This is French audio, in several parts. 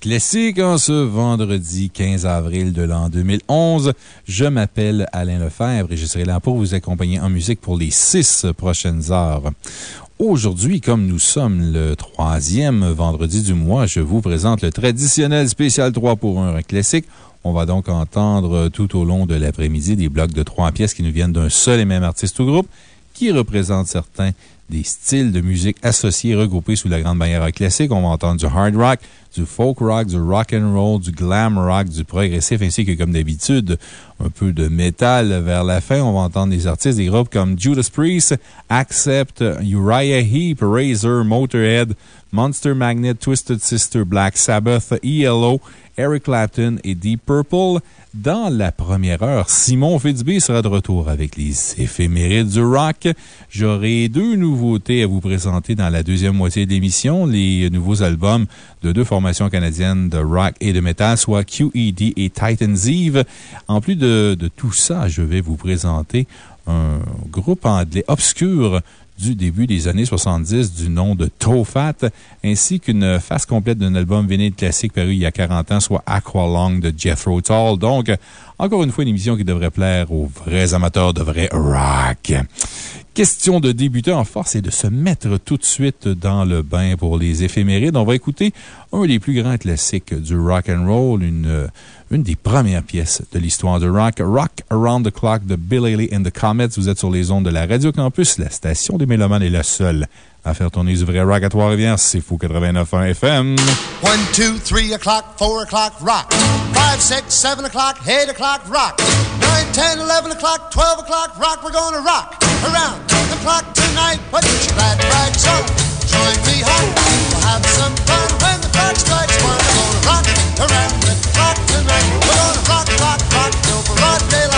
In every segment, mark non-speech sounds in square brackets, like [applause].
classique en ce vendredi 15 avril de l'an 2011. Je m'appelle Alain Lefebvre et je serai là pour vous accompagner en musique pour les six prochaines heures. Aujourd'hui, comme nous sommes le troisième vendredi du mois, je vous présente le traditionnel spécial 3 pour 1 classique. On va donc entendre tout au long de l'après-midi des blocs de trois pièces qui nous viennent d'un seul et même artiste ou groupe qui représentent certains des styles de musique associés regroupés sous la grande bannière classique. On va entendre du hard rock, du folk rock, du rock and roll, du glam rock, du progressif, ainsi que, comme d'habitude, un peu de métal vers la fin. On va entendre des artistes des groupes comme Judas Priest, Accept, Uriah Heep, Razor, Motorhead, Monster Magnet, Twisted Sister, Black Sabbath, ELO, Eric Clapton et Deep Purple. Dans la première heure, Simon Fitzbee sera de retour avec les éphémérides du rock. J'aurai deux nouveautés à vous présenter dans la deuxième moitié de l'émission. Les nouveaux albums de deux formations canadiennes de rock et de metal, soit QED et Titans Eve. En plus de, de tout ça, je vais vous présenter un groupe anglais obscur du début des années 70 du nom de Tofat, ainsi qu'une face complète d'un album vinyle classique paru il y a 40 ans, soit Aqualong de Jethro Tull. Donc, encore une fois, une émission qui devrait plaire aux vrais amateurs de vrai rock. Question de débuter en force et de se mettre tout de suite dans le bain pour les éphémérides. On va écouter un des plus grands classiques du rock and roll, une, une des premières pièces de l'histoire du rock, Rock Around the Clock de Bill Haley and the Comets. Vous êtes sur les ondes de la Radio Campus. La station des Mélomanes est la seule à faire tourner du vrai rock à Trois-Rivières. C'est Fou 89.1 FM. 1, 2, 3 o'clock, 4 o'clock, rock. 5, 6, 7 o'clock, 8 o'clock, rock. 9, 10, 11 o'clock, 12 o'clock, rock. We're gonna rock around the clock tonight. Put your glad rags on. Join me home. We'll have some fun when the clock strikes one. We're gonna rock around the clock tonight. We're gonna rock, rock, rock till broad daylight.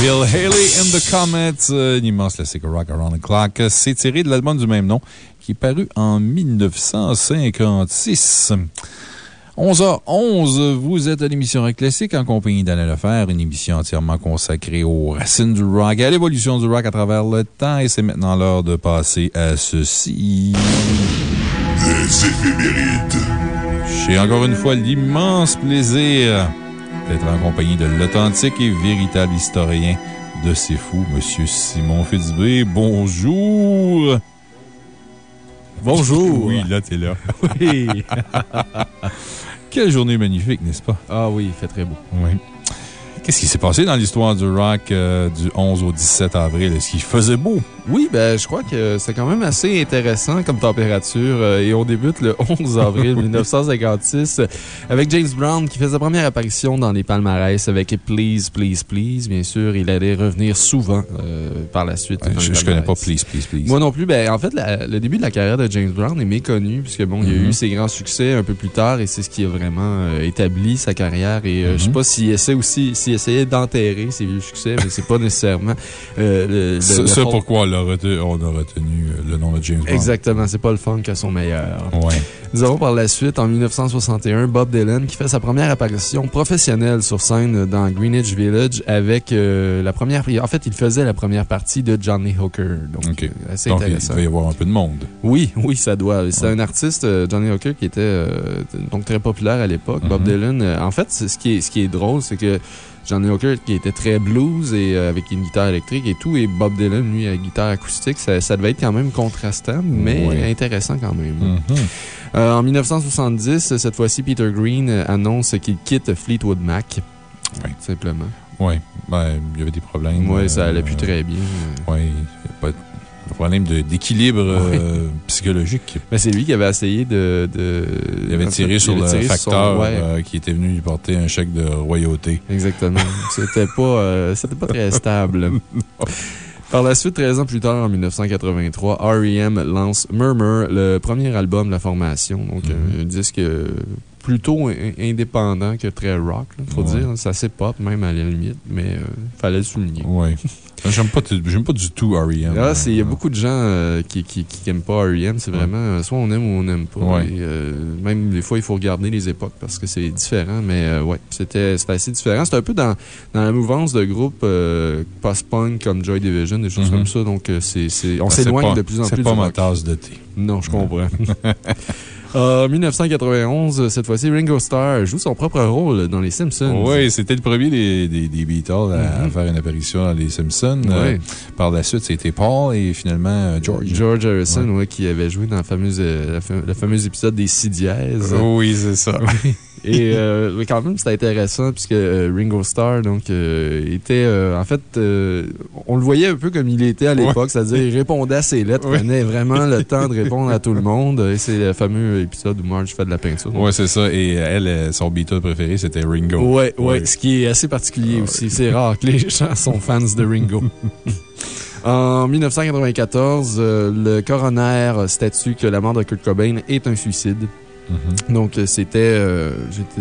Bill Haley in the Comets, euh, un immense classique Rock Around the Clock. C'est tiré de l'album du même nom qui est paru en 1956. 11h11, vous êtes à l'émission Rock Classique en compagnie d'Alain Lefebvre, une émission entièrement consacrée aux racines du rock et à l'évolution du rock à travers le temps. Et c'est maintenant l'heure de passer à ceci. des éphémérides. J'ai encore une fois l'immense plaisir d'être en compagnie de l'authentique et véritable historien de ces fous, Monsieur Simon Fitzbé. Bonjour! Bonjour! [laughs] Oui, là, t'es là. [laughs] Oui! [laughs] Quelle journée magnifique, n'est-ce pas? Ah oui, il fait très beau. Oui. Qu'est-ce qui s'est passé dans l'histoire du rock euh, du 11 au 17 avril? Est-ce qu'il faisait beau? Oui, ben, je crois que c'est quand même assez intéressant comme température. euh, et on débute le [laughs] 11 avril [laughs] 1956 avec James Brown qui fait sa première apparition dans les palmarès avec Please, Please, Please. Bien sûr, il allait revenir souvent euh, par la suite. je, connais pas. Please, Please, Please. Moi non plus. Ben, en fait, la- le début de la carrière de James Brown est méconnu, puisque bon, il y a Mhm. eu ses grands succès un peu plus tard et c'est ce qui a vraiment euh, établi sa carrière. Et euh, je sais Mhm. pas s'il essaie aussi, s'il essayait d'enterrer ses vieux succès, mais c'est pas [laughs] nécessairement le, pourquoi on a, retenu, on a retenu euh, le nom de James Bond. Exactement, c'est pas le funk à son meilleur. Ouais. Nous avons par la suite, en 1961, Bob Dylan qui fait sa première apparition professionnelle sur scène dans Greenwich Village avec euh, la première. En fait, il faisait la première partie de Johnny Hooker. Donc, euh, assez Donc, il va y avoir un peu de monde. Oui, oui, ça doit. C'est Ouais. un artiste, Johnny Hooker, qui était euh, donc très populaire à l'époque. Bob Mhm. Dylan, en fait, ce qui est, ce qui est drôle, c'est que Johnny Hooker, qui était très blues et euh, avec une guitare électrique et tout, et Bob Dylan, lui, avec guitare acoustique, ça, ça devait être quand même contrastant, mais intéressant quand même. Mhm. Euh, en 1970, cette fois-ci, Peter Green euh, annonce qu'il quitte Fleetwood Mac. Oui. Simplement. Oui. Ben, il y avait des problèmes. Oui, ça allait plus très bien. Oui. Il y a pas de problème d'équilibre euh, psychologique. Mais c'est lui qui avait essayé de. de Il avait tiré fait, sur il le avait tiré sur son- facteur ouais. euh, qui était venu lui porter un chèque de royauté. Exactement. [laughs] C'était pas, euh, pas très stable. [laughs] Par la suite, 13 ans plus tard, en 1983, R.E.M. lance Murmur, le premier album de la formation. Donc, Mhm. un disque plutôt in- indépendant que très rock, là, faut Ouais. dire. C'est assez pop, même à la limite, mais fallait le souligner. Oui. [laughs] J'aime pas, pas du tout R.E.M. C'est- il y a beaucoup de gens euh, qui, qui, qui aiment pas R.E.M. C'est vraiment euh, soit on aime ou on n'aime pas. Ouais. Et, euh, même des fois, il faut regarder les époques parce que c'est différent. Mais euh, ouais, c'était assez différent. C'était un peu dans, dans la mouvance de groupes post-punk comme Joy Division, des choses Mhm. comme ça. Donc, c'est c'est- on ben, s'éloigne de plus en plus C'est pas ma tasse de thé. Non, je comprends. [laughs] En 1991, cette fois-ci, Ringo Starr joue son propre rôle dans Les Simpsons. Oui, c'était le premier des, des, des Beatles à Mhm. faire une apparition dans Les Simpsons. Euh, Ouais. par la suite, c'était Paul et finalement euh, George. George Harrison, ouais, qui avait joué dans euh, la le fameux épisode des six dièses. Oui, c'est ça. [laughs] Et euh, quand même, c'était intéressant puisque euh, Ringo Starr donc, euh, était. en fait, on le voyait un peu comme il était à l'époque, c'est-à-dire il répondait à ses lettres, Oui. prenait vraiment le temps de répondre à tout le monde. Et c'est le fameux épisode où Marge fait de la peinture. Oui, c'est ça. Et elle, son Beatle préféré, c'était Ringo. Ouais, ouais, Ouais. ce qui est assez particulier aussi. C'est rare que les gens sont fans de Ringo. [laughs] En 1994, euh, le coroner statue que la mort de Kurt Cobain est un suicide. Mhm. Donc, euh, c'était euh,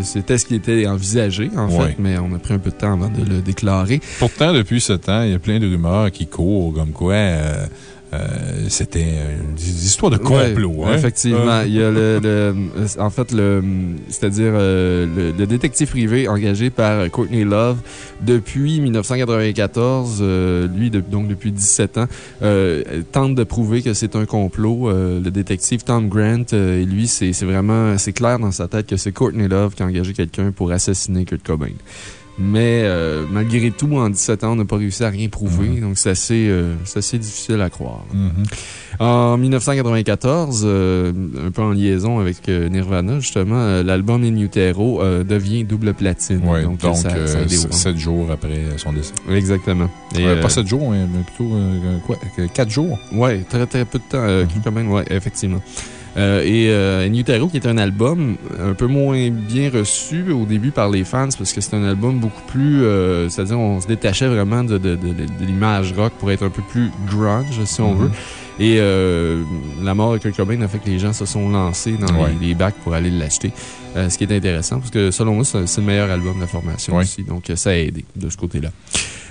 c'était ce qui était envisagé, en Ouais. fait, mais on a pris un peu de temps avant de le déclarer. Pourtant, depuis ce temps, il y a plein de rumeurs qui courent comme quoi euh, euh, c'était euh, des histoires de complot. Ouais, hein? Effectivement. Euh, Il y a le, le- en fait, le, c'est-à-dire euh, le, le détective privé engagé par Courtney Love depuis 1994, euh, lui, de- donc depuis 17 ans, euh, tente de prouver que c'est un complot. Euh, le détective Tom Grant, euh, et lui, c'est c'est vraiment, c'est clair dans sa tête que c'est Courtney Love qui a engagé quelqu'un pour assassiner Kurt Cobain. Mais euh, malgré tout, en 17 ans, on n'a pas réussi à rien prouver, Mhm. donc c'est assez, euh, c'est assez difficile à croire. mhm. En 1994, euh, un peu en liaison avec Nirvana, justement, l'album In Utero euh, devient double platine. Ouais, donc, ça- ça sept jours après son décès. Exactement. Et, Pas sept jours, mais plutôt quoi, que quatre jours? Ouais, très très peu de temps, Mhm. quand même, ouais, effectivement. Euh, et euh, In Utero, qui est un album un peu moins bien reçu au début par les fans, parce que c'est un album beaucoup plus. euh, C'est-à-dire, on se détachait vraiment de, de, de- de l'image rock pour être un peu plus grunge, si on Mhm. veut. Et euh, la mort de Kurt Cobain a fait que les gens se sont lancés dans Ouais. les, les bacs pour aller l'acheter. Euh, ce qui est intéressant, parce que selon moi, c'est le meilleur album de la formation Ouais. aussi. Donc, ça a aidé de ce côté-là.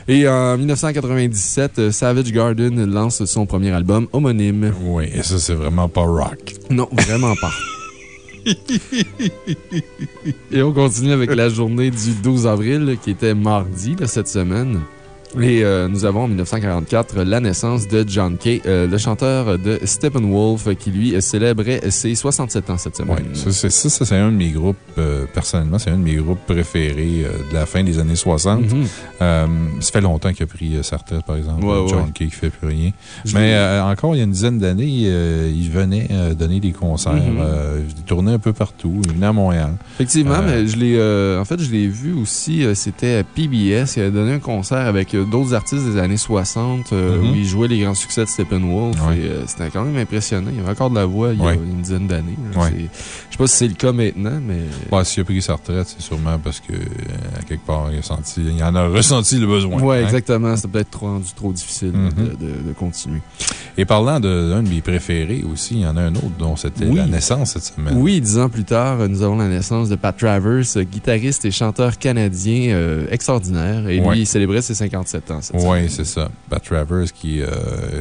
Et en 1997, euh, Savage Garden lance son premier album homonyme. Oui, et ça, c'est vraiment pas rock. Non, vraiment pas. [laughs] Et on continue avec la journée du 12 avril, qui était mardi de cette semaine. Et euh, nous avons en 1944 la naissance de John Kay, euh, le chanteur de Steppenwolf, qui lui célébrait ses 67 ans cette semaine. Oui, ça, c'est un de mes groupes, euh, personnellement, c'est un de mes groupes préférés de la fin des années 60. Mhm. ça fait longtemps qu'il a pris sa retraite, par exemple. John Kay qui fait plus rien. Mais encore il y a une dizaine d'années, il venait donner des concerts. Mhm. il tournait un peu partout. Il venait à Montréal. Effectivement, mais je l'ai, en fait, je l'ai vu aussi, c'était à PBS. Il a donné un concert avec d'autres artistes des années 60 euh, où mhm. il jouait les grands succès de Steppenwolf. Euh, c'était quand même impressionnant. Il avait encore de la voix il y a une dizaine d'années. Je ne sais pas si c'est le cas maintenant, mais. Bah, S'il a pris sa retraite, c'est sûrement parce que, à quelque part, il, a senti, il en a ressenti le besoin. Oui, hein. exactement. C'était peut-être trop, trop difficile mhm. de, continuer. Et parlant d'un de, mes préférés aussi, il y en a un autre dont c'était la naissance cette semaine. Oui, dix ans plus tard, nous avons la naissance de Pat Travers, guitariste et chanteur canadien euh, extraordinaire. Et lui, il célébrait ses 57 oui, c'est ça. Pat Travers qui. Euh,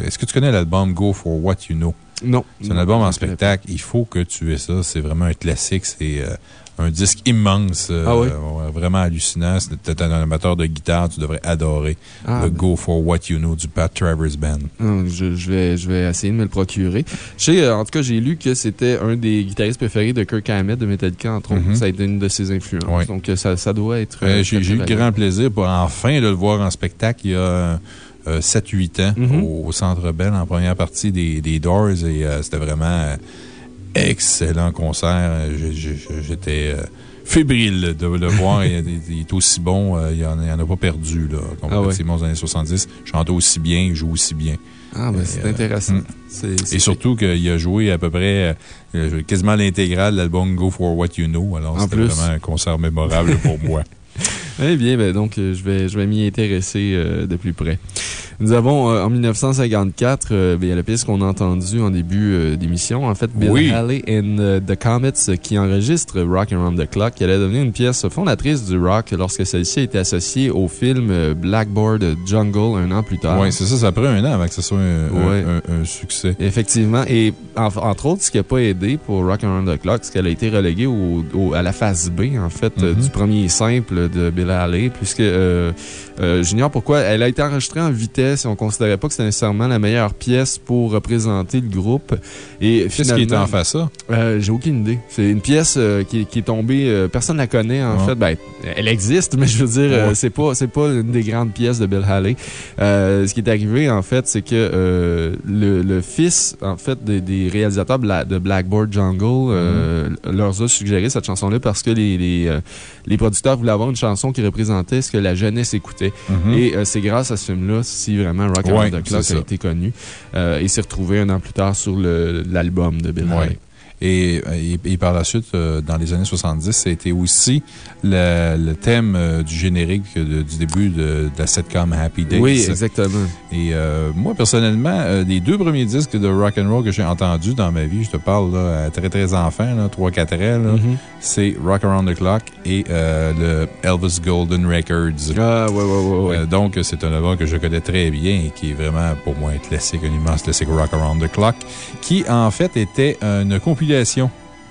est-ce que tu connais l'album Go for What You Know? Non. C'est un album en spectacle. Il faut que tu aies ça. C'est vraiment un classique. C'est. Euh, un disque immense. Euh, ah vraiment hallucinant. Si tu un amateur de guitare, tu devrais adorer ah, le ben. Go for What You Know du Pat Travers Band. Ah, je, vais, je vais essayer de me le procurer. Je sais, euh, en tout cas, j'ai lu que c'était un des guitaristes préférés de Kirk Hammett de Metallica, entre autres. Mm-hmm. Ça a été une de ses influences. Donc, euh, ça, ça doit être. j'ai eu grand plaisir pour enfin de le voir en spectacle il y a. 7-8 ans mm-hmm. au, Centre Bell en première partie des, des Doors et c'était vraiment excellent concert. J'étais euh, fébrile de le [laughs] voir. il, est aussi bon. Euh, il n'en a pas perdu, là, comparativement ah aux années 70. Il chante aussi bien, il joue aussi bien. Ah, ben c'est intéressant. Hmm. Et surtout qu'il a joué à peu près euh, quasiment l'intégrale de l'album Go for What You Know. Alors, c'était vraiment un concert mémorable pour moi. [laughs] Eh bien, ben, donc, je vais, je vais m'y intéresser de plus près. Nous avons euh, en 1954, euh, il y a la pièce qu'on a entendue en début euh, d'émission. En fait, Bill Haley and the Comets qui enregistre Rock Around the Clock, qui allait devenir une pièce fondatrice du rock lorsque celle-ci a été associée au film Blackboard Jungle un an plus tard. Oui, c'est ça, ça a pris un an avant que ce soit un, succès. Effectivement. Et entre autres, ce qui n'a pas aidé pour Rock Around the Clock, c'est qu'elle a été reléguée à la phase B, en fait, mm-hmm. du premier simple de Bill Haley, puisque j'ignore pourquoi? Elle a été enregistrée en vitesse si on considérait pas que c'était nécessairement la meilleure pièce pour représenter le groupe. Qu'est-ce qui était en face ça? Euh, j'ai aucune idée. C'est une pièce euh, qui, est tombée, euh, personne ne la connaît en fait. Ben, elle existe, [laughs] mais je veux dire, c'est pas, pas une des grandes pièces de Bill Haley. ce qui est arrivé, en fait, c'est que le, fils, en fait, des, réalisateurs de Blackboard Jungle mm-hmm. leur a suggéré cette chanson-là parce que les, les, producteurs voulaient avoir une chanson qui représentait ce que la jeunesse écoutait. Mm-hmm. Et c'est grâce à ce film-là, si vraiment Rock Around the Clock a été connu euh, et s'est retrouvé un an plus tard sur l'album de Bill Haley. Et, et, par la suite, euh, dans les années 70, ça a été aussi le, thème euh, du générique du début de, la sitcom Happy Days. Oui, exactement. Et euh, moi, personnellement, les deux premiers disques de rock and roll que j'ai entendus dans ma vie, je te parle là, à très très enfant, 3-4 ans, mm-hmm. c'est Rock Around the Clock et le Elvis Golden Records. Ah, ouais, ouais, ouais. donc, c'est un album que je connais très bien et qui est vraiment pour moi un classique, un immense classique Rock Around the Clock, qui en fait était une compilation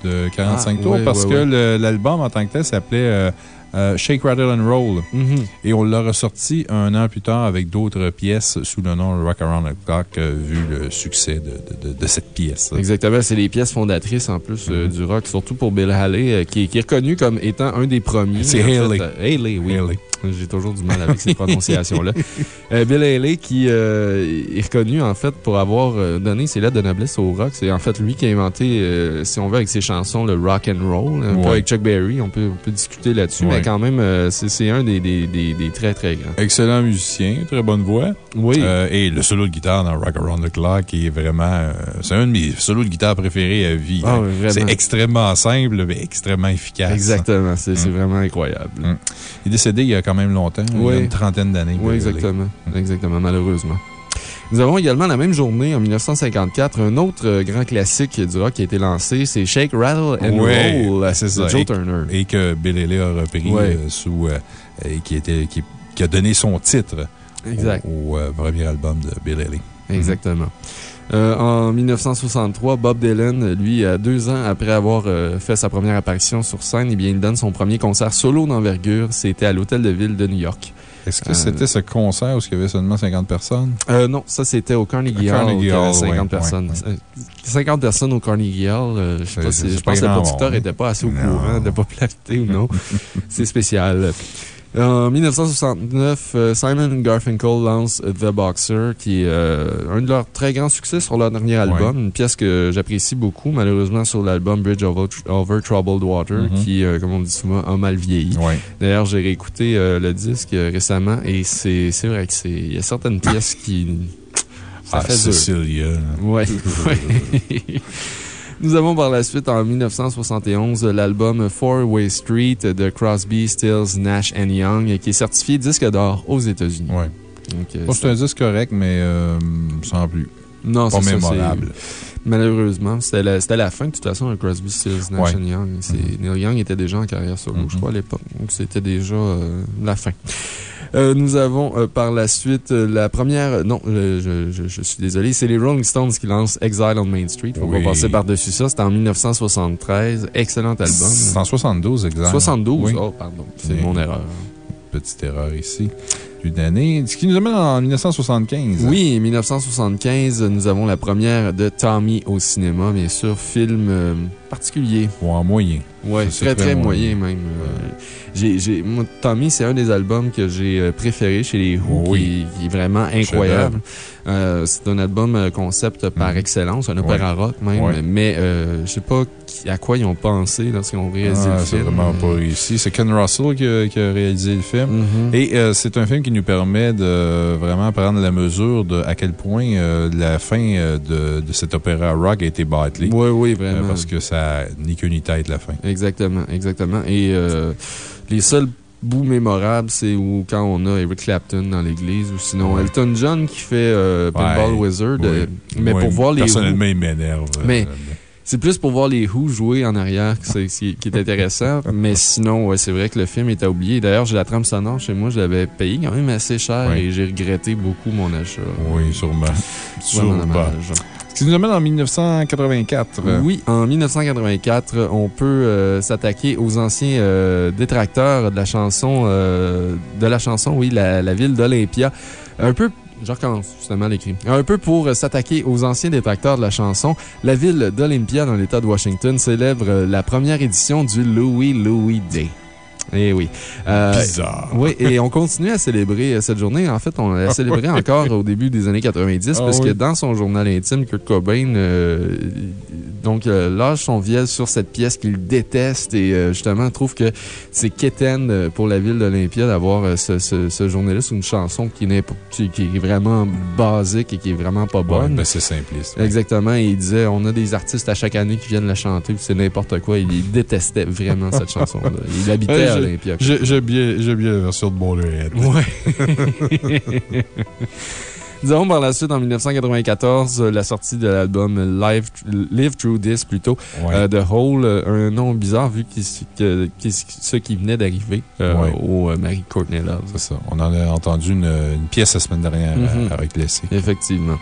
de 45 ah, tours parce que l'album en tant que tel s'appelait euh, euh, Shake, Rattle and Roll. Mm-hmm. Et on l'a ressorti un an plus tard avec d'autres pièces sous le nom Rock Around the Clock, euh, vu le succès de, de, cette pièce. Exactement. C'est les pièces fondatrices en plus mm-hmm. du rock, surtout pour Bill Haley, qui, qui, est reconnu comme étant un des premiers. C'est Haley. Haley, oui. Haley. J'ai toujours du mal avec ces prononciations-là. [laughs] Euh, Bill Haley, qui euh, est reconnu, en fait, pour avoir euh, donné ses lettres de noblesse au rock. C'est en fait lui qui a inventé, si on veut, avec ses chansons, le rock and roll. Un peu avec Chuck Berry, on peut, peut discuter là-dessus, quand même, c'est un des, des, des, très, très grands. Excellent musicien, très bonne voix. Oui. et le solo de guitare dans Rock Around the Clock est vraiment. c'est un de mes solos de guitare préférés à vie. Ah, c'est extrêmement simple, mais extrêmement efficace. Exactement. C'est mm. vraiment incroyable. Mm. Il est décédé il y a quand même longtemps, il y a une trentaine d'années. Oui, exactement. Exactement, malheureusement. Nous avons également la même journée, en 1954, un autre euh, grand classique du rock qui a été lancé, c'est Shake, Rattle and Roll ça. Joe Turner. Et que Bill Haley a repris euh, sous, euh, et qui, était, qui, a donné son titre Au, premier album de Bill Haley. Exactement. En 1963, Bob Dylan, lui, deux ans après avoir fait sa première apparition sur scène, eh bien, il donne son premier concert solo d'envergure. C'était à l'Hôtel de Ville de New York. Est-ce que c'était ce concert où il y avait seulement 50 personnes? non, ça c'était au Carnegie Hall. Carnegie Hall 50 personnes. 50 personnes au Carnegie Hall. je, sais pas si, je pense que le producteur n'était pas assez au courant de la popularité ou non. [laughs] C'est spécial. En 1969, euh, Simon Garfinkel lance The Boxer, qui est euh, un de leurs très grands succès sur leur dernier album. Une pièce que j'apprécie beaucoup, malheureusement, sur l'album Bridge Over, Troubled Water, mm-hmm. qui, euh, comme on dit souvent, a mal vieilli. D'ailleurs, j'ai réécouté le disque récemment et c'est vrai qu'il y a certaines pièces qui. Ça ah, fait Cecilia. Ouais. [laughs] [laughs] Nous avons par la suite, en 1971, l'album Four Way Street de Crosby, Stills, Nash Young, qui est certifié disque d'or aux États-Unis. Oui. Euh, c'est un disque correct, mais euh, sans plus. Non, c'est mémorable. Malheureusement, c'était la, la, fin de toute façon de Crosby, Stills, Nash Young. Mm-hmm. Neil Young était déjà en carrière solo, je mm-hmm. crois, à l'époque. Donc, c'était déjà euh, la fin. Euh, nous avons euh, par la suite euh, la première. Non, je, je, je suis désolé. C'est les Rolling Stones qui lancent Exile on Main Street. Faut pas passer par-dessus ça. C'était en 1973. Excellent album. C'est en 72, Exile. 72. Oh, pardon. C'est mon erreur. Petite erreur ici. Une année. Ce qui nous amène en 1975. Oui, 1975, nous avons la première de Tommy au cinéma, bien sûr. Film particulier. Ou en moyen. Oui, très, très, moyen, même. J'ai, Tommy, c'est un des albums que j'ai euh, préféré chez les Who, qui, est vraiment incroyable. Euh, c'est un album euh, concept par mhm. excellence, un opéra rock même, mais je ne sais pas à quoi ils ont pensé lorsqu'ils ont réalisé ah, le film. C'est vraiment pas réussi. C'est Ken Russell qui a, réalisé le film. Mhm. Et c'est un film qui nous permet de vraiment prendre la mesure de à quel point la fin de, de, cet opéra rock a été bâclée. Oui, oui, vraiment. parce que ça ni queue ni tête la fin. Exactement, exactement. Et les seuls bouts mémorables, c'est où quand on a Eric Clapton dans l'église ou sinon Elton John qui fait euh, Pinball Wizard. Euh, mais pour voir les. Personnellement, il m'énerve. Euh, mais. C'est plus pour voir les Who jouer en arrière qui est intéressant. [laughs] mais sinon, ouais, c'est vrai que le film est à oublier. D'ailleurs, j'ai la trame sonore chez moi, je l'avais payé quand même assez cher et j'ai regretté beaucoup mon achat. Oui, sûrement. Sûrement. Qui nous amène en 1984. Oui, en 1984, on peut euh, s'attaquer aux anciens euh, détracteurs de la chanson, euh, de la chanson, oui, la, la ville d'Olympia. Un peu je recommence justement l'écrit. Un peu pour s'attaquer aux anciens détracteurs de la chanson, la ville d'Olympia dans l'État de Washington célèbre la première édition du Louis Louis Day. Eh oui. Euh, Bizarre. Oui, et on continue à célébrer euh, cette journée. En fait, on l'a célébré [laughs] encore au début des années 90 parce que dans son journal intime, Kurt Cobain euh, donc, lâche son viel sur cette pièce qu'il déteste et justement trouve que c'est quétaine pour la ville d'Olympia d'avoir ce, ce, journée-là une chanson qui, qui, qui, est vraiment basique et qui est vraiment pas bonne. mais ben, c'est simpliste. Exactement. Et il disait on a des artistes à chaque année qui viennent la chanter, c'est n'importe quoi. Il détestait vraiment cette [laughs] chanson-là. Il habitait J'aime bien, bien la version de Motorhead. Ouais. [laughs] Nous avons par la suite, en 1994, la sortie de l'album Live, Live Through This, plutôt, euh, The Hole, euh, un nom bizarre vu que, ce qui venait d'arriver euh, au Marie Courtney Love. C'est ça. On en a entendu une, pièce la semaine dernière mm-hmm. avec Leslie. Effectivement.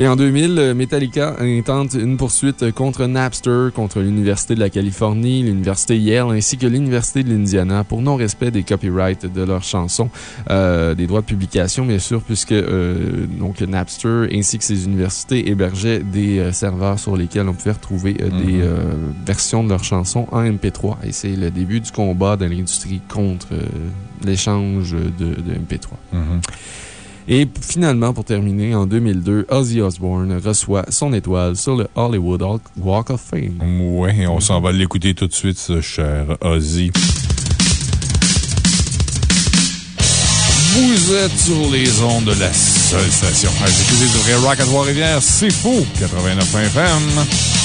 Et en 2000, Metallica intente une poursuite contre Napster, contre l'Université de la Californie, l'Université Yale ainsi que l'Université de l'Indiana pour non-respect des copyrights de leurs chansons, euh, des droits de publication, bien sûr, puisque euh, donc Napster ainsi que ces universités hébergeaient des euh, serveurs sur lesquels on pouvait retrouver des mm-hmm. versions de leurs chansons en MP3. Et c'est le début du combat de l'industrie contre l'échange de, MP3. Et finalement, pour terminer, en 2002, Ozzy Osbourne reçoit son étoile sur le Hollywood Walk of Fame. Oui, on s'en va l'écouter tout de suite, ce cher Ozzy. Vous êtes sur les ondes de la seule station. À écouter du vrai rock à Trois-Rivières, c'est faux! 89 FM.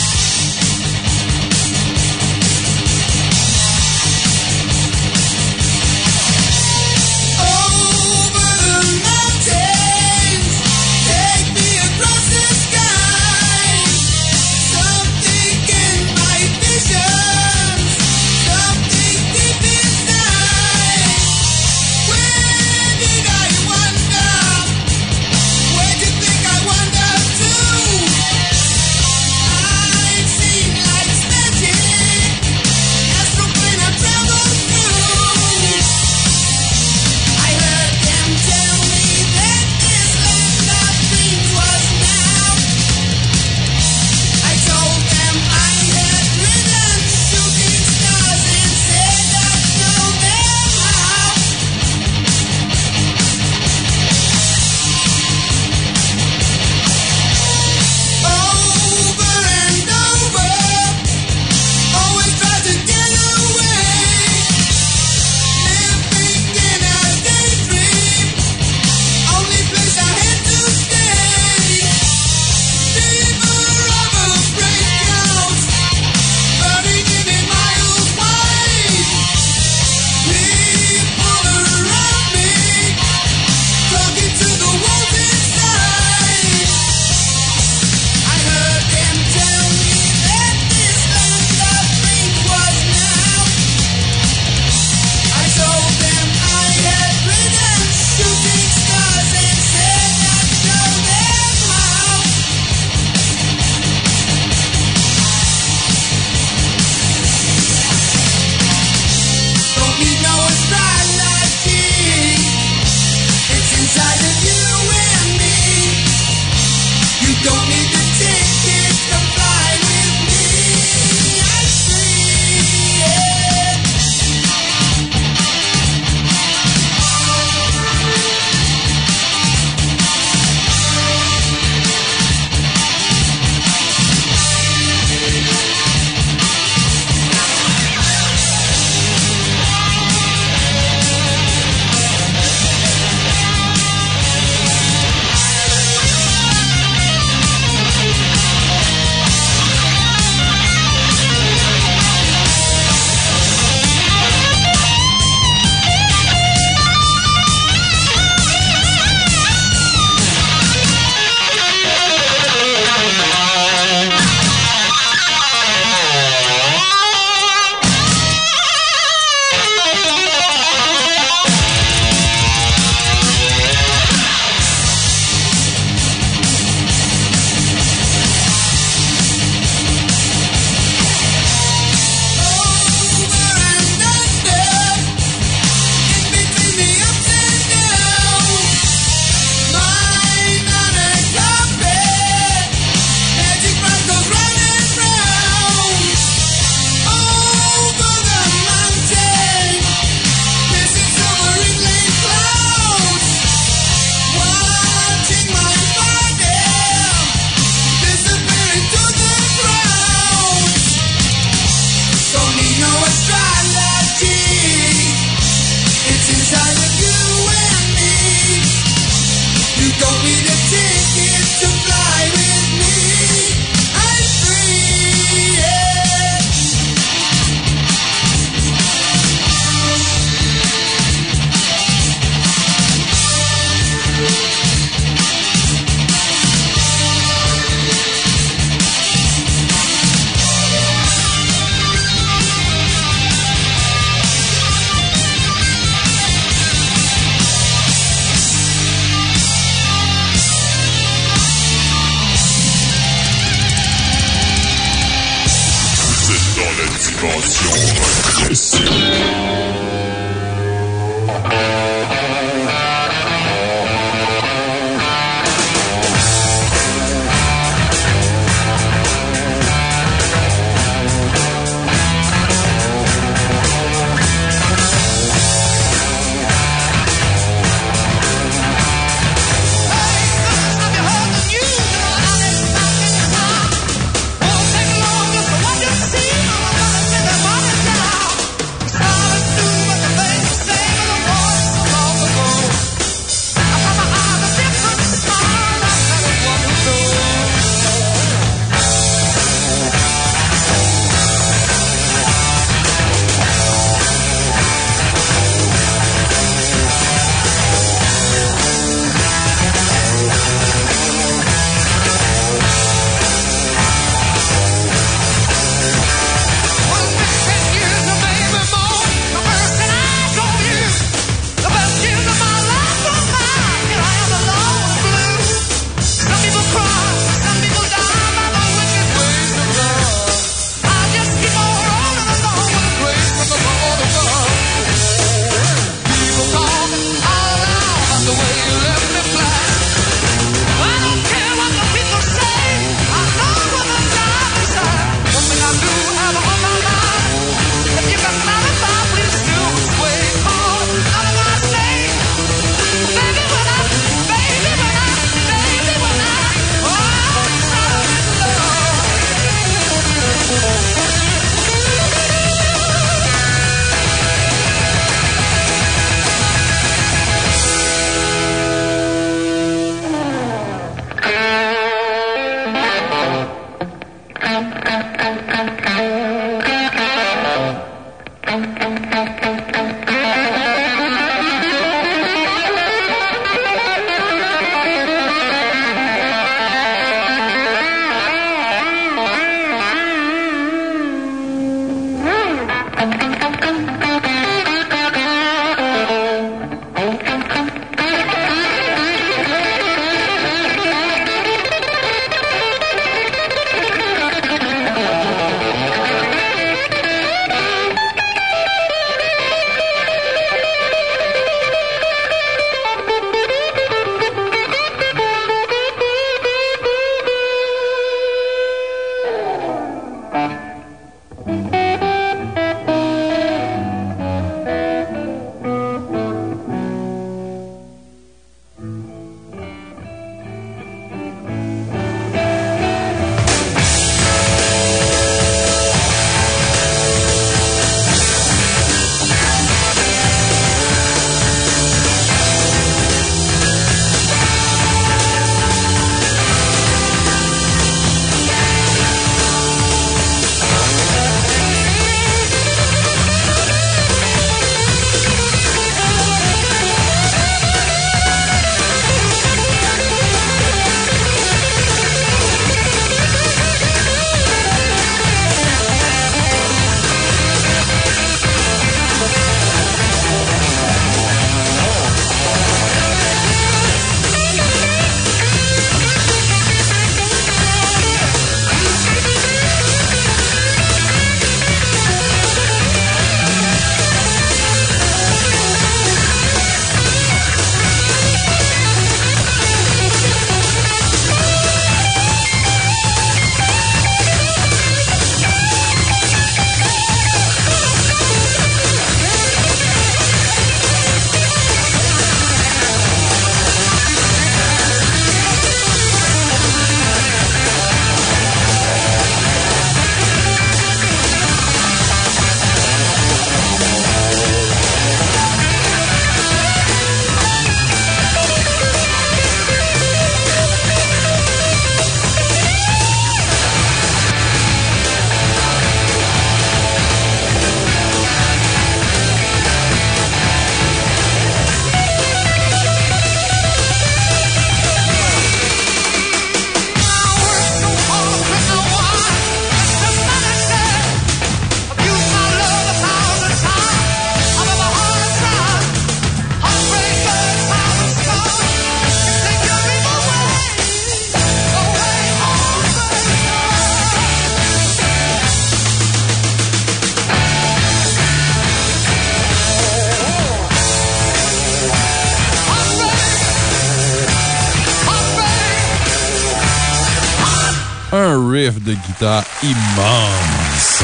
Guitare immense.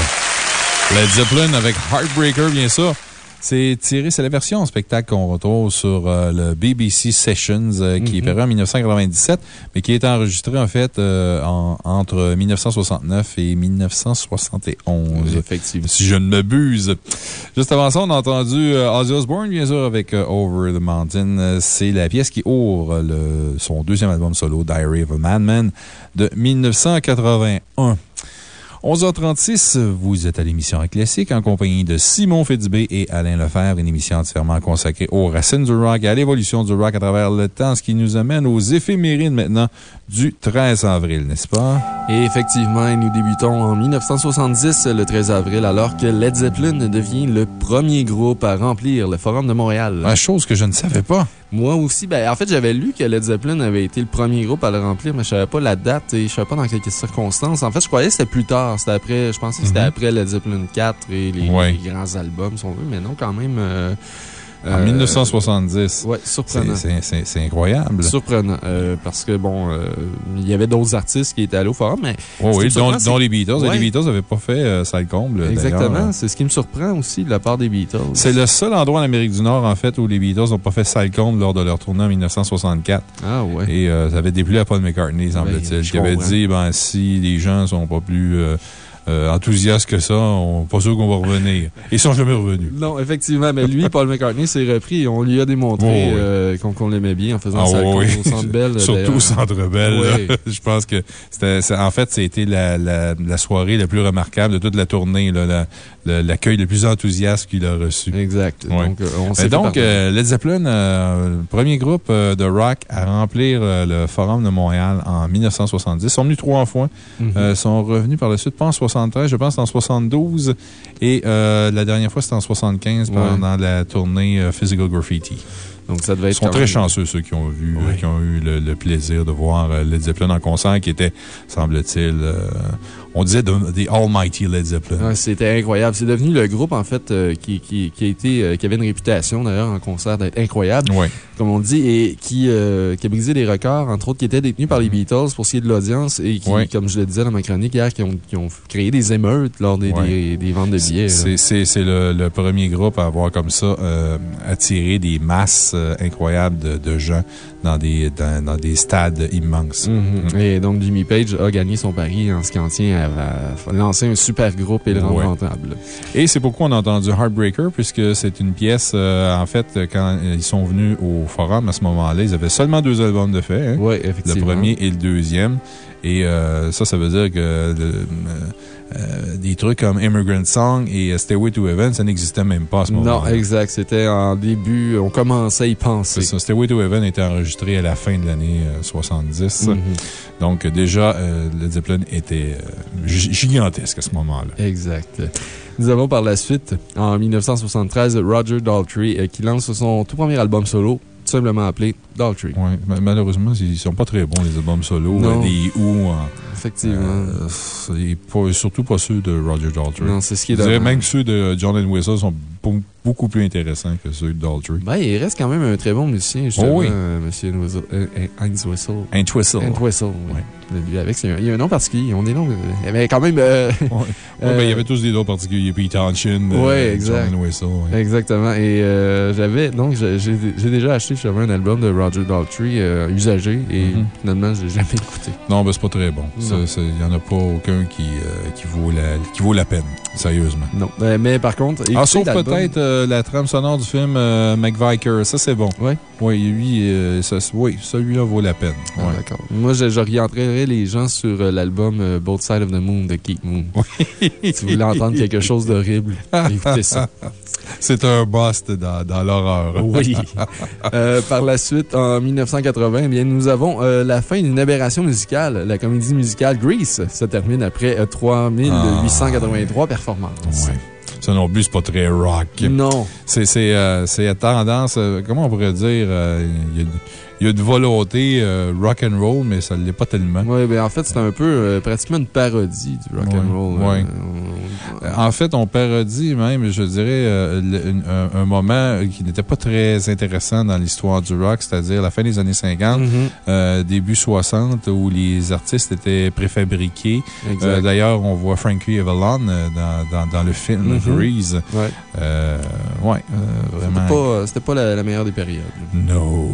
Led Zeppelin avec Heartbreaker, bien sûr. C'est tiré, c'est la version en spectacle qu'on retrouve sur euh, le BBC Sessions, euh, qui est mhm. paru en 1997, mais qui est enregistré en fait euh, entre 1969 et 1971. Effectivement. Si je ne m'abuse. Juste avant ça, on a entendu Ozzy Osbourne, bien sûr, avec Over the Mountain. C'est la pièce qui ouvre le, son deuxième album solo, Diary of a Madman, de 1981. 11h36, vous êtes à l'émission Classique en compagnie de Simon Fitzbé et Alain Lefebvre, une émission entièrement consacrée aux racines du rock et à l'évolution du rock à travers le temps, ce qui nous amène aux éphémérides maintenant du 13 avril, n'est-ce pas? Et effectivement, nous débutons en 1970, le 13 avril, alors que Led Zeppelin devient le premier groupe à remplir le Forum de Montréal. La chose que je ne savais pas. Moi aussi, ben, en fait, j'avais lu que Led Zeppelin avait été le premier groupe à le remplir, mais je savais pas la date et je savais pas dans quelles circonstances. En fait, je croyais que c'était plus tard. C'était après, je pensais que c'était mhm. après Led Zeppelin 4 et les, grands albums, si on veut, mais non, quand même. Euh, en 1970. Euh, oui, surprenant. C'est incroyable. Surprenant. Euh, parce que, bon, euh, il y avait d'autres artistes qui étaient allés au forum, mais. oui, dont, les Beatles. Les Beatles n'avaient pas fait ça le comble. Exactement. C'est ce qui me surprend aussi de la part des Beatles. C'est le seul endroit en Amérique du Nord, en fait, où les Beatles n'ont pas fait ça le comble lors de leur tournée en 1964. Ah, ouais. Et ça avait déplu à Paul McCartney, semble-t-il, qui avait dit, ben, si les gens ne sont pas plus euh, enthousiaste que ça, on pas sûr qu'on va revenir. Ils sont jamais revenus. Non, effectivement. Mais lui, Paul McCartney s'est repris et on lui a démontré euh, qu'on l'aimait bien en faisant ça au Centre Bell. [laughs] Surtout au Centre Bell. [laughs] Je pense que c'était, en fait, c'était la, la, la, soirée la plus remarquable de toute la tournée, l'accueil le, plus enthousiaste qu'il a reçu. Exact. Donc, euh, on donc Led Zeppelin, le premier groupe de rock à remplir le Forum de Montréal en 1970. Ils sont venus trois fois. Ils mm-hmm. sont revenus par la suite, pas en 73, je pense, en 72. Et euh, la dernière fois, c'était en 75 pendant la tournée euh, Physical Graffiti. Donc, ça devait être. Ils sont très chanceux, ceux qui ont vu, qui ont eu le, plaisir de voir euh, Led Zeppelin en concert, qui était, semble-t-il, on disait The Almighty Led Zeppelin. C'était incroyable. C'est devenu le groupe, en fait, qui, qui, qui, a été, qui avait une réputation, d'ailleurs, en concert d'être incroyable. Oui comme on dit, et qui, euh, qui a brisé des records, entre autres, qui étaient détenus par les mhm. Beatles pour ce qui est de l'audience et qui, comme je le disais dans ma chronique hier, qui ont, qui ont créé des émeutes lors des, des, ventes de billets. C'est le, le, premier groupe à avoir comme ça euh, attiré des masses euh, incroyables de, de, gens dans des, dans, dans des stades immenses. Mhm. Et donc, Jimmy Page a gagné son pari en ce qui en tient à, lancer un super groupe et le rendre rentable. Et c'est pourquoi on a entendu Heartbreaker, puisque c'est une pièce, en fait, quand ils sont venus au Forum à ce moment-là. Ils avaient seulement deux albums de fait. Hein. Oui, effectivement. Le premier et le deuxième. Et euh, ça, ça veut dire que euh, euh, des trucs comme Immigrant Song et Stairway to Heaven, ça n'existait même pas à ce moment-là. Non, exact. C'était en début, on commençait à y penser. Ça, Stairway to Heaven était enregistré à la fin de l'année 70. Mm-hmm. Donc, déjà, le Zeppelin était gigantesque à ce moment-là. Exact. Nous avons par la suite, en 1973, Roger Daltrey, qui lance son tout premier album solo, simplement appelé Daltrey. Oui, malheureusement, ils ne sont pas très bons, les albums solo. Non. Des ou. Effectivement. Euh, surtout pas ceux de Roger Daltrey. Non, c'est ce qui est Je dirais même que ceux de John and Whistle sont beaucoup plus intéressants que ceux de Daltrey. Ben, il reste quand même un très bon musicien, justement, oh oui. euh, Monsieur euh. Heinz Whistle. Heinz Whistle, oui. Avec, il y a un nom particulier. Ils ont des noms. Mais quand même. Euh, [laughs] ouais. ben, il y avait tous des noms particuliers. Peter Tonchin, oui, exact. John Whistle. Exactement. Et j'avais. Donc, j'ai déjà acheté j'avais un album de Roger Daltrey usagé et mm-hmm. finalement, je l'ai jamais écouté. Non, ben, c'est pas très bon. Il n'y en a pas aucun qui, qui, vaut la, qui vaut la peine. Sérieusement. Non. Mais, par contre. Ah, sauf peut-être euh, la trame sonore du film euh, McViker. Ça, c'est bon. Oui. Oui, lui, euh, oui, celui-là vaut la peine. Ah, d'accord. Moi, j'orienterais les gens sur l'album Both Side of the Moon de Keith Moon. Oui. si vous voulez entendre quelque chose d'horrible, [laughs] écoutez ça. [laughs] C'est un bust dans, dans l'horreur. oui. [laughs] par la suite, en 1980, eh bien, nous avons la fin d'une aberration musicale. La comédie musicale Grease se termine après 3883 performances. Oui. Ça non plus, c'est pas très rock. Non. C'est euh, tendance, euh, comment on pourrait dire, euh, il y a une volonté euh, rock and roll, mais ça ne l'est pas tellement. Oui, ben en fait, c'est un peu euh, pratiquement une parodie du rock and roll. Ouais. En fait, on parodie même, je dirais, un, moment qui n'était pas très intéressant dans l'histoire du rock, c'est-à-dire la fin des années 50, mm-hmm. début 60, où les artistes étaient préfabriqués. D'ailleurs, on voit Frankie Avalon dans, dans, le film mm-hmm. Grease. Ouais. ouais, vraiment. C'était pas, pas la, la, meilleure des périodes. No.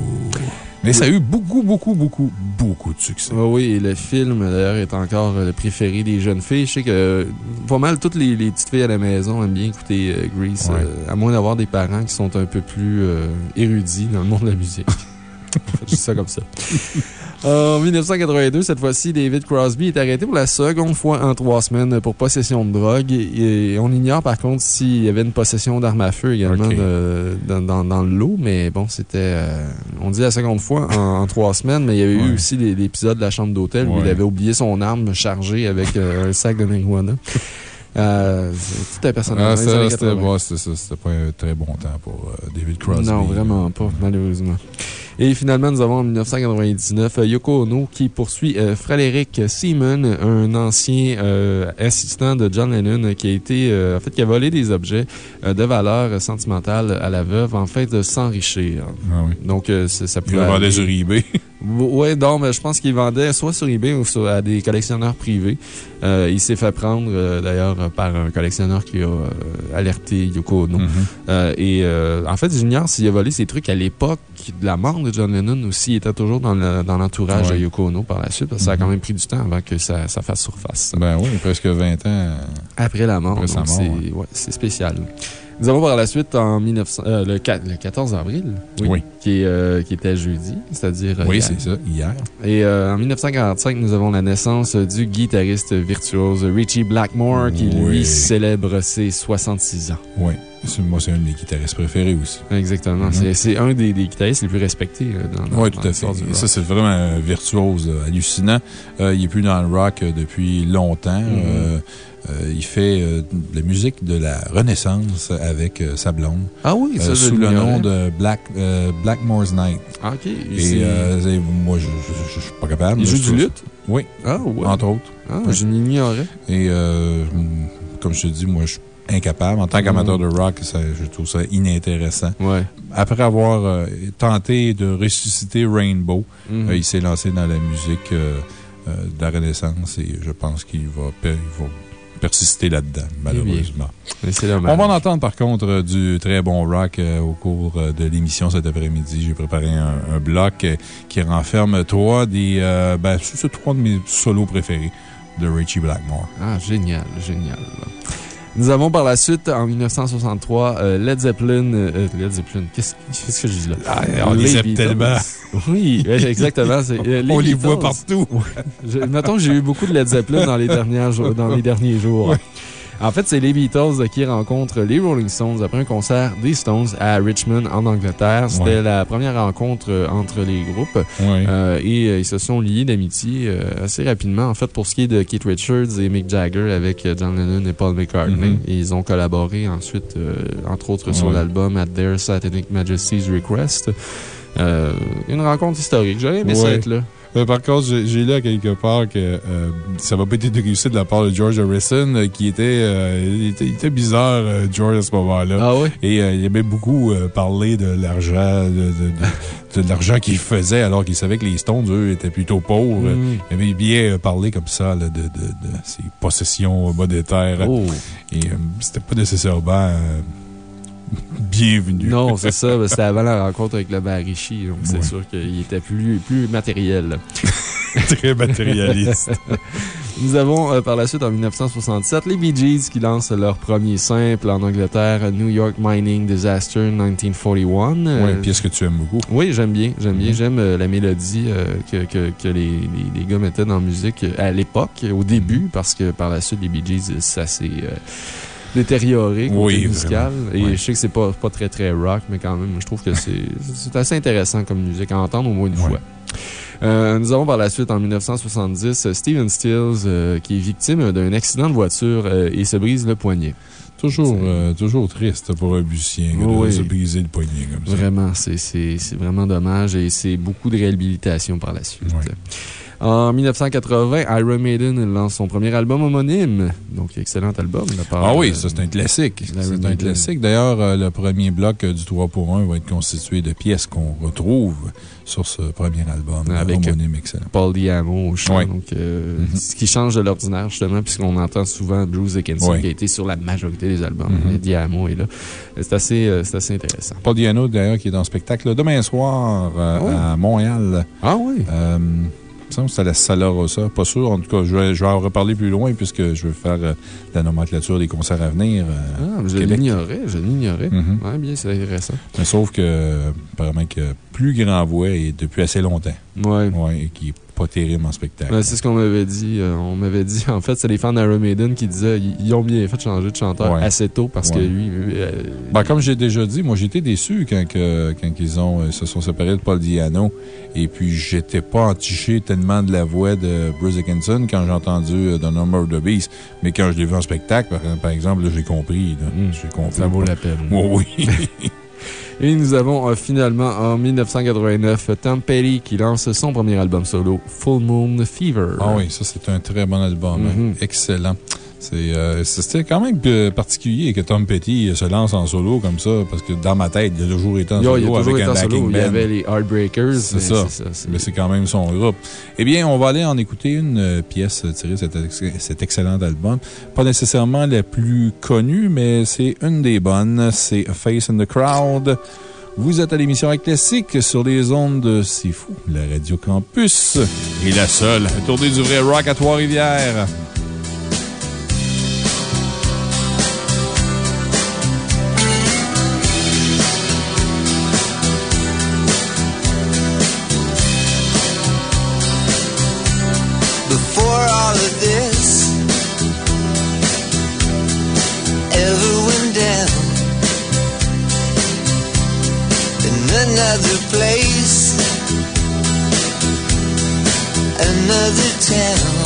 Mais ça a eu beaucoup, beaucoup, beaucoup, beaucoup de succès. oui, et le film, d'ailleurs, est encore le préféré des jeunes filles. Je sais que pas mal toutes les, petites filles à la maison aiment bien écouter euh, Grease, euh, à moins d'avoir des parents qui sont un peu plus euh, érudits dans le monde de la musique. [laughs] Je dis ça comme ça. En 1982, cette fois-ci, David Crosby est arrêté pour la seconde fois en trois semaines pour possession de drogue. Et on ignore par contre s'il y avait une possession d'armes à feu également dans, dans, le lot. Mais bon, c'était. Euh, on dit la seconde fois en, trois semaines, mais il y avait eu aussi l'épisode de la chambre d'hôtel où il avait oublié son arme chargée avec euh, un sac de marijuana. Euh, tout un personnage. Ah, c'était pas un très bon temps pour David Crosby. Non, vraiment pas, malheureusement. Et finalement, nous avons en 1999 euh, Yoko Ono qui poursuit euh, Frédéric Seaman, un ancien euh, assistant de John Lennon qui a été, en fait, qui a volé des objets de valeur sentimentale à la veuve en fait de s'enrichir. Ah oui. Donc, ça peut. Il vendait sur eBay. Oui, donc, je pense qu'il vendait soit sur eBay ou à des collectionneurs privés. il s'est fait prendre, d'ailleurs, par un collectionneur qui a alerté Yoko Ono. Mm-hmm. et en fait, j'ignore s'il a volé ces trucs à l'époque de la mort de John Lennon aussi était toujours dans l'entourage de Yoko Ono par la suite, parce que ça a quand même pris du temps avant que ça, ça fasse surface. Ben oui, presque 20 ans. Après la mort. C'est spécial. Nous avons par la suite en 1900, euh, le, 14 avril, oui, Qui, euh, qui, était jeudi, c'est-à-dire. Oui, c'est ça, hier. Et euh, en 1945, nous avons la naissance du guitariste virtuose Richie Blackmore, qui lui célèbre ses 66 ans. Oui. Moi, c'est un de mes guitaristes préférés aussi. Exactement. Mm-hmm. C'est un des, guitaristes les plus respectés dans, Oui, tout à fait. Ça, c'est vraiment un virtuose hallucinant. il n'est plus dans le rock depuis longtemps. Mm-hmm. Euh, il fait euh, de la musique de la Renaissance avec euh, sa blonde. Ah oui, ça, Sous le nom de Black, Blackmore's Night. Ah, OK. Et moi, je ne suis pas capable. Il joue du lutte? Oui. Ah, oui. Entre autres. Ah, je m'ignorais. Et comme je te dis, moi, je suis incapable. En tant qu'amateur de rock, je trouve ça inintéressant. Ouais. Après avoir tenté de ressusciter Rainbow, mm-hmm. il s'est lancé dans la musique de la Renaissance et je pense qu'il va, il va persister là-dedans, malheureusement. On va en entendre par contre euh, du très bon rock euh, au cours euh, de l'émission cet après-midi. J'ai préparé un, bloc qui renferme trois des, ben, trois de mes solos préférés de Richie Blackmore. Ah, génial, génial. Nous avons par la suite, en 1963, euh, Led Zeppelin. Euh, Led Zeppelin, qu'est-ce que je dis là? Ah, on les aime tellement. Oui, exactement. Euh, on les voit partout. Mettons que j'ai eu beaucoup de Led Zeppelin dans les, dernières, dans les derniers jours. En fait, c'est les Beatles qui rencontrent les Rolling Stones après un concert des Stones à Richmond, en Angleterre. C'était la première rencontre euh, entre les groupes. Euh, et euh, ils se sont liés d'amitié assez rapidement. En fait, pour ce qui est de Keith Richards et Mick Jagger avec John Lennon et Paul McCartney, mm-hmm. ils ont collaboré ensuite, entre autres, sur l'album At Their Satanic Majesty's Request. une rencontre historique. J'aurais aimé ça être là. Euh, par contre, j'ai lu à quelque part que euh, ça va pas être de réussite de la part de George Harrison, euh, qui était, il était, bizarre, George, à ce moment-là. Ah oui? Et il aimait beaucoup parler de l'argent, de, de, l'argent qu'il faisait, alors qu'il savait que les Stones, eux, étaient plutôt pauvres. Mm. Il aimait bien parler comme ça de, ses possessions monétaires. Oh. Et c'était pas nécessairement [laughs] bienvenue. Non, c'est ça. C'était avant la rencontre avec le Barichi. Donc, c'est sûr qu'il était plus, plus matériel. [laughs] Très matérialiste. [laughs] Nous avons euh, par la suite, en 1967, les Bee Gees qui lancent leur premier simple en Angleterre, New York Mining Disaster 1941. Oui, pièce que tu aimes beaucoup? Oui, j'aime bien. J'aime bien. J'aime euh, la mélodie euh, que, que, que les, les, gars mettaient dans la musique à l'époque, au début, parce que par la suite, les Bee Gees, ça s'est détérioré côté musical. Et je sais que c'est pas, pas très, très rock, mais quand même, je trouve que c'est [laughs] assez intéressant comme musique à entendre au moins une fois. Euh, nous avons par la suite, en 1970, Steven Stills, qui est victime d'un accident de voiture et se brise le poignet. Toujours, toujours triste pour un musicien de se briser le poignet comme ça. Vraiment, c'est vraiment dommage et c'est beaucoup de réhabilitation par la suite. En 1980, Iron Maiden lance son premier album homonyme. Donc, excellent album. ah oui, ça, c'est un classique. C'est un classique. D'ailleurs, euh, le premier bloc euh, du 3 pour 1 va être constitué de pièces qu'on retrouve sur ce premier album. Avec homonyme excellent. Paul Diamo au chant. Donc, euh, mm-hmm. Ce qui change de l'ordinaire, justement, puisqu'on entend souvent Bruce Dickinson qui a été sur la majorité des albums. Mm-hmm. Diamo est là. C'est assez, assez intéressant. Paul Diano, d'ailleurs, qui est en spectacle demain soir à Montréal. Ah oui? C'est la Sala Rossa. Pas sûr. En tout cas, je vais, en reparler plus loin puisque je veux faire euh, la nomenclature des concerts à venir. Euh, ah, je l'ignorais. Je l'ignorais. Mhm. Oui, bien, c'est intéressant. Mais sauf que, apparemment, que plus grand voix et depuis assez longtemps. Oui. Et qui pas terrible en spectacle. c'est ce qu'on m'avait dit. Euh, on m'avait dit, en fait, c'est les fans d'Iron Maiden qui disaient ils ont bien fait de changer de chanteur assez tôt parce que lui. Euh, ben, comme j'ai déjà dit, moi, j'étais déçu quand, quand ils ont, euh, se sont séparés de Paul Diano. Et puis, j'étais pas entiché tellement de la voix de Bruce Dickinson quand j'ai entendu The Number of the Beast. Mais quand je l'ai vu en spectacle, par, exemple, j'ai compris. Hmm. J'ai compris. Ça vaut la peine. [laughs] oui. Et nous avons euh, finalement en 1989 Tom Petty qui lance son premier album solo, Full Moon Fever. Ah oui, ça c'est un très bon album. Hein. Mm-hmm. Excellent. Euh, c'était quand même particulier que Tom Petty se lance en solo comme ça, parce que dans ma tête, il a toujours été en solo avec un backing band. Il y avait les Heartbreakers. C'est ça. Mais c'est quand même son groupe. Eh bien, on va aller en écouter une euh, pièce tirée de cet, cet excellent album. Pas nécessairement la plus connue, mais c'est une des bonnes. C'est Face in the Crowd. Vous êtes à l'émission Classique sur les ondes de C'est Fou, la Radio Campus. Et la seule tournée du vrai rock à Trois-Rivières. Another place, another town.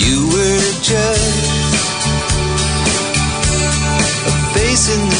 You were just a face in the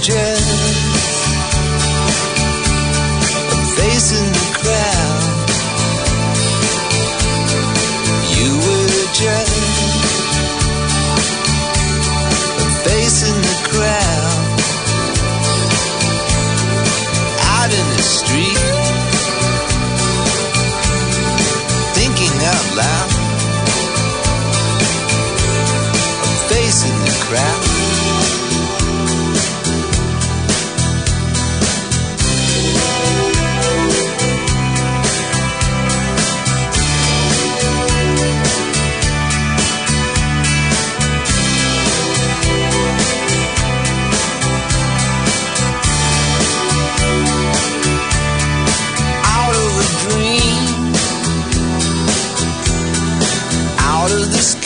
just a face in the crowd. You were just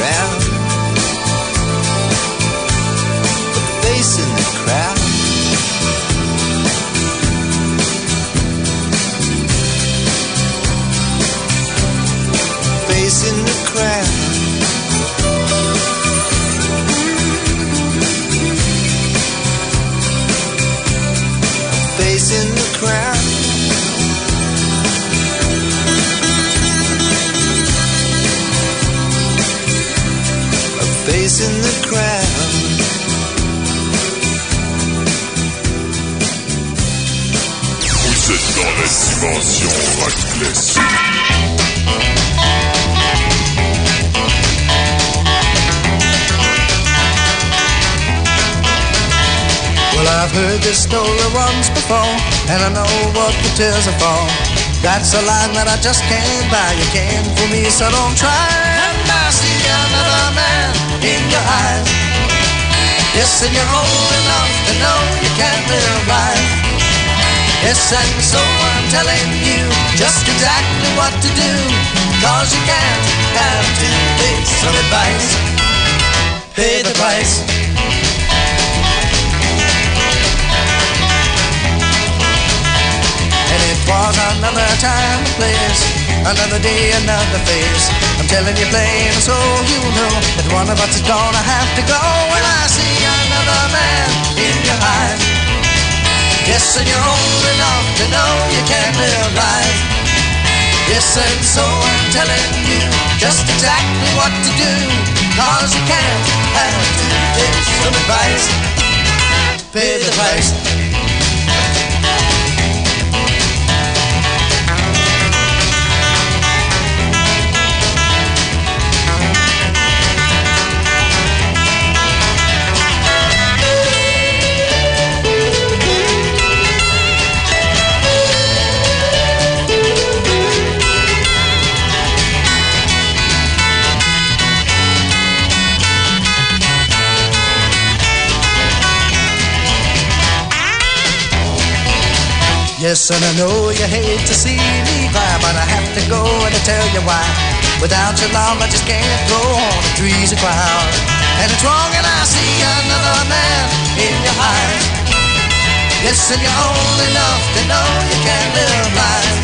around. But the crowd. The crowd. Facing the crowd. Face in the crowd. Vous êtes dans la dimension rock classique. Well, I've heard this story once before, and I know what the tears are for. That's a line that I just can't buy. You can't fool me, so don't try. And I see another man in your eyes. Yes, and you're old enough to know you can't live life. Yes, and so I'm telling you just exactly what to do. Cause you can't have two bits of advice. Pay the price. And it was another time and place, another day, another face. I'm telling you plain so you know that one of us is gonna have to go. When I see another man in your eyes, yes, and you're old enough to know you can't live life. Yes, and so I'm telling you just exactly what to do. Cause you can't have two bits of advice. Pay the price. Yes, and I know you hate to see me cry, but I have to go and I tell you why. Without your love, I just can't go on. The trees are crowd, and it's wrong, and I see another man in your eyes. Yes, and you're old enough to know you can't live life.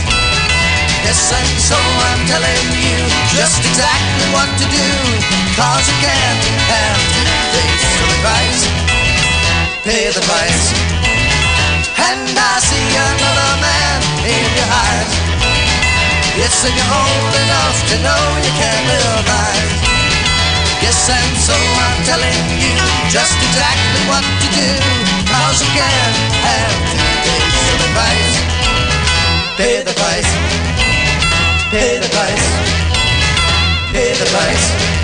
Yes, and so I'm telling you just exactly what to do. Cause you can't have two days of advice. Pay the price. And I see another man in your eyes. Yes, and you're old enough to know you can't live life. Yes, and so I'm telling you just exactly what to do. Cause you can't have two days of advice. Pay the price. Pay the price. Pay the price.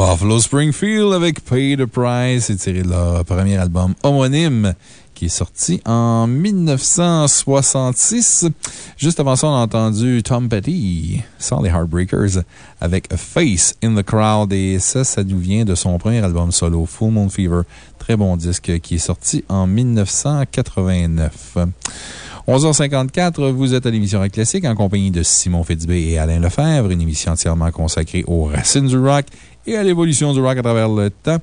Buffalo Springfield avec Pay the Price, c'est tiré leur premier album homonyme qui est sorti en 1966. Juste avant ça, on a entendu Tom Petty, sans Heartbreakers, avec A Face in the Crowd. Et ça, ça nous vient de son premier album solo, Full Moon Fever. Très bon disque qui est sorti en 1989. 11h54, vous êtes à l'émission Rock Classique en compagnie de Simon Fitzbé et Alain Lefebvre, une émission entièrement consacrée aux racines du rock et à l'évolution du rock à travers le temps.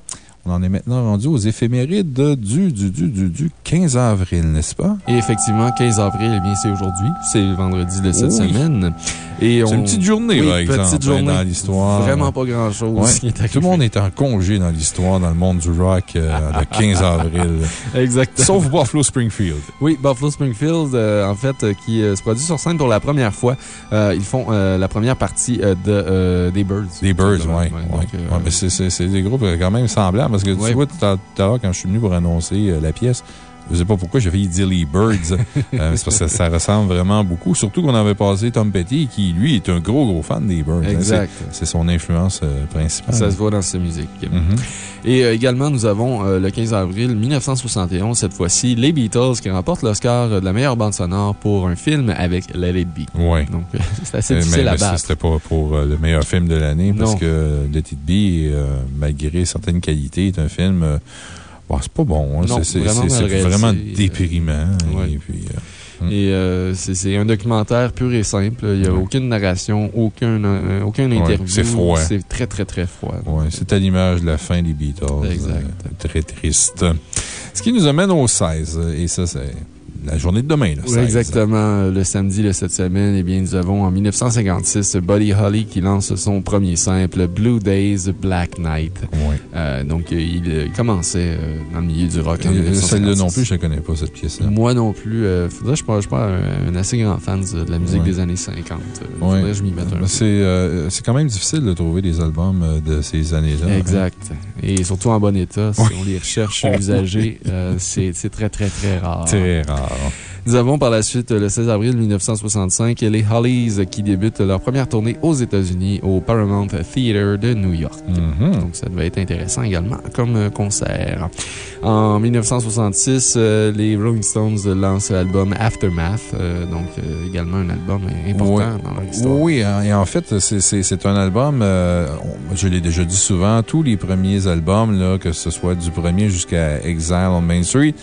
On en est maintenant rendu aux éphémérides du, du, du, du, du 15 avril, n'est-ce pas? Et effectivement, 15 avril, eh bien, c'est aujourd'hui. C'est vendredi de cette Oui. semaine. Et C'est on- une petite journée, Oui, par exemple, petite journée. dans l'histoire. Vraiment pas grand-chose. Ouais. Tout le monde est en congé dans l'histoire, dans le monde du rock, euh, le 15 avril. [laughs] Exactement. Sauf Buffalo Springfield. Oui, Buffalo Springfield, euh, en fait, euh, qui se produit sur scène pour la première fois. Ils font la première partie de, des Birds. Des Birds, oui. Ouais, c'est- des groupes quand même semblables parce que tu vois, tout à, tout à l'heure, quand je suis venu pour annoncer la pièce, je sais pas pourquoi j'ai failli dire les Birds. [laughs] Euh, c'est parce que ça ressemble vraiment beaucoup. Surtout qu'on avait passé Tom Petty, qui, lui, est un gros, gros fan des Birds. hein. Exact. C'est- C'est son influence euh, principale. Ça se voit dans sa musique. Mhm. Et euh, également, nous avons le 15 avril 1971, cette fois-ci, les Beatles qui remportent l'Oscar de la meilleure bande sonore pour un film avec Let It Be. Oui. Donc, [laughs] c'est assez difficile mais à mais battre. c'était pas pour le meilleur film de l'année parce que Let It Be, malgré certaines qualités, est un film. Bon, c'est pas bon. hein. C'est- vraiment vraiment déprimant. ouais. Et puis. Et euh, c'est un documentaire pur et simple. Il n'y a aucune narration, aucun, euh, aucun Ouais, interview. c'est froid. C'est très, très, très froid. Ouais, c'est à l'image de la fin des Beatles. Exact. Euh, très triste. Ce qui nous amène au 16, et ça, c'est la journée de demain. Là, Oui, 16. exactement. Le samedi de cette semaine, eh bien, nous avons en 1956 Buddy Holly qui lance son premier simple, Blue Days, Black Night. Euh, donc, euh, il commençait euh, dans le milieu du rock en Euh, 1956. Celle-là non plus, je ne connais pas, cette pièce-là. Moi non plus. Euh, faudrait, je ne suis pas un, assez grand fan de, la musique des années 50. Euh, Ouais. faudrait que je m'y mette un Ben, peu. C'est quand même difficile de trouver des albums de ces années-là. Exact. Et surtout en bon état, si on les recherche [laughs] usagés, c'est très, très, très rare. hein. Très rare. Nous avons par la suite, le 16 avril 1965, les Hollies qui débutent leur première tournée aux États-Unis au Paramount Theater de New York. Mhm. Donc, ça devait être intéressant également comme euh, concert. En 1966, euh, les Rolling Stones lancent l'album Aftermath, euh, donc euh, également un album important Ouais. dans leur histoire. Oui, hein, et en fait, c'est- un album, je l'ai déjà dit souvent, tous les premiers albums, là, que ce soit du premier jusqu'à Exile on Main Street,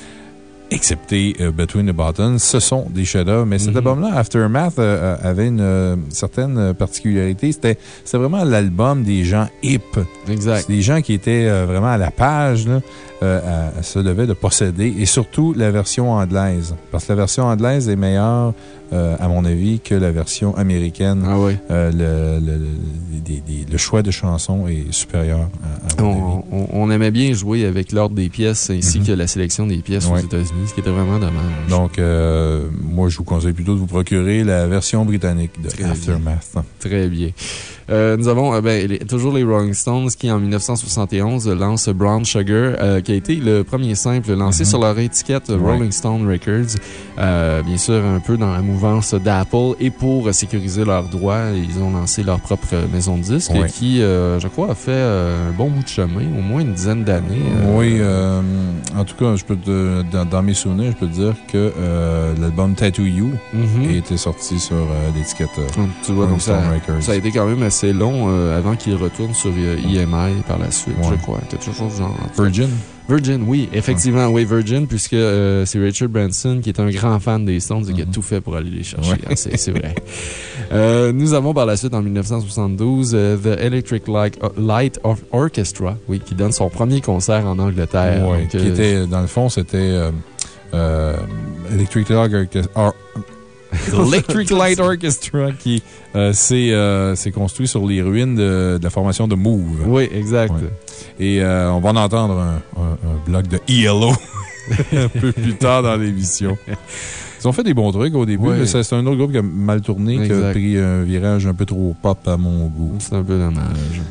excepté euh, Between the Buttons, ce sont des chefs-d'œuvre. Mais cet Mhm. album-là, Aftermath, euh, avait une euh, certaine particularité. C'était vraiment l'album des gens hip. Exact. Des gens qui étaient euh, vraiment à la page, là, euh, à- à se devaient de posséder, et surtout la version anglaise. Parce que la version anglaise est meilleure, euh, à mon avis, que la version américaine. Ah oui. Euh, le, le- le- des- des- le choix de chansons est supérieur, à, à mon avis. On, on- aimait bien jouer avec l'ordre des pièces ainsi Mhm. que la sélection des pièces aux. États-Unis, ce qui était vraiment dommage. Donc, euh, moi, je vous conseille plutôt de vous procurer la version britannique de Très bien. Aftermath. Très bien. Euh, nous avons euh, ben, les- toujours les Rolling Stones qui, en 1971, euh, lancent Brown Sugar, euh, qui a été le premier simple lancé Mhm. sur leur étiquette Ouais. Rolling Stone Records. Bien sûr, un peu dans la mouvance d'Apple. Et pour sécuriser leurs droits, ils ont lancé leur propre maison de disques qui, euh, je crois, a fait euh, un bon bout de chemin, au moins une dizaine d'années. euh, Oui, euh, en tout cas, je peux te- dans, dans mes souvenirs, je peux te dire que euh, l'album Tattoo You mhm. était sorti sur l'étiquette tu vois, donc ça, Stone Records. ça a été quand même assez long avant qu'ils retournent sur EMI par la suite, Ouais. je crois. Quelque chose du genre. Virgin? Virgin, oui, effectivement, oui, Virgin, puisque euh, c'est Richard Branson qui est un grand fan des Stones et qui a Mhm. tout fait pour aller les chercher. Ouais. hein, c'est vrai. Euh, nous avons par la suite, en 1972, euh, The Electric Light, Light Or- Orchestra, oui, qui donne son premier concert en Angleterre. Donc, qui était, dans le fond, c'était Electric Light Orchestra. Or- [laughs] Electric Light Orchestra qui euh, s'est euh, s'est construit sur les ruines de, de la formation de Move. Oui, exact. Ouais. Et euh, on va en entendre un, un- un bloc de ELO [laughs] un peu plus tard dans l'émission. Ils ont fait des bons trucs au début, mais c'est un autre groupe qui a mal tourné, qui a pris un virage un peu trop pop à mon goût. C'est un peu dommage.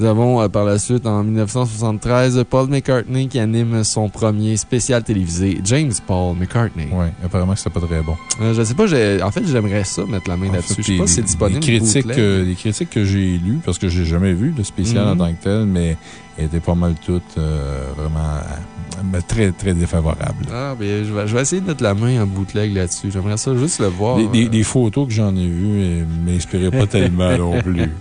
Nous avons euh, par la suite, en 1973, Paul McCartney qui anime son premier spécial télévisé, James Paul McCartney. Oui, apparemment que c'était pas très bon. Euh, je sais pas, en fait, j'aimerais ça mettre la main là-dessus. Je sais pas si c'est disponible. Les critiques, euh, les critiques que j'ai lues, parce que j'ai jamais vu le spécial Mhm. en tant que tel, mais étaient pas mal toutes euh, vraiment euh, ben, très, très défavorables. Ah, ben, je vais, je vais essayer de mettre la main en bootleg là-dessus. J'aimerais ça juste le voir. Les, les- euh, les photos que j'en ai vues ne m'inspiraient pas tellement non plus. [laughs]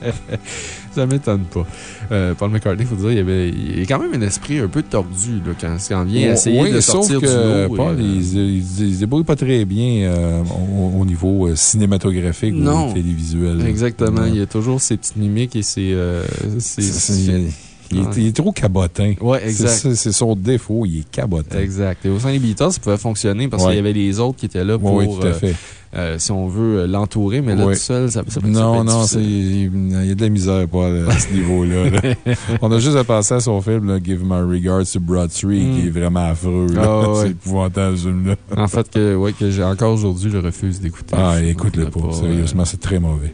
Ça m'étonne pas. Euh, Paul McCartney, il faut dire, il y avait il y a quand même un esprit un peu tordu là, quand, quand il vient essayer Oui, de sortir que du lot. Paul, et, euh, il, se- il se- il se débrouille pas très bien euh, au, au niveau euh, cinématographique Non. ou télévisuel. Exactement. Ouais. Il y a toujours ses petites mimiques et ses. euh, ses- il, est- il est, Ouais. il est trop cabotin. Ouais, C'est exact. C'est son défaut, il est cabotin. Exact. Et au sein des Beatles, ça pouvait fonctionner parce Ouais. qu'il y avait les autres qui étaient là pour, Oui, tout à euh, fait. euh, si on veut, euh, l'entourer, mais là, tout seul, ça, ça, ça peut Non, être non, difficile. il y a de la misère à ce niveau-là. là. [laughs] On a juste à passer à son film, là, Give My Regards to Broad Street, Mm. qui est vraiment affreux. là. Ah, ouais. C'est épouvantable, ce film-là. En fait, que, ouais, que j'ai encore aujourd'hui, je refuse d'écouter. Ah, écoute-le pas, Sérieusement, c'est très mauvais.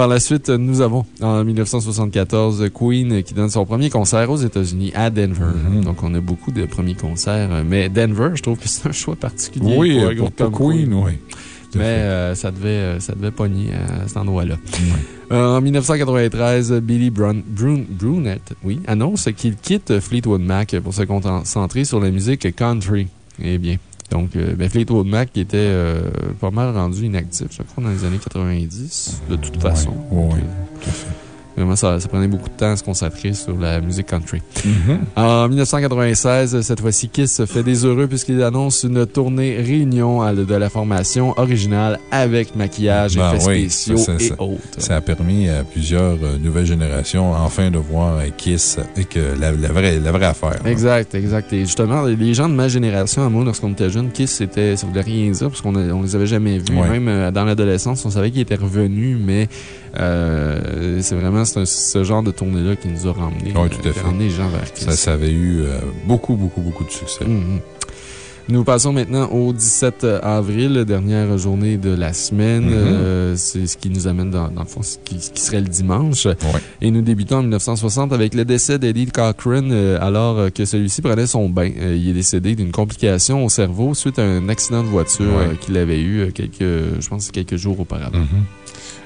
Par la suite, nous avons en 1974 Queen qui donne son premier concert aux États-Unis à Denver. Mhm. Donc, on a beaucoup de premiers concerts. Mais Denver, je trouve que c'est un choix particulier. Oui, pour comme Queen, oui. Mais euh, ça, devait, euh, ça devait pogner à cet endroit-là. Euh, en 1993, Billy Brun Brun Brunette oui, annonce qu'il quitte Fleetwood Mac pour se concentrer sur la musique country. Eh bien. Donc, euh, ben, Fleetwood Mac qui était euh, pas mal rendu inactif, je crois, dans les années 90, de toute façon. Oui, tout à fait. Vraiment, ça, ça prenait beaucoup de temps à se concentrer sur la musique country. Mhm. En 1996, cette fois-ci, Kiss fait des heureux puisqu'il annonce une tournée réunion de la formation originale avec maquillage, Ben effets oui, spéciaux ça, et ça. autres. Ça a permis à plusieurs euh, nouvelles générations enfin de voir Kiss et que la, la vraie, la vraie affaire. là. Exact, exact. Et justement, les gens de ma génération, à moi, lorsqu'on était jeune, Kiss, c'était, ça voulait rien dire parce qu'on on les avait jamais vus. Ouais. Même euh, dans l'adolescence, on savait qu'ils étaient revenus, mais euh, c'est vraiment un- ce genre de tournée-là qui nous a ramenés. Oui, tout à euh, fait. ramené les gens vers. Ça, ça avait eu euh, beaucoup, beaucoup, beaucoup de succès. Mhm. Nous passons maintenant au 17 avril, dernière journée de la semaine. Mhm. Euh, c'est ce qui nous amène dans, dans le fond, ce qui, ce qui serait le dimanche. Ouais. Et nous débutons en 1960 avec le décès d'Eddie Cochran euh, alors que celui-ci prenait son bain. Euh, il est décédé d'une complication au cerveau suite à un accident de voiture Ouais. qu'il avait eu quelques, je pense, quelques jours auparavant. Mhm.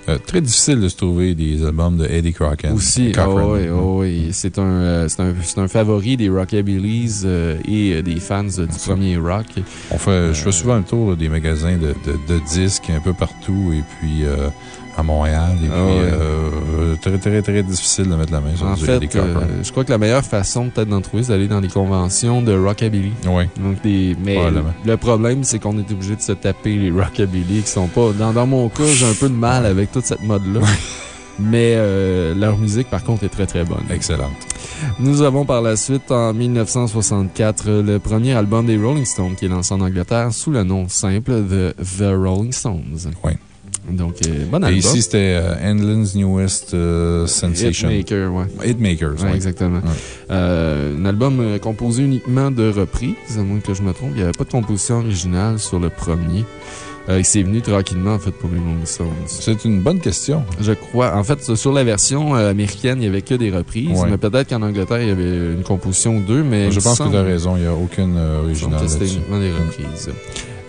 Euh, très difficile de se trouver des albums de Eddie Crockett. Aussi, Cochran. ah ouais, ah c'est un, euh, c'est un, c'est un favori des Rockabillys euh, et euh, des fans euh, du premier rock. On fait, je fais souvent le tour là, des magasins de, de, de disques un peu partout et puis euh, à Montréal. Et Ah puis, ouais. euh, très, très, très difficile de mettre la main sur En du fait, euh, je crois que la meilleure façon peut-être d'en trouver, c'est d'aller dans les conventions de Rockabilly. Oui. Donc des, mais le problème, c'est qu'on est obligé de se taper les Rockabilly qui sont pas. Dans, dans mon cas, j'ai un peu de mal avec toute cette mode-là. Mais euh, leur musique, par contre, est très très bonne. Excellente. Nous avons par la suite, en 1964, le premier album des Rolling Stones qui est lancé en Angleterre sous le nom simple de The Rolling Stones. Oui. Donc, euh, bon Et album. ici, c'était euh, Endland's Newest euh, Sensation. Hitmaker, ouais. Hitmakers, Ouais, oui. exactement. Ouais. Euh, un album composé uniquement de reprises, à moins que je me trompe. Il n'y avait pas de composition originale sur le premier. Euh, et c'est venu tranquillement, en fait, pour les Stones. C'est une bonne question. Je crois. En fait, sur la version américaine, il n'y avait que des reprises. Ouais. Mais peut-être qu'en Angleterre, il y avait une composition ou deux. Mais Je pense que tu as raison. Il n'y a aucune originale C'était uniquement des reprises.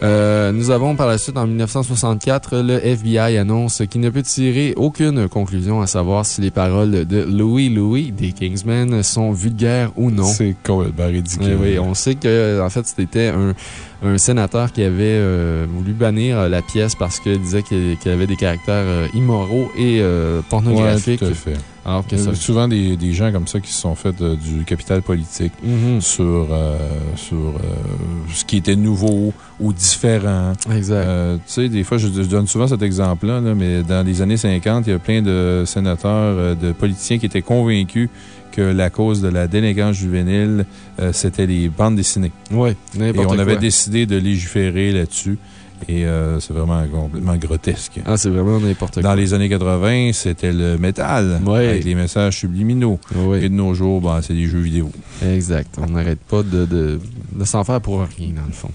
Euh, nous avons par la suite, en 1964, le FBI annonce qu'il ne peut tirer aucune conclusion à savoir si les paroles de Louis Louis des Kingsmen sont vulgaires ou non. C'est complètement ridicule. Oui, oui, on sait que, en fait, c'était un, un sénateur qui avait euh, voulu bannir euh, la pièce parce qu'il disait qu'il qu'il avait des caractères euh, immoraux et euh, pornographiques. Ouais, tout à fait. Alors que Il y ça. a souvent des, des gens comme ça qui se sont fait du capital politique Mhm. sur, sur ce qui était nouveau ou différent. Exact. Tu sais, des fois, je, je donne souvent cet exemple-là, là, mais dans les années 50, il y a plein de sénateurs, de politiciens qui étaient convaincus que la cause de la délinquance juvénile, euh, c'était les bandes dessinées. oui, Et n'importe on quoi. avait décidé de légiférer là-dessus. Et euh, c'est vraiment complètement grotesque. Ah, c'est vraiment n'importe Dans quoi. les années 80, c'était le métal, Ouais. avec les messages subliminaux. Oui, Et de nos jours, ben, c'est des jeux vidéo. exact. On n'arrête pas de, de, de s'en faire pour rien, dans le fond.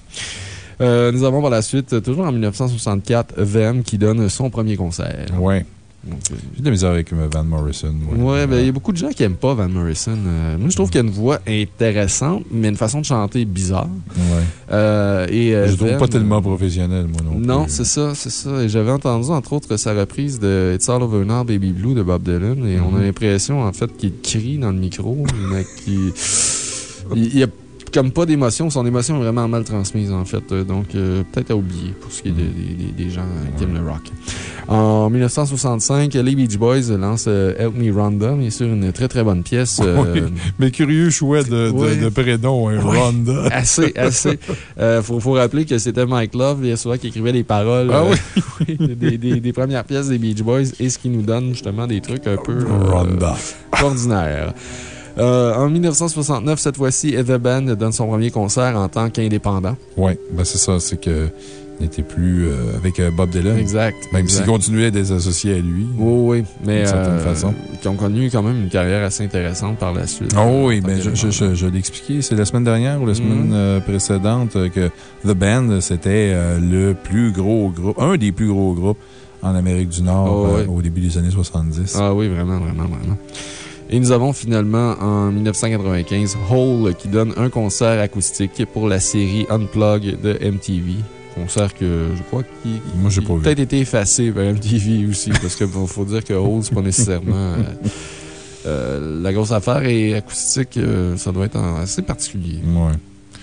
Euh, nous avons par la suite, toujours en 1964, Them qui donne son premier concert. Ouais. Euh, J'ai de la misère avec euh, Van Morrison. Ouais, ben, il y a beaucoup de gens qui aiment pas Van Morrison. Euh, moi, je trouve qu'il a une voix intéressante, mais une façon de chanter bizarre. Ouais. Euh, et, euh, Je le trouve pas tellement professionnel, moi non plus. Non, c'est ça, c'est ça. Et j'avais entendu, entre autres, sa reprise de It's All Over Now, Baby Blue de Bob Dylan. Et on a Mhm. l'impression, en fait, qu'il crie dans le micro, mais qu'il. Il y a comme pas d'émotion. Son émotion est vraiment mal transmise, en fait. Euh, Donc, euh, peut-être à oublier pour ce qui est des, des- des- gens euh, qui aiment le rock. En 1965, les Beach Boys lancent euh, Help Me Rhonda, bien sûr, une très très bonne pièce. [laughs] Oui. Mais curieux choix de, de, Ouais. de prénom, hein, Ouais. Rhonda. [laughs] Assez, assez. Faut, faut rappeler que c'était Mike Love, bien souvent, qui écrivait les paroles Ah oui, [laughs] des, des- premières pièces des Beach Boys et ce qui nous donne justement des trucs un peu Rhonda. ordinaires. Euh, en 1969, cette fois-ci, The Band donne son premier concert en tant qu'indépendant. Oui, ben c'est ça, c'est que n'était plus euh, avec euh, Bob Dylan. Exact. Même s'il continuait à associés à lui. Oui, oui, mais D'une certaine euh, façon. qui ont connu quand même une carrière assez intéressante par la suite. Oh oui, En tant mais je, je, l'ai expliqué, c'est la semaine dernière ou la semaine Mhm. euh, précédente que The Band, c'était le plus gros groupe, un des plus gros groupes en Amérique du Nord Oh, oui. au début des années 70. Ah oui, vraiment, vraiment, vraiment. Et nous avons finalement en 1995 Hole qui donne un concert acoustique pour la série Unplug de MTV. Concert que je crois Moi, j'ai pas a peut-être été effacé par MTV aussi, parce qu'il faut dire que Hole, c'est pas nécessairement euh, euh, la grosse affaire. Et acoustique, euh, ça doit être assez particulier. Ouais.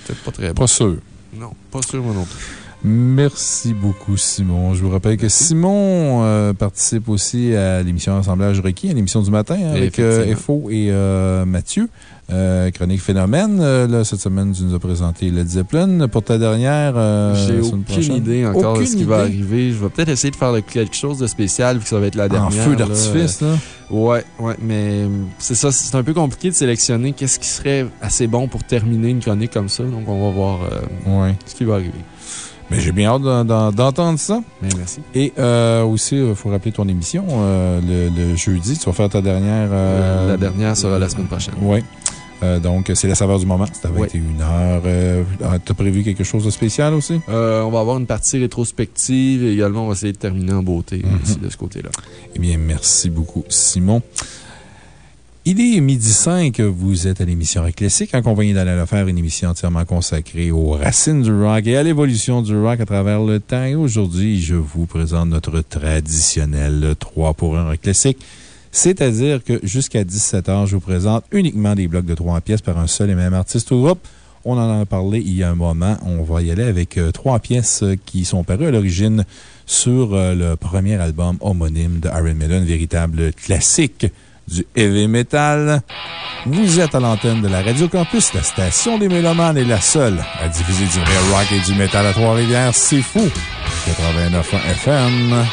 Peut-être pas très bon. Pas sûr. Non, pas sûr moi non plus. Merci beaucoup, Simon. Je vous rappelle que Simon euh, participe aussi à l'émission Assemblage requis, à l'émission du matin hein, avec euh, FO et euh, Mathieu. chronique Phénomène. là, cette semaine, tu nous as présenté Led Zeppelin. Pour ta dernière. J'ai aucune idée encore de ce qui va arriver. Je vais peut-être essayer de faire quelque chose de spécial vu que ça va être la dernière. En feu d'artifice, là. Ouais, ouais, mais c'est ça, c'est un peu compliqué de sélectionner qu'est-ce qui serait assez bon pour terminer une chronique comme ça. Donc, on va voir ce qui va arriver. Mais j'ai bien hâte d'entendre ça. Bien, merci. Et euh, aussi, il faut rappeler ton émission euh, le, jeudi. Tu vas faire ta dernière. Euh, la dernière sera la semaine prochaine. Oui. donc, c'est la saveur du moment. C'est à 21h. tu as prévu quelque chose de spécial aussi? on va avoir une partie rétrospective et également, on va essayer de terminer en beauté mhm. aussi de ce côté-là. Eh bien, merci beaucoup, Simon. Il est midi 5, vous êtes à l'émission Rock Classique, accompagné d'Alain faire une émission entièrement consacrée aux racines du rock et à l'évolution du rock à travers le temps. Et aujourd'hui, je vous présente notre traditionnel 3 pour 1 Rock Classique. C'est-à-dire que jusqu'à 17h, je vous présente uniquement des blocs de 3 pièces par un seul et même artiste ou groupe. On en a parlé il y a un moment. On va y aller avec euh, trois pièces qui sont parues à l'origine sur euh, le premier album homonyme de Iron Maiden, véritable classique du heavy metal. Vous êtes à l'antenne de la Radio Campus, la station des Mélomanes est la seule à diffuser du vrai rock et du métal à Trois-Rivières. C'est fou! 89 FM.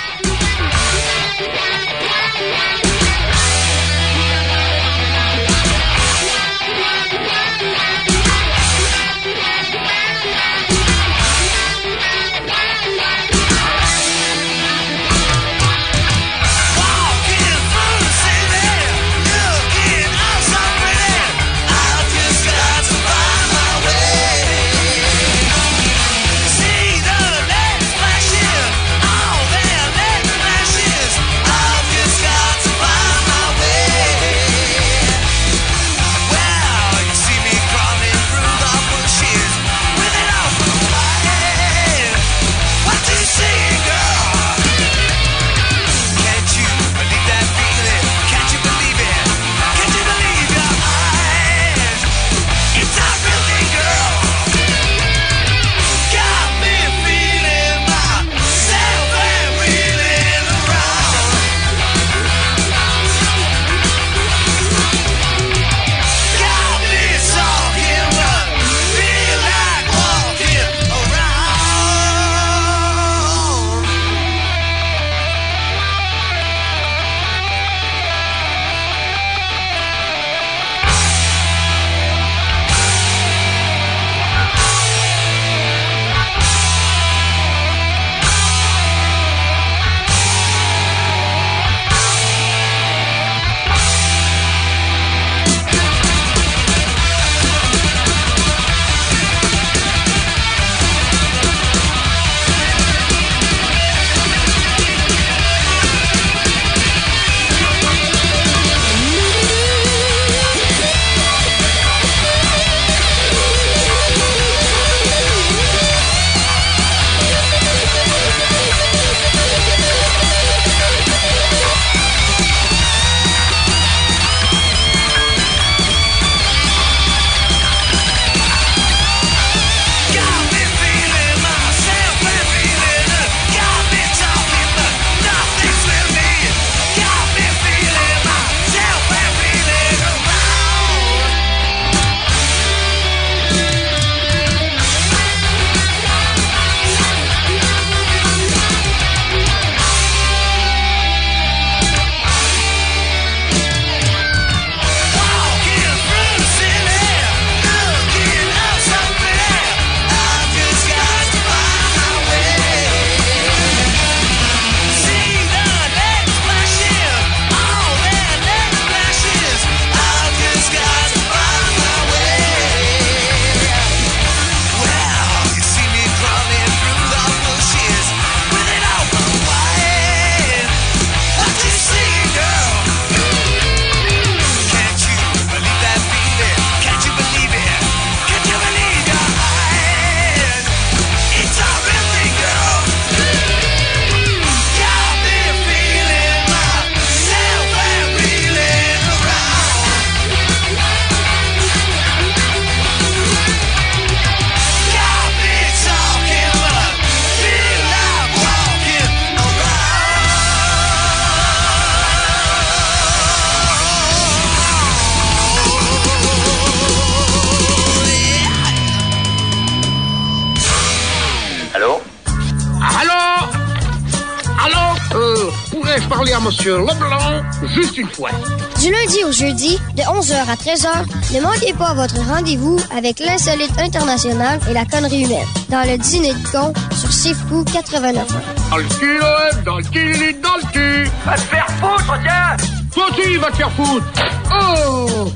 13h, ne manquez pas votre rendez-vous avec l'insolite international et la connerie humaine dans le dîner de con sur Fou 89. Dans le cul, Noël, dans le cul, dans le cul. Va te faire foutre, tiens Toi aussi, va te faire foutre Oh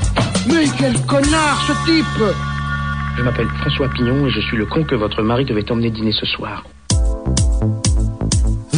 Mais quel connard, ce type Je m'appelle François Pignon et je suis le con que votre mari devait emmener dîner ce soir.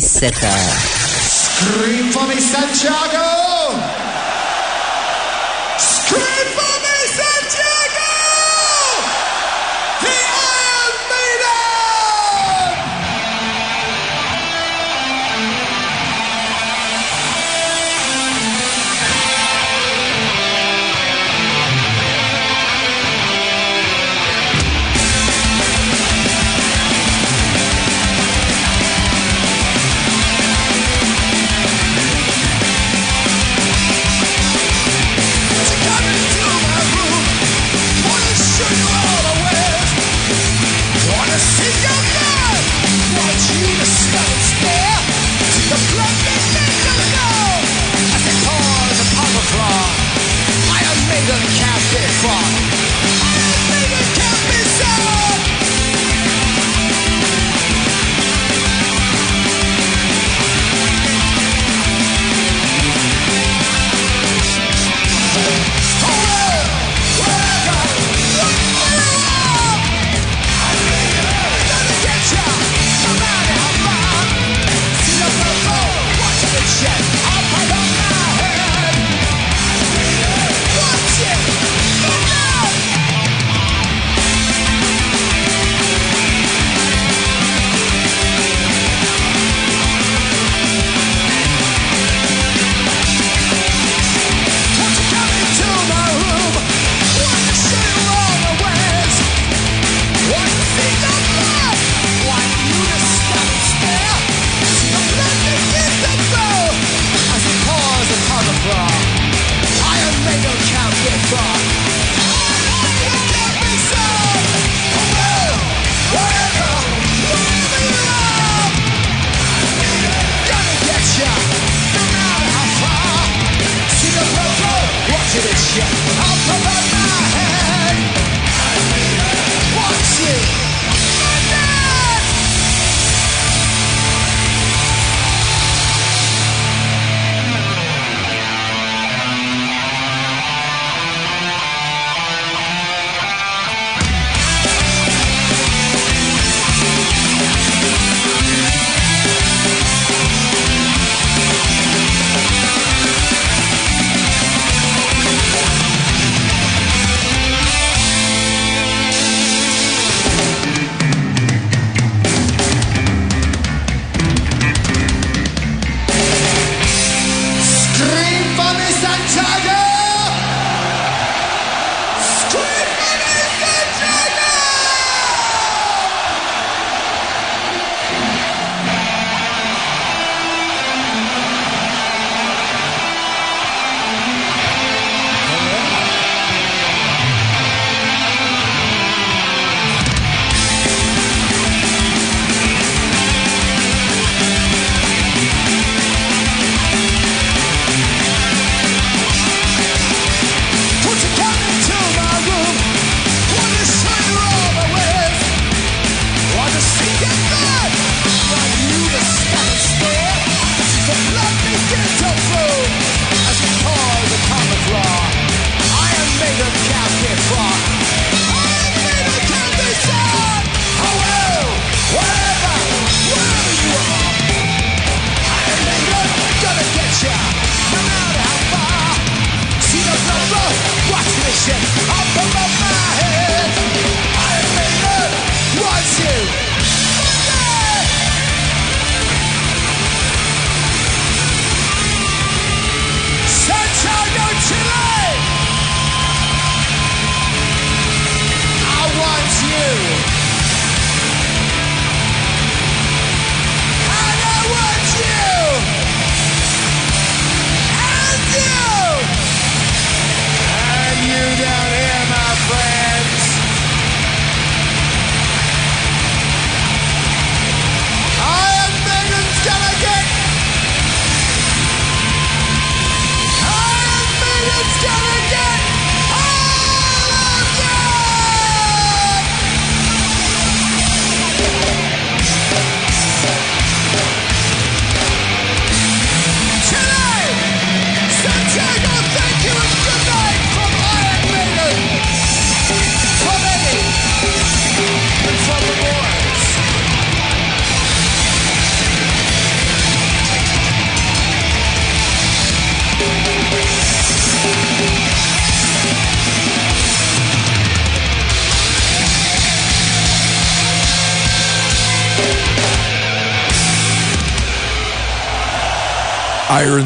17h.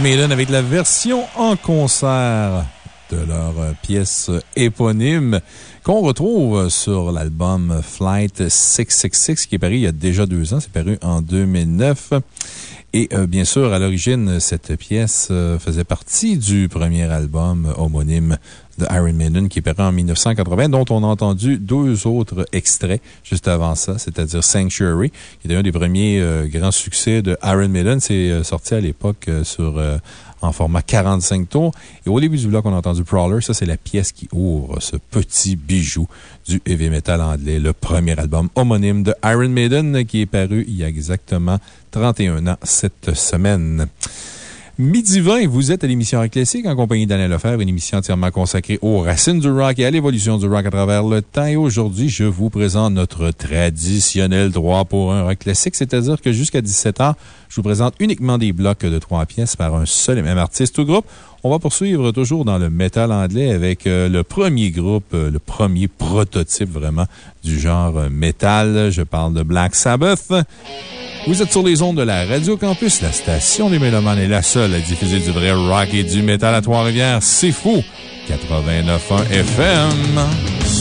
Avec la version en concert de leur euh, pièce éponyme qu'on retrouve sur l'album Flight 666 qui est paru il y a déjà deux ans. C'est paru en 2009. Et euh, bien sûr, à l'origine, cette pièce euh, faisait partie du premier album homonyme de Iron Maiden qui est paru en 1980, dont on a entendu deux autres extraits juste avant ça, c'est-à-dire Sanctuary, qui est un des premiers euh, grands succès de Iron Maiden. C'est sorti à l'époque sur en format 45 tours. Et au début du bloc, on a entendu Prowler. Ça, c'est la pièce qui ouvre ce petit bijou du heavy metal anglais, le premier album homonyme de Iron Maiden qui est paru il y a exactement 31 ans cette semaine. Midi 20, vous êtes à l'émission Rock Classique en compagnie d'Alain Lefebvre, une émission entièrement consacrée aux racines du rock et à l'évolution du rock à travers le temps. Et aujourd'hui, je vous présente notre traditionnel droit pour un rock classique, c'est-à-dire que jusqu'à 17 h je vous présente uniquement des blocs de trois pièces par un seul et même artiste ou groupe. On va poursuivre toujours dans le métal anglais avec euh, le premier groupe, euh, le premier prototype vraiment du genre euh, métal. Je parle de Black Sabbath. Vous êtes sur les ondes de la Radio Campus, la station des Mélomanes est la seule à diffuser du vrai rock et du métal à Trois-Rivières. C'est fou! 89.1 FM.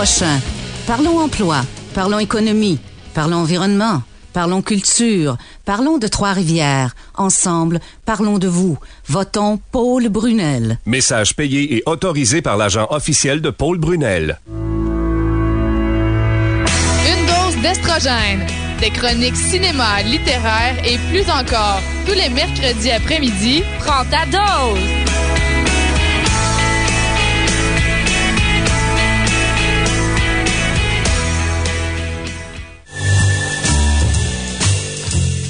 Prochain, parlons emploi, parlons économie, parlons environnement, parlons culture, parlons de Trois-Rivières. Ensemble, parlons de vous. Votons Paul Brunel. Message payé et autorisé par l'agent officiel de Paul Brunel. Une dose d'estrogène. Des chroniques cinéma, littéraires et plus encore. Tous les mercredis après-midi, prends ta dose.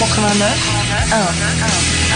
89 1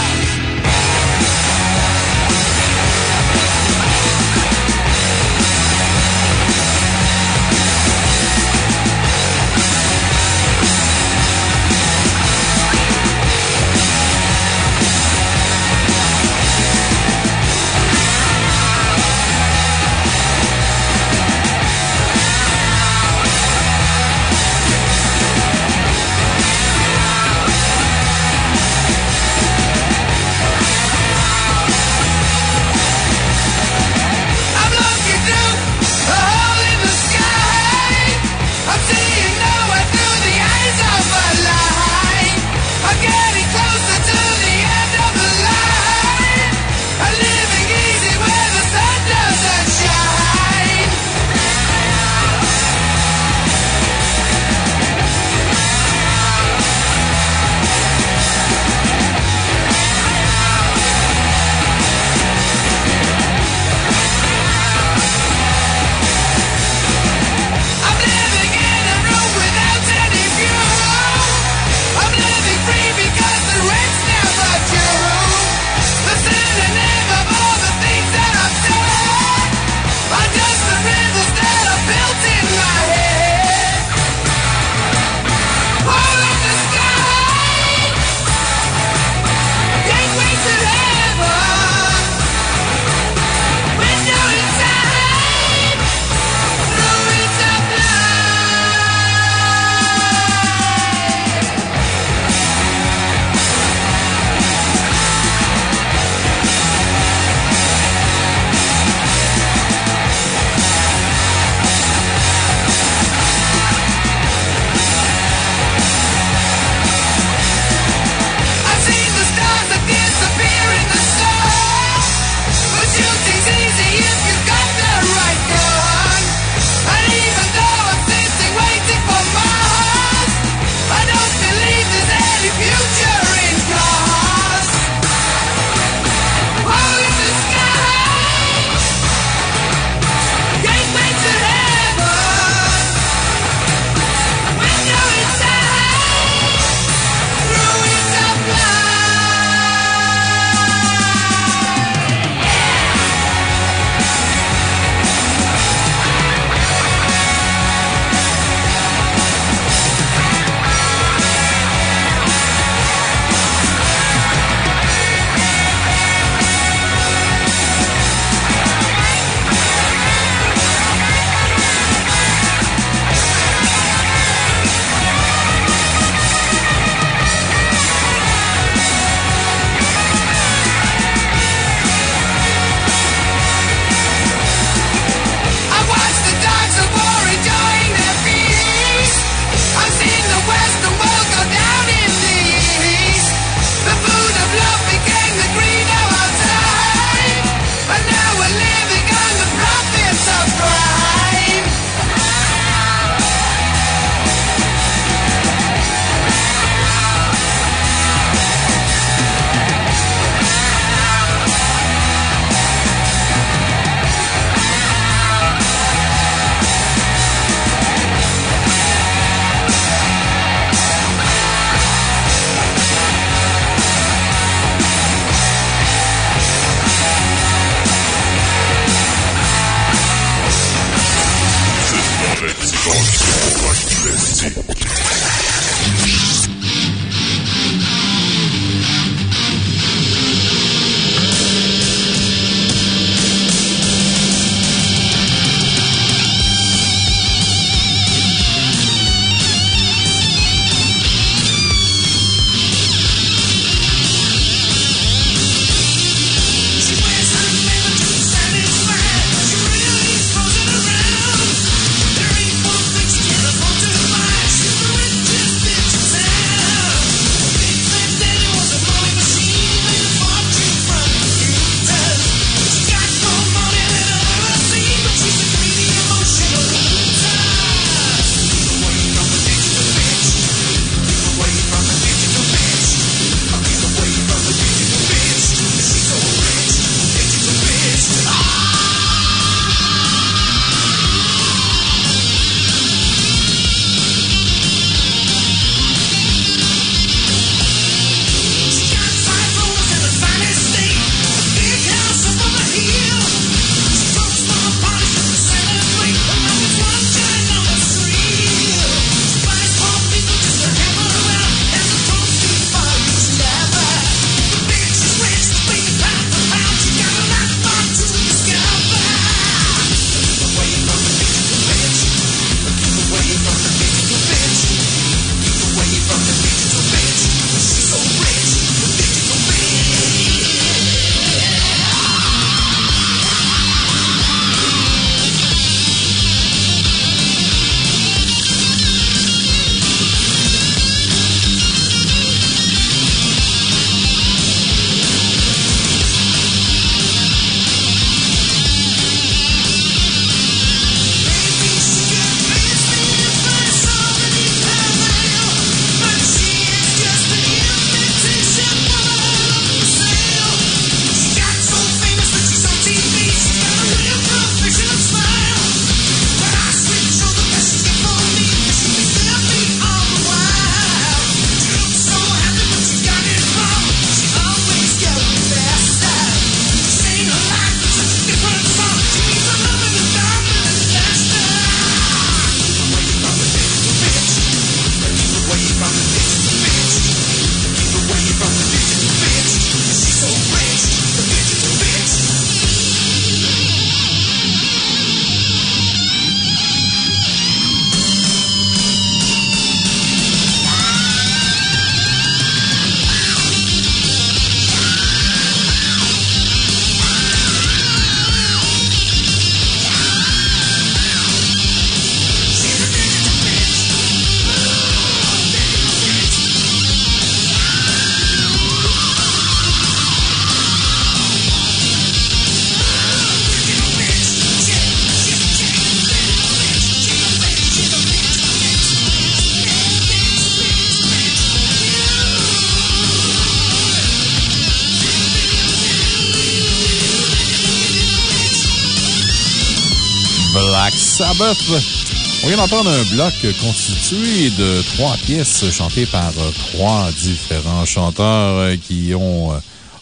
On vient d'entendre un bloc constitué de trois pièces chantées par euh, trois différents chanteurs euh, qui ont euh,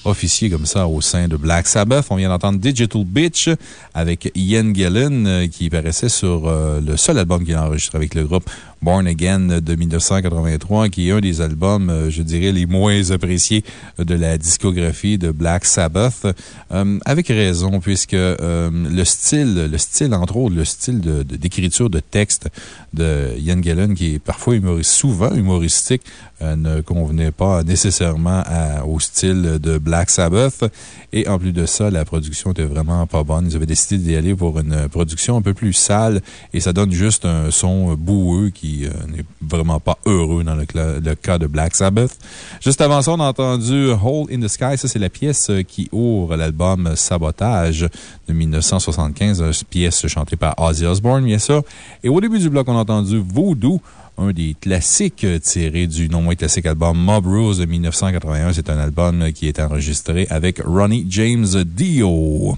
officié comme ça au sein de Black Sabbath. On vient d'entendre Digital Bitch avec Ian Gillen qui paraissait sur le seul album qu'il a enregistré avec le groupe Born Again de 1983, qui est un des albums, euh, je dirais, les moins appréciés de la discographie de Black Sabbath. Euh, avec raison, puisque euh, le style, le style, entre autres, le style d'écriture de, de, texte de Ian Gillen, qui est parfois humoristique, souvent humoristique, ne convenait pas nécessairement au style de Black Sabbath. Et en plus de ça, la production était vraiment pas bonne. Ils avaient décidé d'y aller pour une production un peu plus sale et ça donne juste un son boueux qui euh, n'est vraiment pas heureux dans le, cas de Black Sabbath. Juste avant ça, on a entendu Hole in the Sky. Ça, c'est la pièce euh, qui ouvre l'album Sabotage de 1975, une pièce chantée par Ozzy Osbourne, bien sûr. Et au début du bloc, on a entendu Voodoo un des classiques tirés du non moins classique album Mob Rules de 1981. C'est un album qui est enregistré avec Ronnie James Dio.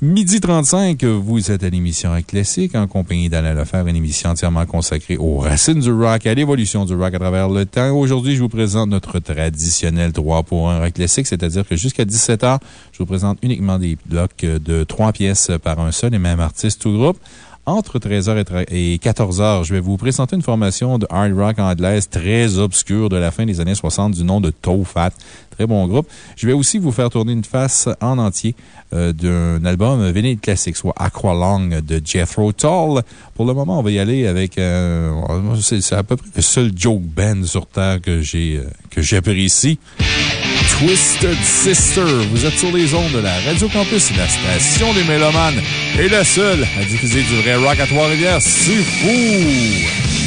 Midi 35, vous êtes à l'émission Classique en compagnie d'Alain Lefebvre, une émission entièrement consacrée aux racines du rock, à l'évolution du rock à travers le temps. Aujourd'hui, je vous présente notre traditionnel 3 pour 1 Rock Classique, c'est-à-dire que jusqu'à 17 h, je vous présente uniquement des blocs de 3 pièces par un seul et même artiste ou groupe entre 13h et 14h, je vais vous présenter une formation de hard rock anglaise très obscure de la fin des années 60 du nom de Toe Fat. Très bon groupe. Je vais aussi vous faire tourner une face en entier euh, d'un album vinyle classique, soit Aqualung de Jethro Tull. Pour le moment, on va y aller avec... Euh, c'est à peu près le seul joke band sur Terre que euh, j'apprécie. Twisted Sister. Vous êtes sur les ondes de la Radio Campus, la station des Mélomanes et la seule à diffuser du vrai rock à Trois-Rivières. C'est fou!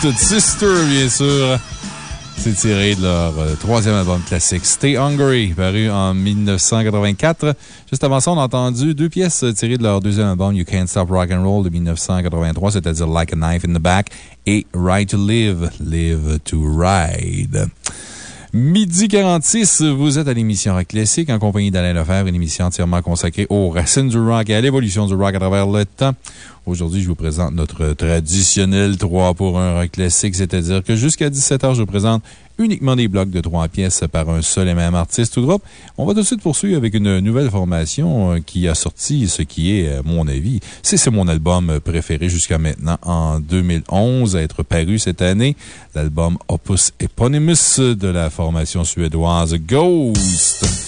Twisted Sister, bien sûr. C'est tiré de leur euh, troisième album classique, Stay Hungry, paru en 1984. Juste avant ça, on a entendu deux pièces tirées de leur deuxième album, You Can't Stop Rock and Roll de 1983, c'est-à-dire Like a Knife in the Back et Ride to Live, Live to Ride. Midi 46, vous êtes à l'émission Rock Classique en compagnie d'Alain Lefebvre, une émission entièrement consacrée aux racines du rock et à l'évolution du rock à travers le temps. Aujourd'hui, je vous présente notre traditionnel 3 pour 1 rock classique, c'est-à-dire que jusqu'à 17h, je vous présente uniquement des blocs de 3 pièces par un seul et même artiste ou groupe. On va tout de suite poursuivre avec une nouvelle formation euh, qui a sorti ce qui est, à mon avis, c'est mon album préféré jusqu'à maintenant en 2011 à être paru cette année. L'album Opus Eponymous de la formation suédoise Ghost.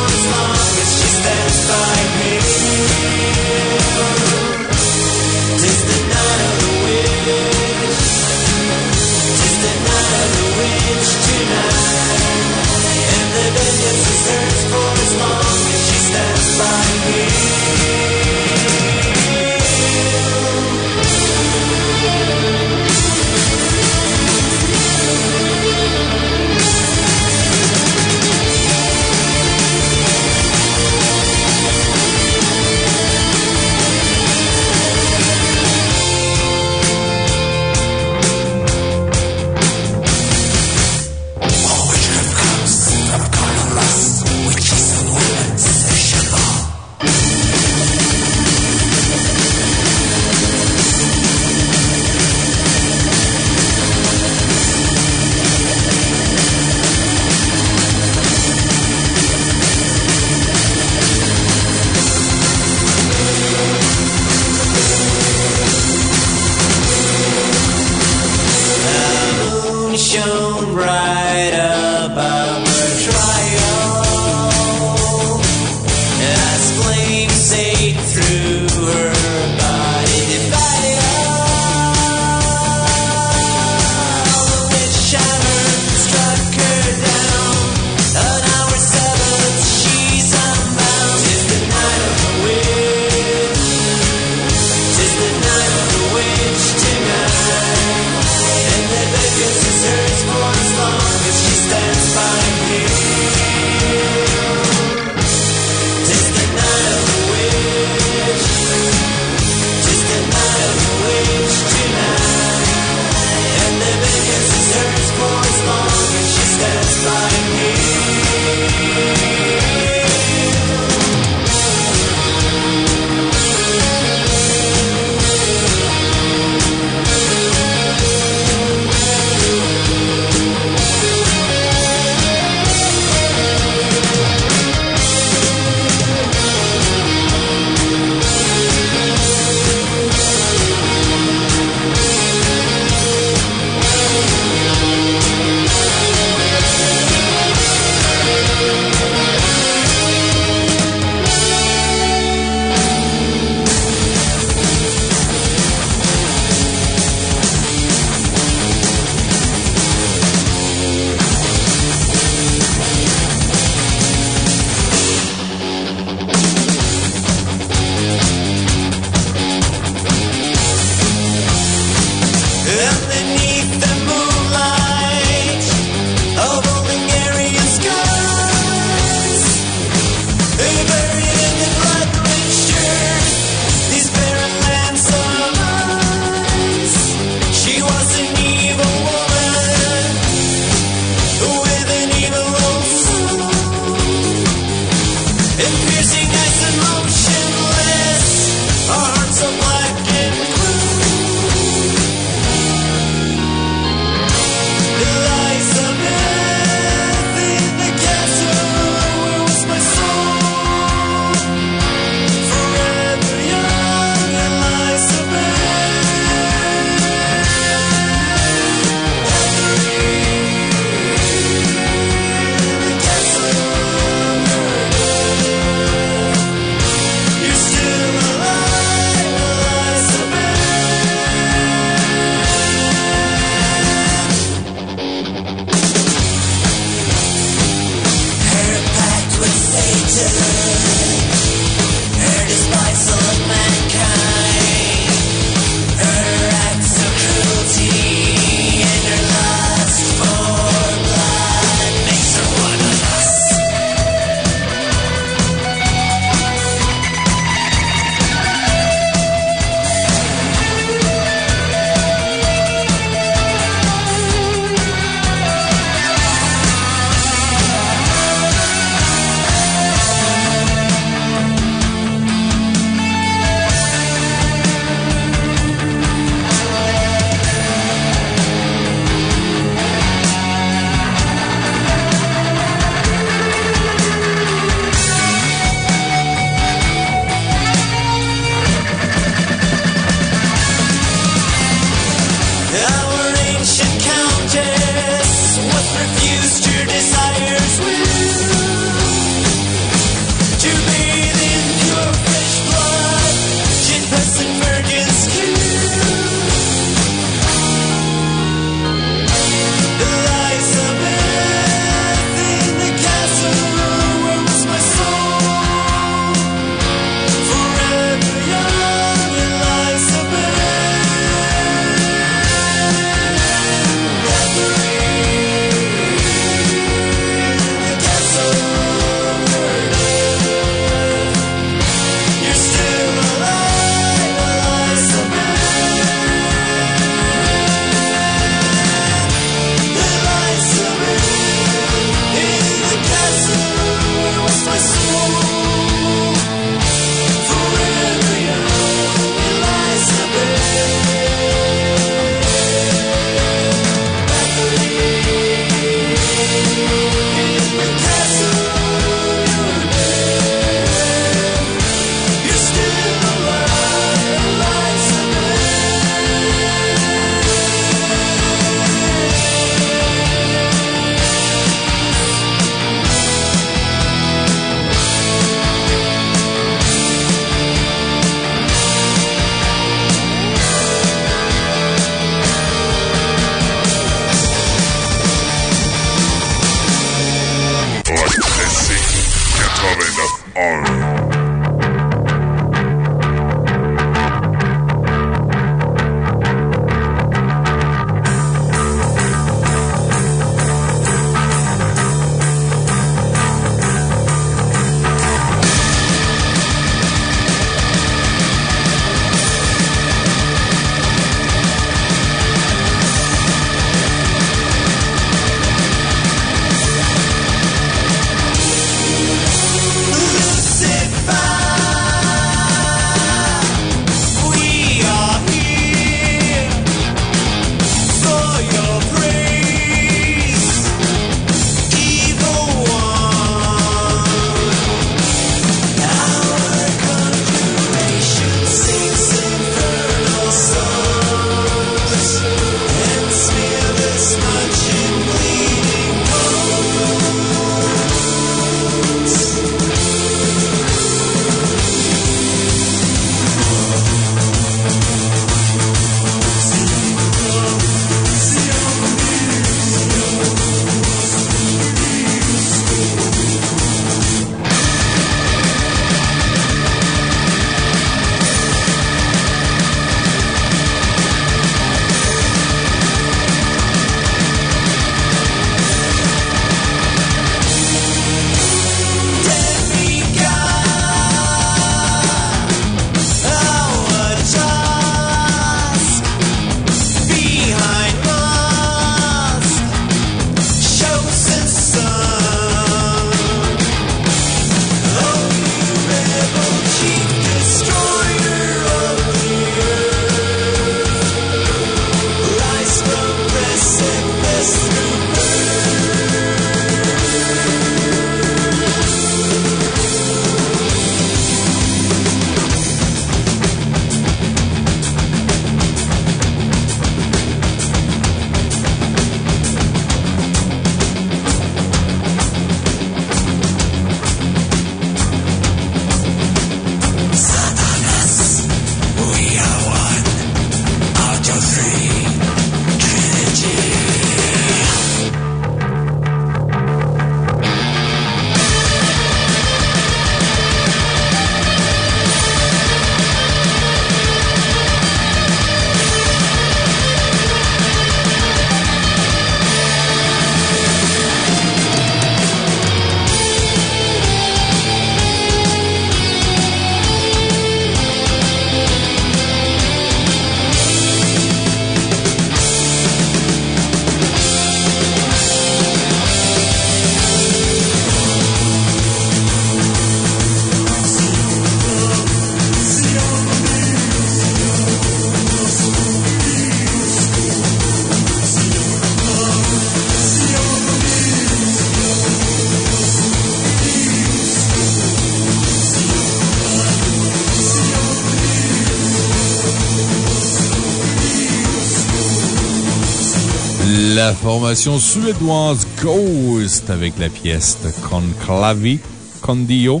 La formation suédoise Ghost avec la pièce Conclavi Condio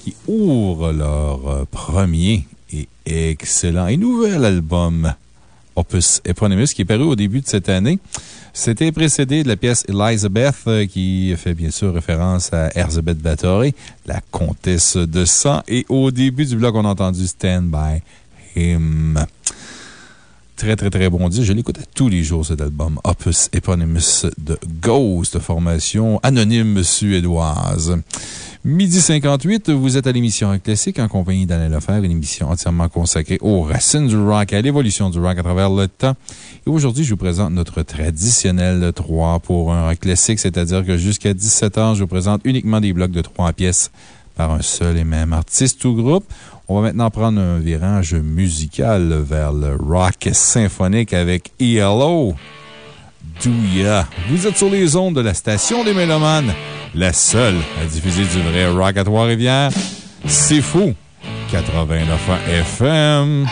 qui ouvre leur euh, premier et excellent et nouvel album Opus Eponymous qui est paru au début de cette année. C'était précédé de la pièce Elizabeth euh, qui fait bien sûr référence à Elizabeth Bathory, la comtesse de sang. Et au début du bloc, on a entendu Stand By Him. Très, très, très bon disque. Je l'écoute tous les jours, cet album. Opus Eponymous de Ghost, formation anonyme suédoise. Midi 58, vous êtes à l'émission Classique en compagnie d'Alain Lefebvre, une émission entièrement consacrée aux racines du rock, à l'évolution du rock à travers le temps. Et aujourd'hui, je vous présente notre traditionnel 3 pour un rock classique, c'est-à-dire que jusqu'à 17 h je vous présente uniquement des blocs de 3 pièces par un seul et même artiste ou groupe. On va maintenant prendre un virage musical vers le rock symphonique avec ELO. Douya. Vous êtes sur les ondes de la station des Mélomanes, la seule à diffuser du vrai rock à Trois-Rivières. C'est fou! 89 FM.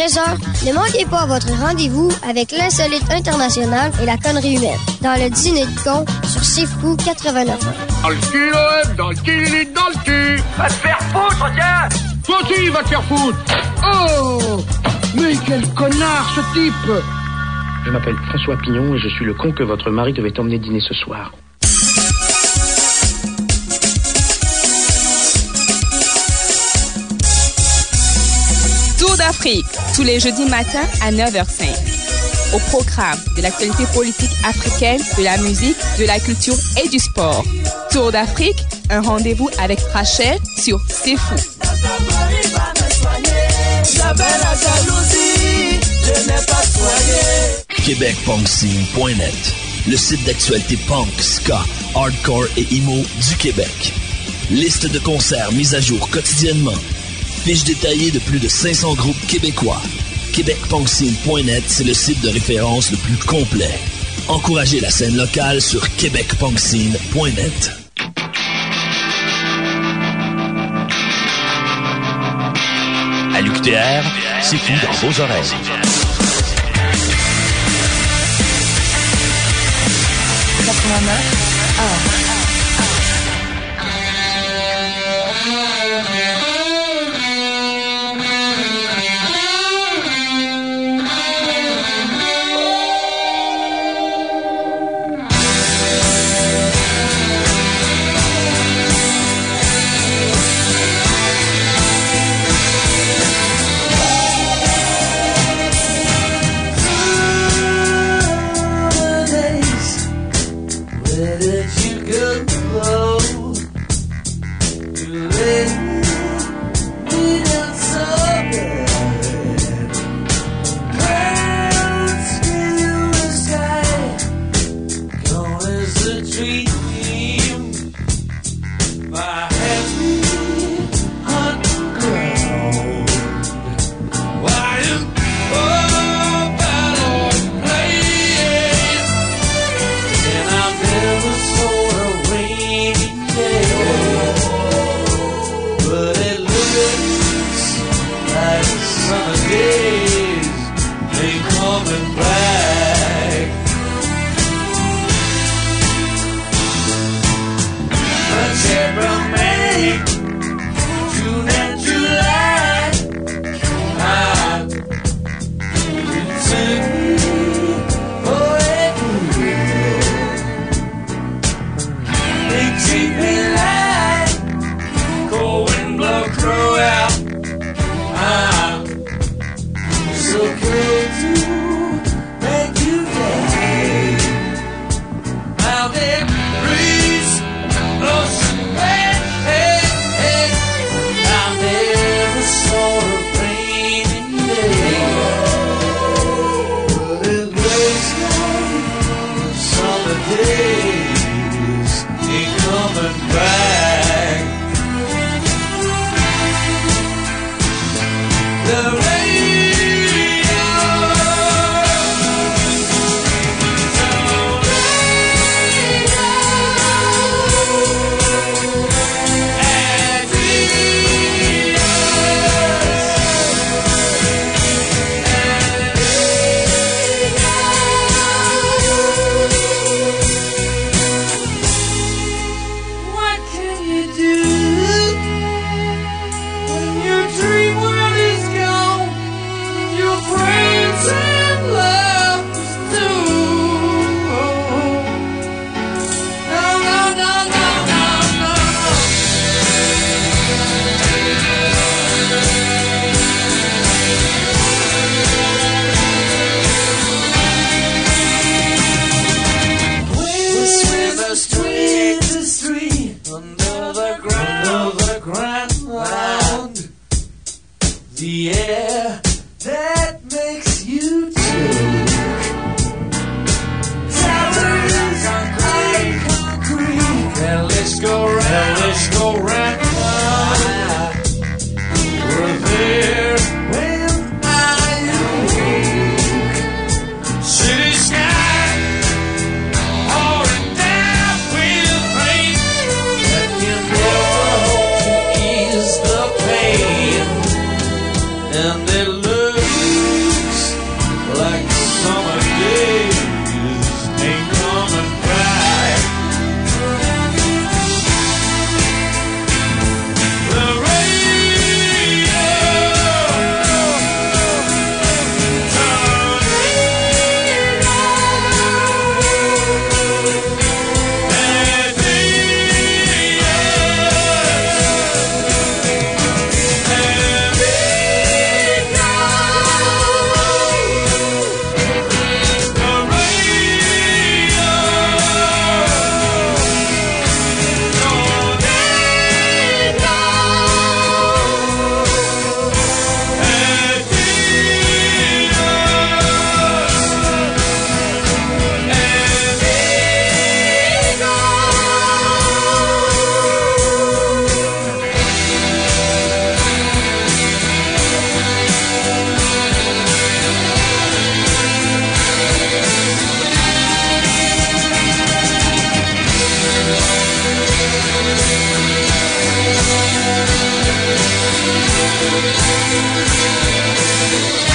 13h, ne manquez pas votre rendez-vous avec l'insolite international et la connerie humaine. Dans le dîner de con sur Fou 89. Dans le cul, dans le cul, dans le cul. Va te faire foutre, tiens. Toi aussi, va te faire foutre. Oh. Mais quel connard, ce type. Je m'appelle François Pignon et je suis le con que votre mari devait emmener dîner ce soir. Tous les jeudis matins à 9h05. Au programme de l'actualité politique africaine, de la musique, de la culture et du sport. Tour d'Afrique, un rendez-vous avec Rachel sur C'est Fou. QuébecPunkScene.net, le site d'actualité punk, ska, hardcore et emo du Québec. Liste de concerts mise à jour quotidiennement. Fiche détaillée de plus de 500 groupes québécois. QuébecPunkScene.net, c'est le site de référence le plus complet. Encouragez la scène locale sur QuébecPunkScene.net. À l'UQTR, c'est fou dans vos oreilles. Thank you.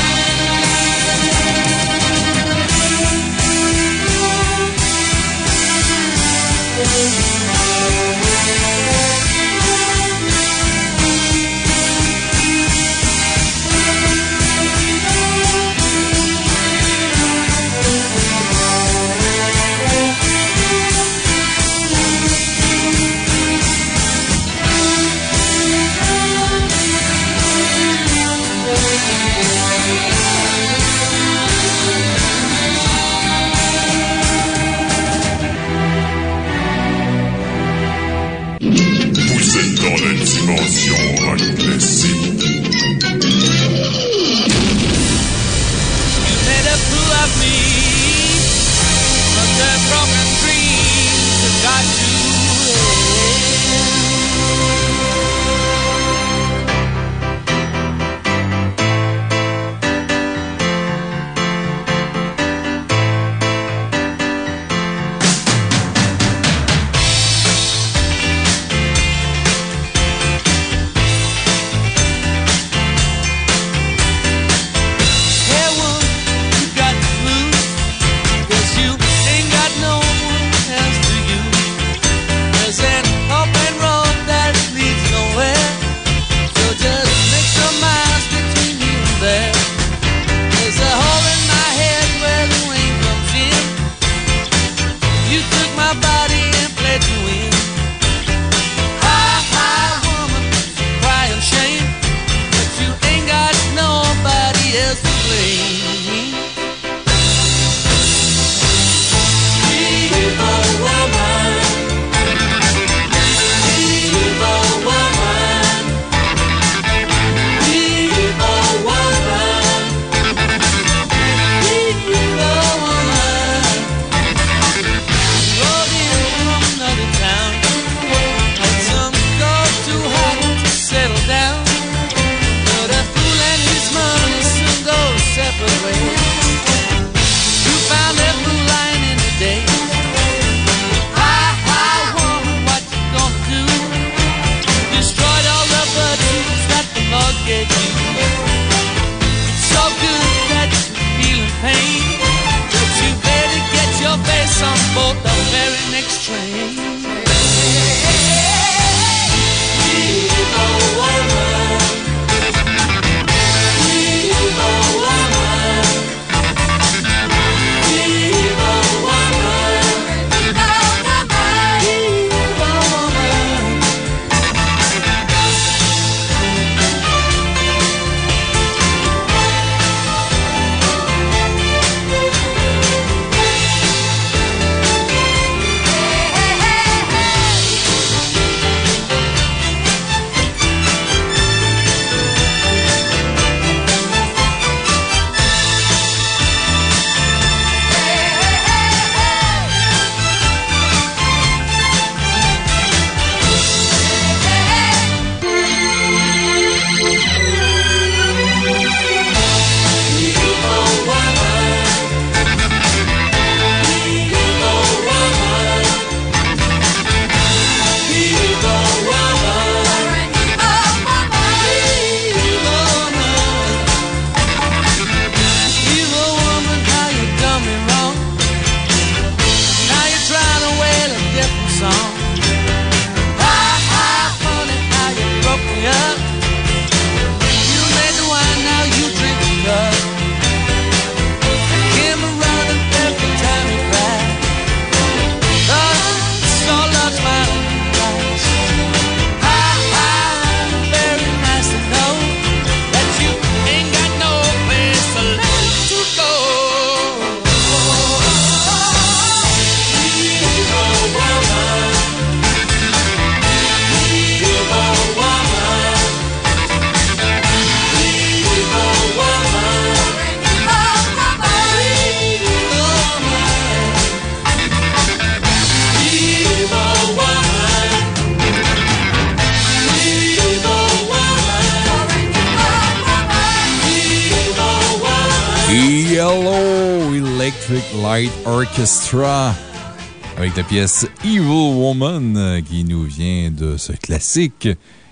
Pièce Evil Woman euh, qui nous vient de ce classique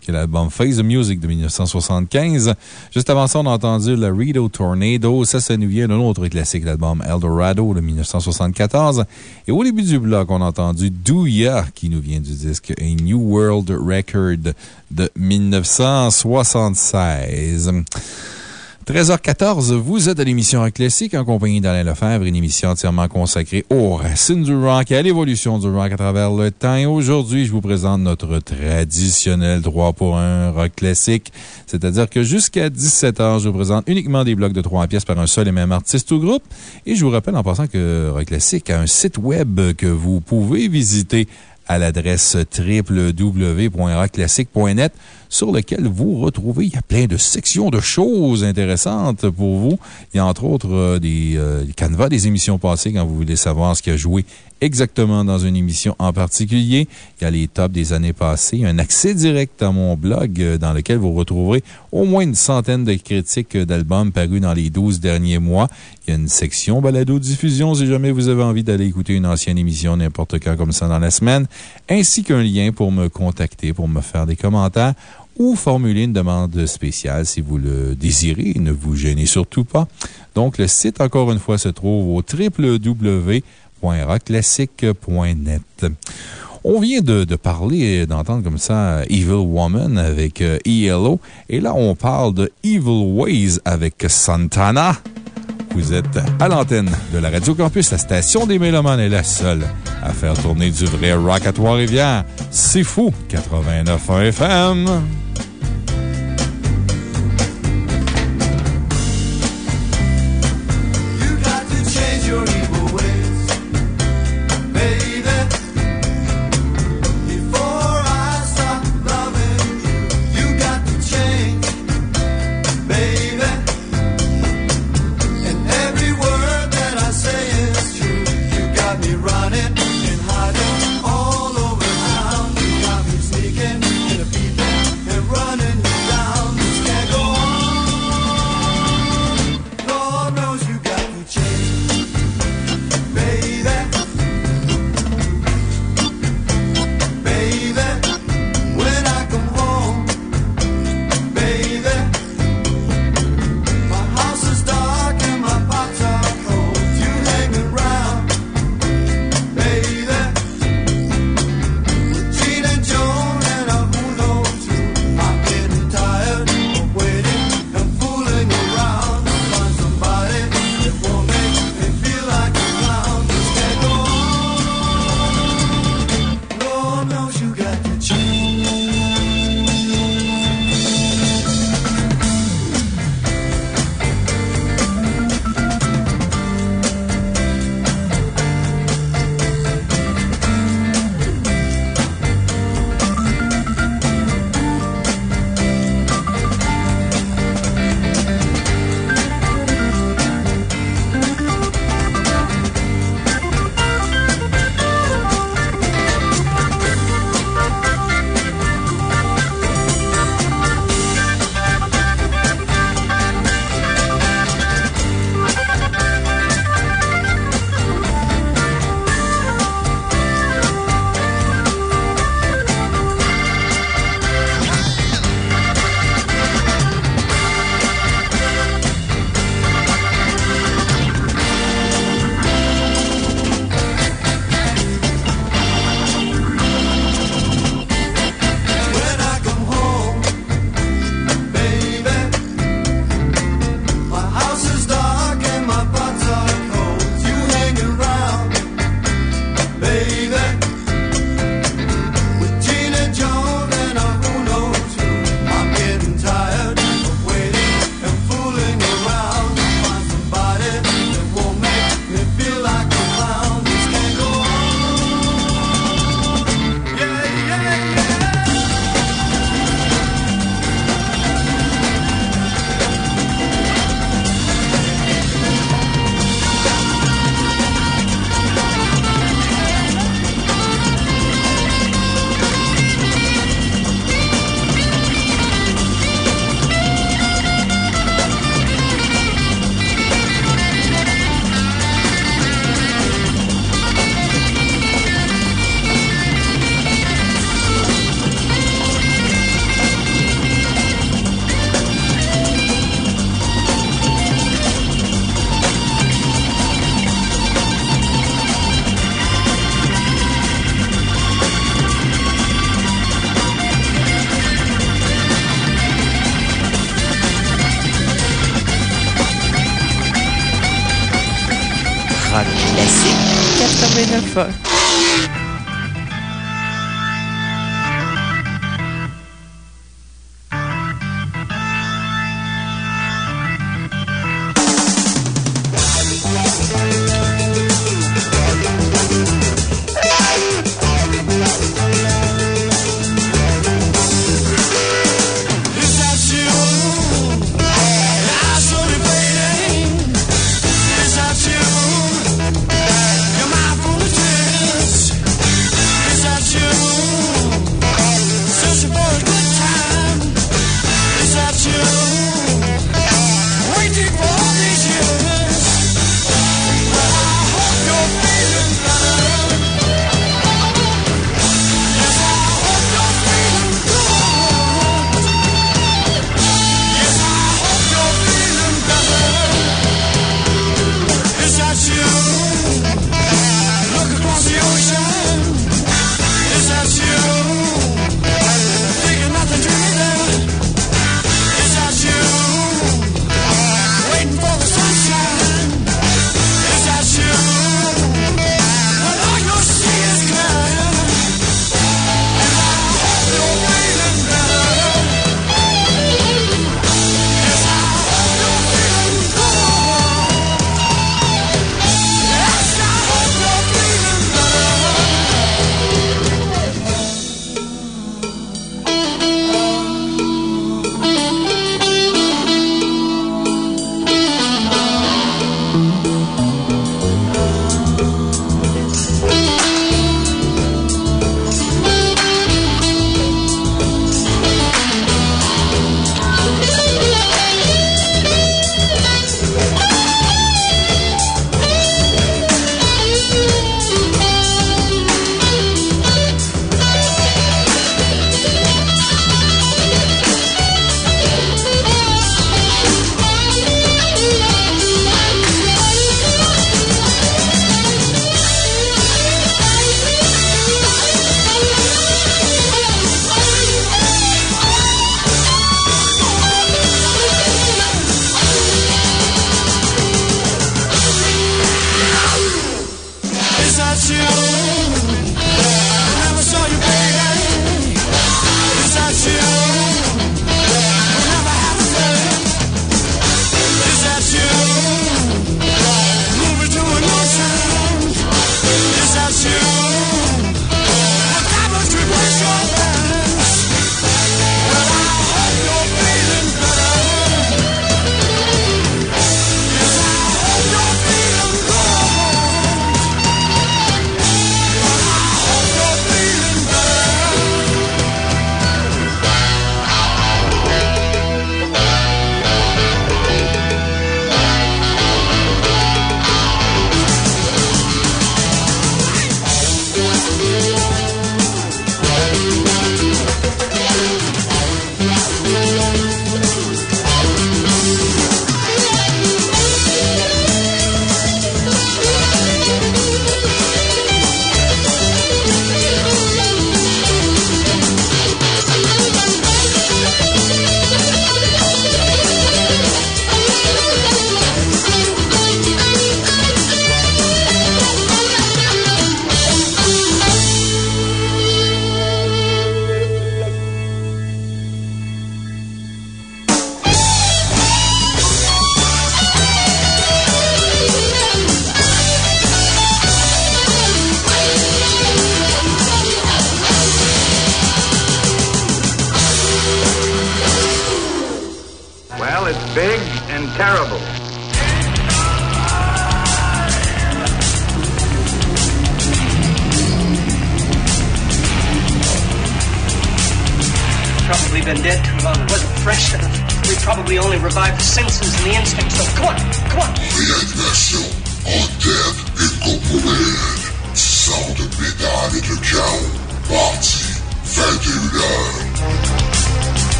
qui est l'album Face the Music de 1975. Juste avant ça, on a entendu le Rito Tornado. Ça, ça nous vient d'un autre classique, l'album Eldorado de 1974. Et au début du bloc, on a entendu Douya qui nous vient du disque A New World Record de 1976. 13h14, vous êtes à l'émission Rock Classique en compagnie d'Alain Lefebvre, une émission entièrement consacrée aux racines du rock et à l'évolution du rock à travers le temps. Aujourd'hui, je vous présente notre traditionnel 3 pour 1 rock classique. C'est-à-dire que jusqu'à 17h, je vous présente uniquement des blocs de 3 pièces par un seul et même artiste ou groupe. Et je vous rappelle en passant que Rock Classique a un site web que vous pouvez visiter à l'adresse www.rockclassique.net sur lequel vous retrouvez, il y a plein de sections de choses intéressantes pour vous. Il y a entre autres euh, des, euh, des émissions passées quand vous voulez savoir ce qui a joué exactement dans une émission en particulier. Il y a les tops des années passées. Un accès direct à mon blog euh, dans lequel vous retrouverez au moins une centaine de critiques d'albums parus dans les 12 derniers mois. Il y a une section balado-diffusion si jamais vous avez envie d'aller écouter une ancienne émission n'importe quand comme ça dans la semaine, ainsi qu'un lien pour me contacter, pour me faire des commentaires ou formuler une demande spéciale si vous le désirez. Ne vous gênez surtout pas. Donc, le site, encore une fois, se trouve au www.rockclassique.net. On vient de, de parler, d'entendre comme ça Evil Woman avec euh, ELO. Et là, on parle de Evil Ways avec Santana. Vous êtes à l'antenne de la Radio Campus. La station des Mélomanes est la seule à faire tourner du vrai rock à Trois-Rivières. C'est fou! 89.1 FM.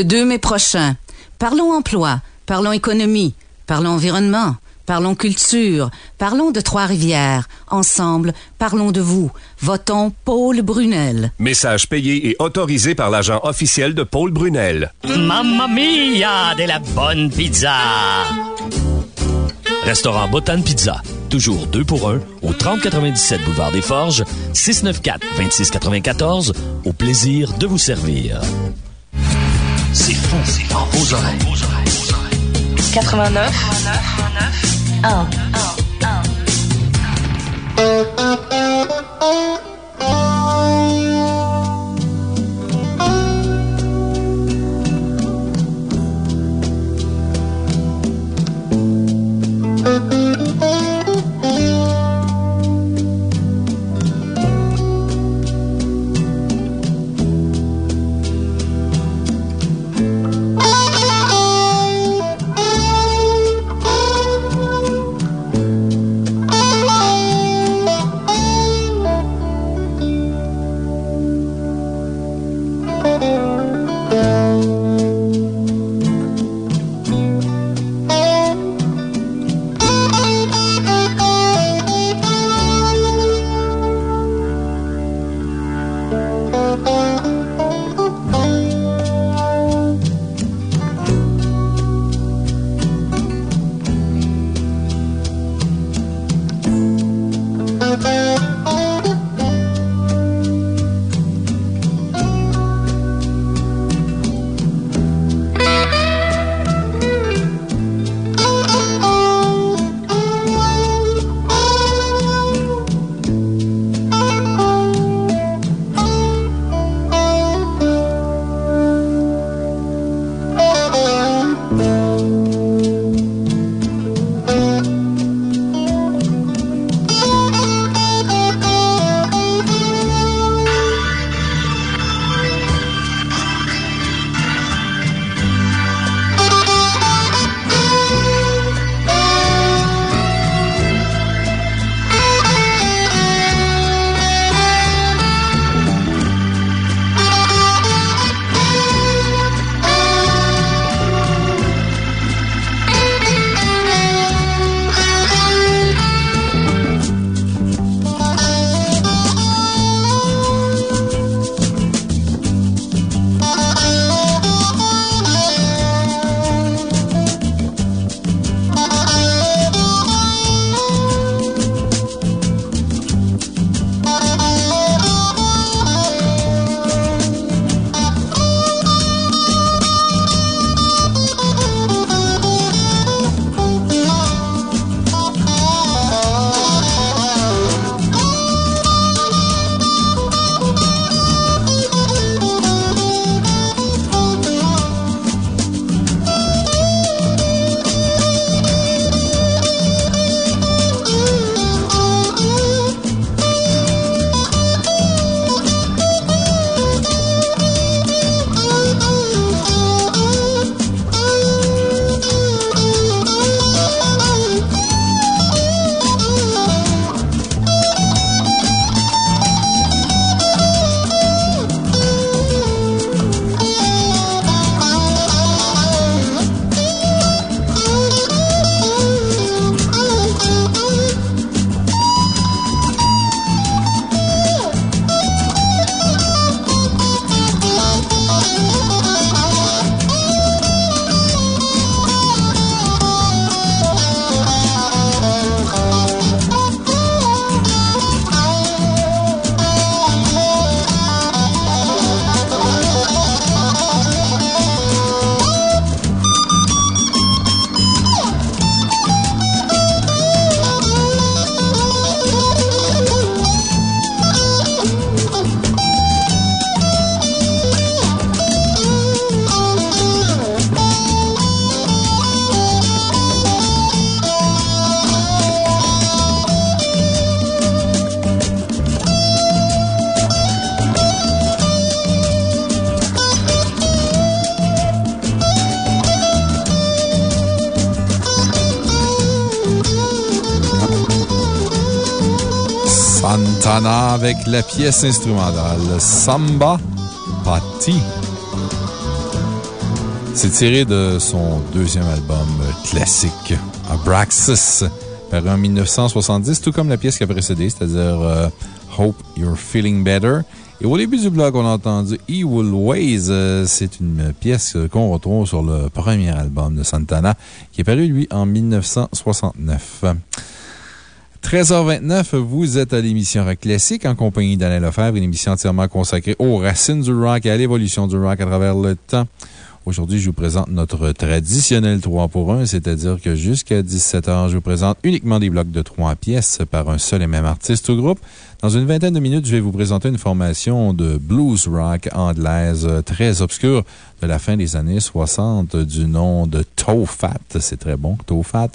Le 2 mai prochain, parlons emploi, parlons économie, parlons environnement, parlons culture, parlons de Trois-Rivières. Ensemble, parlons de vous. Votons Paul Brunel. Message payé et autorisé par l'agent officiel de Paul Brunel. Mamma mia, de la bonne pizza! Restaurant Botan Pizza. Toujours 2 pour 1 au 3097 Boulevard des Forges, 694-2694. Au plaisir de vous servir. C'est fou, c'est fou, vos oreilles. 89, 89, 89, 1. 1. Avec la pièce instrumentale Samba Patti. C'est tiré de son deuxième album classique, Abraxas, paru en 1970, tout comme la pièce qui a précédé, c'est-à-dire euh, Hope You're Feeling Better. Et au début du blog, on a entendu Evil Ways. Euh, C'est une pièce qu'on retrouve sur le premier album de Santana, qui est paru, lui, en 1969. 13h29, vous êtes à l'émission Rock Classique en compagnie d'Alain Lefebvre, une émission entièrement consacrée aux racines du rock et à l'évolution du rock à travers le temps. Aujourd'hui, je vous présente notre traditionnel 3 pour 1, c'est-à-dire que jusqu'à 17h, je vous présente uniquement des blocs de 3 pièces par un seul et même artiste ou groupe. Dans une vingtaine de minutes, je vais vous présenter une formation de blues rock anglaise très obscure de la fin des années 60 du nom de Tofat. C'est très bon, Tofat.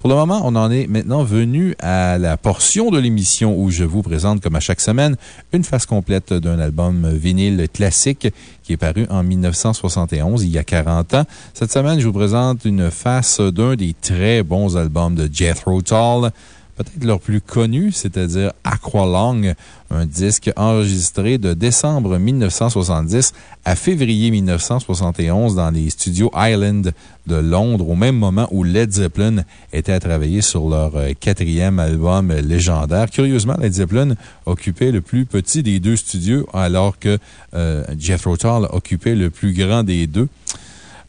Pour le moment, on en est maintenant venu à la portion de l'émission où je vous présente, comme à chaque semaine, une face complète d'un album vinyle classique qui est paru en 1971, il y a 40 ans. Cette semaine, je vous présente une face d'un des très bons albums de Jethro Tull peut-être leur plus connu, c'est-à-dire Aqualung, un disque enregistré de décembre 1970 à février 1971 dans les studios Island de Londres, au même moment où Led Zeppelin était à travailler sur leur euh, quatrième album légendaire. Curieusement, Led Zeppelin occupait le plus petit des deux studios, alors que euh, Jethro Tull occupait le plus grand des deux.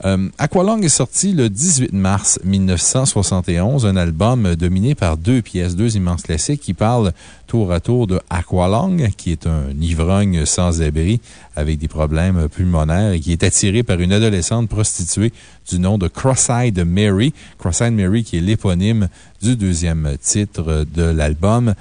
Euh, Aqualung est sorti le 18 mars 1971, un album dominé par deux pièces, deux immenses classiques qui parlent tour à tour de Aqualung, qui est un ivrogne sans abri avec des problèmes pulmonaires et qui est attiré par une adolescente prostituée du nom de Cross-Eyed Mary. Cross-Eyed Mary qui est l'éponyme du deuxième titre de l'album.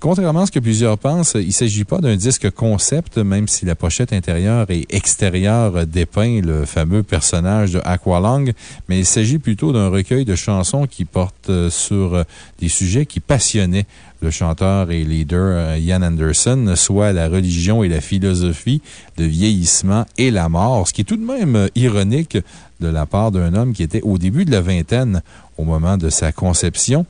Contrairement à ce que plusieurs pensent, il ne s'agit pas d'un disque concept, même si la pochette intérieure et extérieure dépeint le fameux personnage de Aqualung, mais il s'agit plutôt d'un recueil de chansons qui portent sur des sujets qui passionnaient le chanteur et leader Ian Anderson, soit la religion et la philosophie, le vieillissement et la mort, ce qui est tout de même ironique de la part d'un homme qui était au début de la vingtaine au moment de sa conception.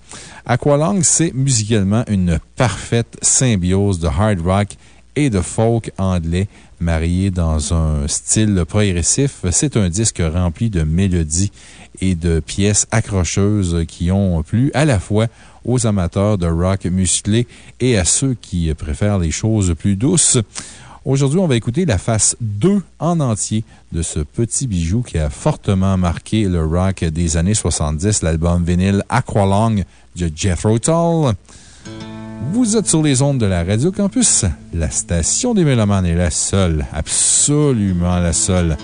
Aqualung, c'est musicalement une parfaite symbiose de hard rock et de folk anglais marié dans un style progressif. C'est un disque rempli de mélodies et de pièces accrocheuses qui ont plu à la fois aux amateurs de rock musclé et à ceux qui préfèrent les choses plus douces. Aujourd'hui, on va écouter la face 2 en entier de ce petit bijou qui a fortement marqué le rock des années 70, l'album vinyle Aqualung de Jethro Tull. Vous êtes sur les ondes de la Radio Campus. La station des Mélomanes est la seule, absolument la seule,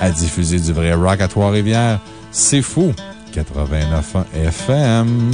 à diffuser du vrai rock à Trois-Rivières. C'est fou! 89 FM.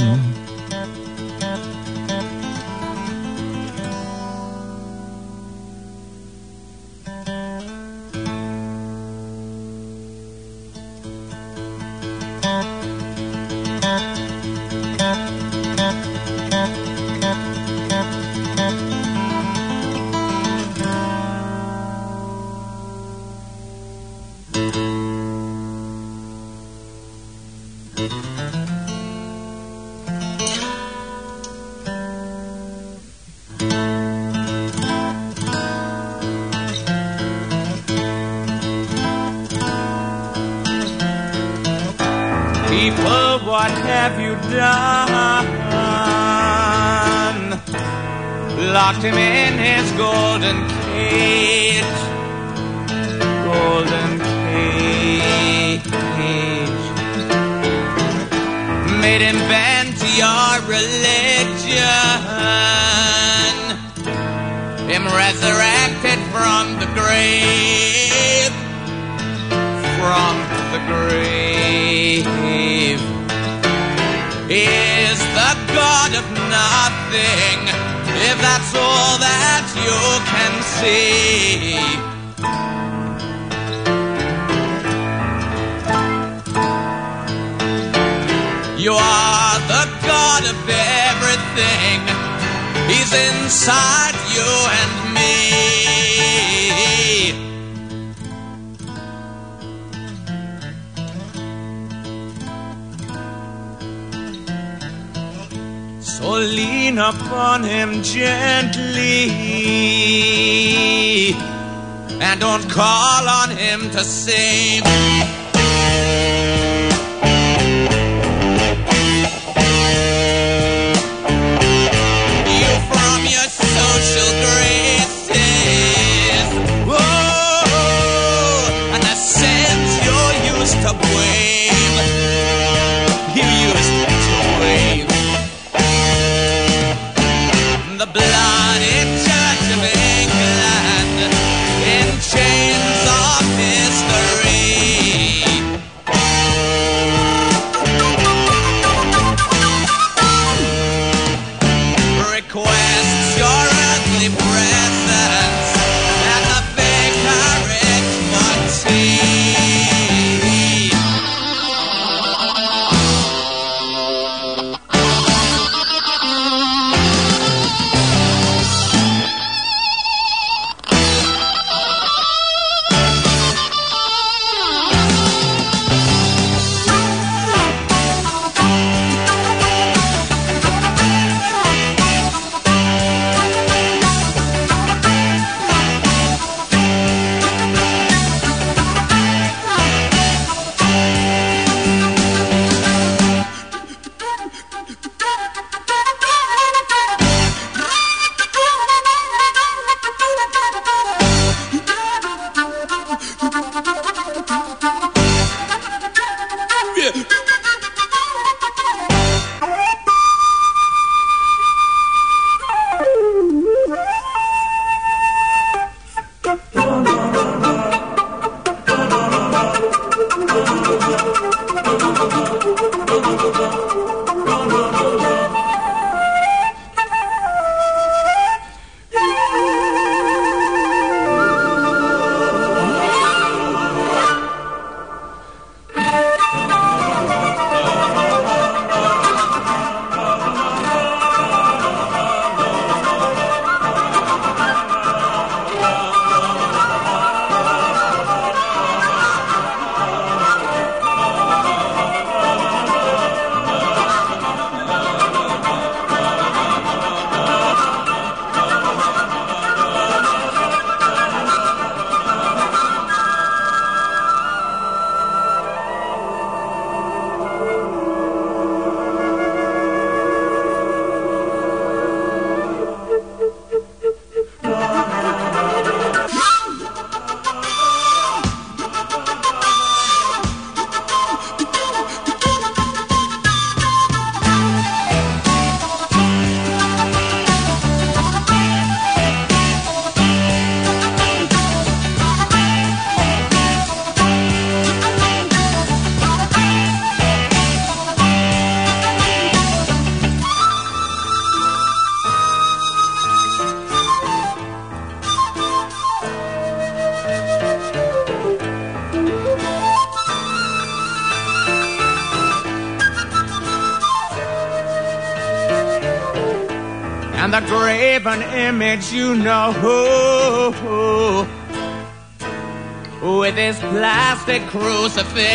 The fit.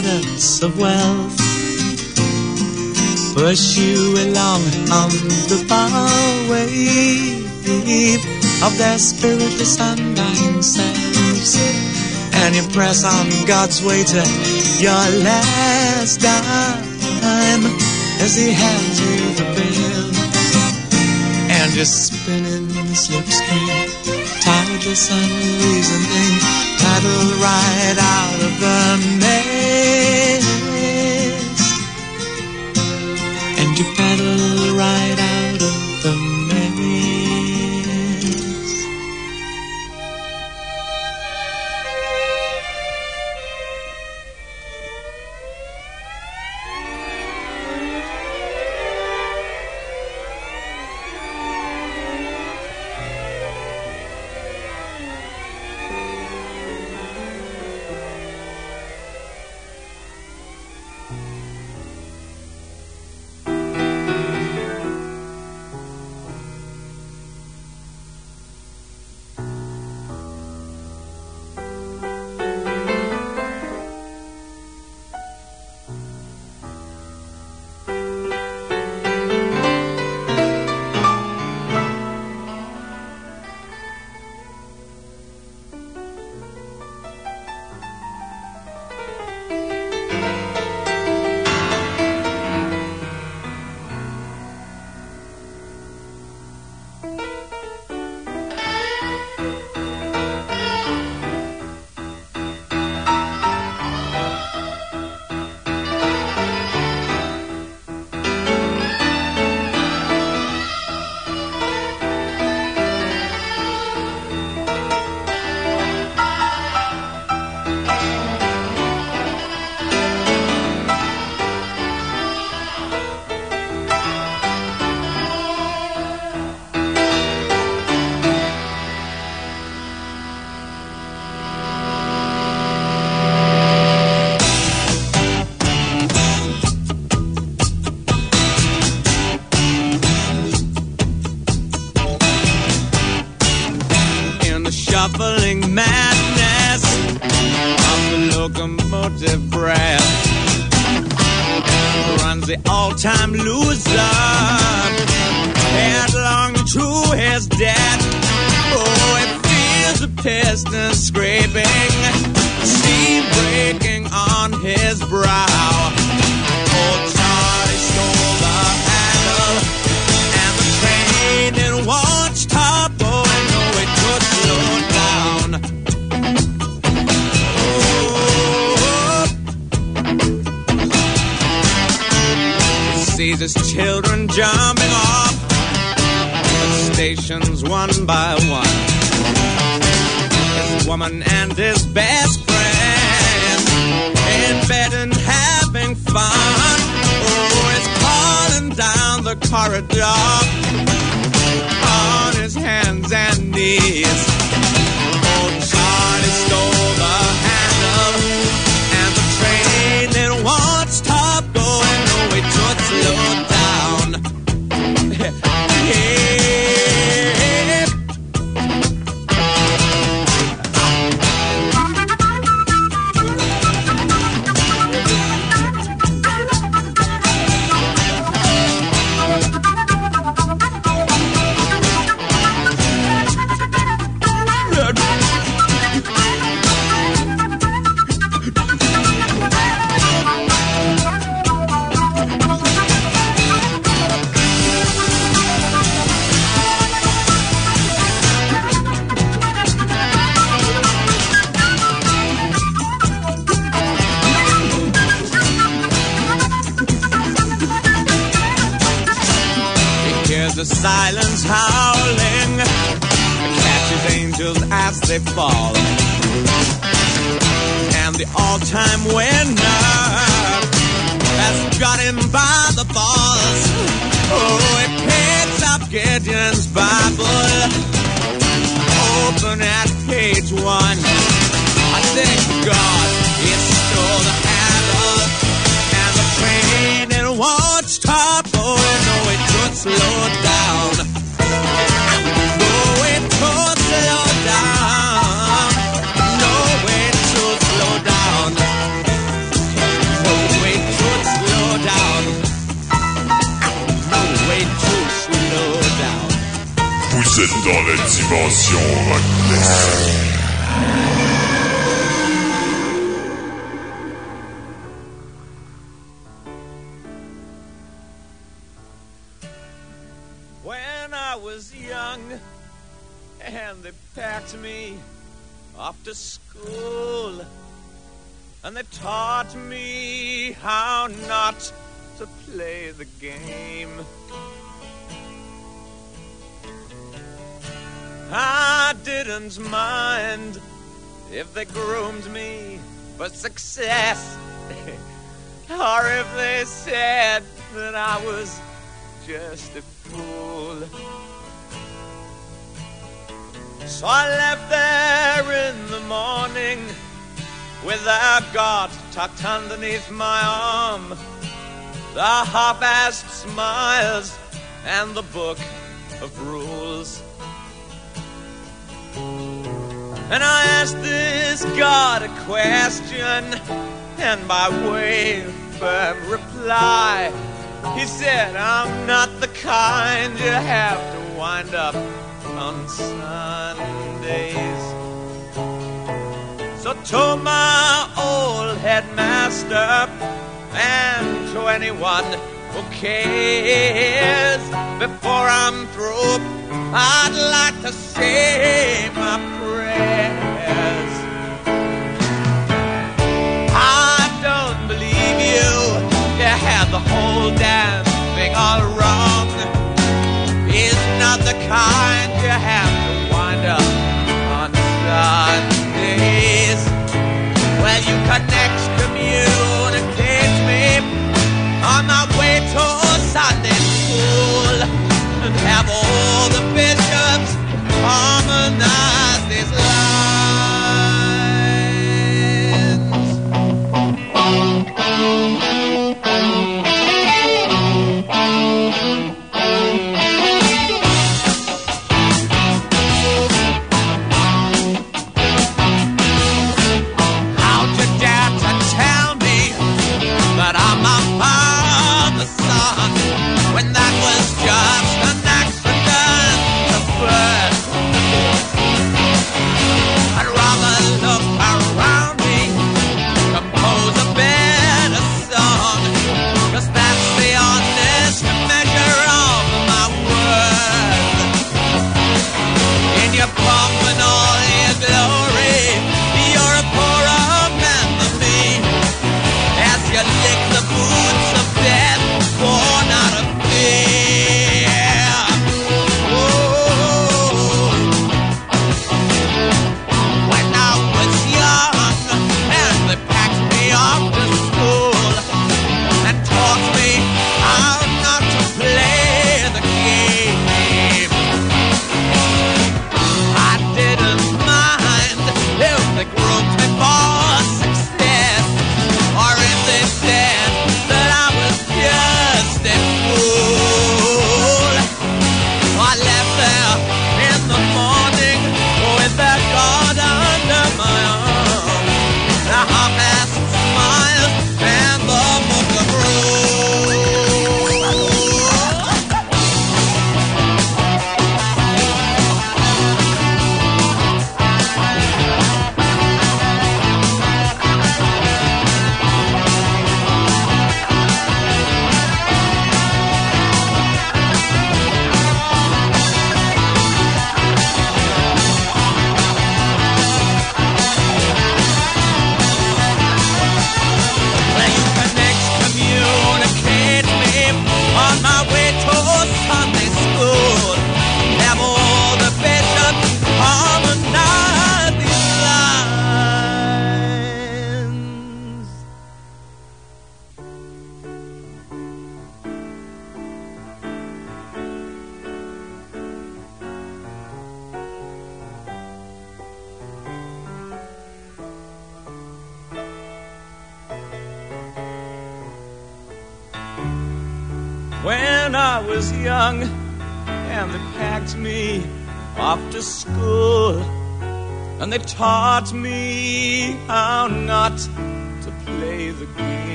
products of wealth. push you along on the far wave of their spiritless undying selves. And you press on God's way to your last dime as He hands you the bill. And you're spinning in the slipstream tideless unreasoning, title right out of the cada kind you have to wind up on Sundays. So to my old headmaster and to anyone who cares, before I'm through, I'd like to say my prayers. I don't believe you. You had the whole damn thing all right. you cut down.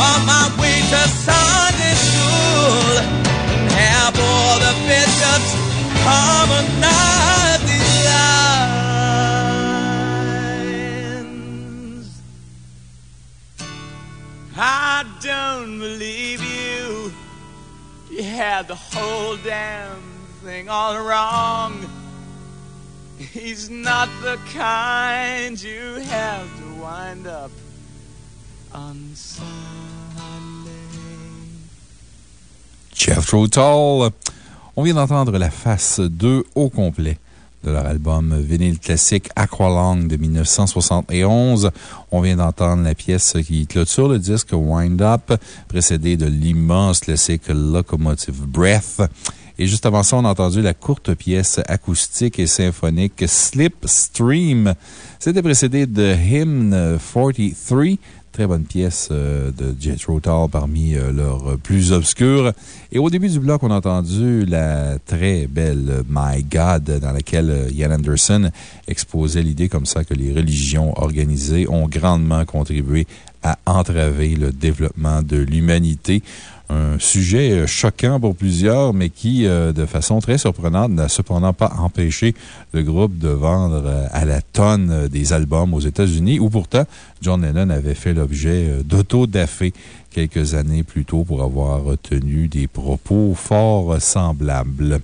On my way to Sunday school and have all the bishops harmonize. I don't believe you. You had the whole damn thing all wrong. He's not the kind you have to wind up on. Jeff Tall. On vient d'entendre la face 2 au complet de leur album vinyle classique Aqualung de 1971. On vient d'entendre la pièce qui clôture le disque Wind Up, précédée de l'immense classique Locomotive Breath. Et juste avant ça, on a entendu la courte pièce acoustique et symphonique Slipstream. C'était précédé de Hymn 43, Très bonne pièce euh, de Jethro Tull parmi euh, leurs plus obscures. Et au début du bloc, on a entendu la très belle My God, dans laquelle euh, Ian Anderson exposait l'idée comme ça que les religions organisées ont grandement contribué à entraver le développement de l'humanité. Un sujet euh, choquant pour plusieurs, mais qui, euh, de façon très surprenante, n'a cependant pas empêché le groupe de vendre euh, à la tonne des albums aux États-Unis, où pourtant John Lennon avait fait l'objet euh, d'auto-dafé quelques années plus tôt pour avoir tenu des propos fort semblables.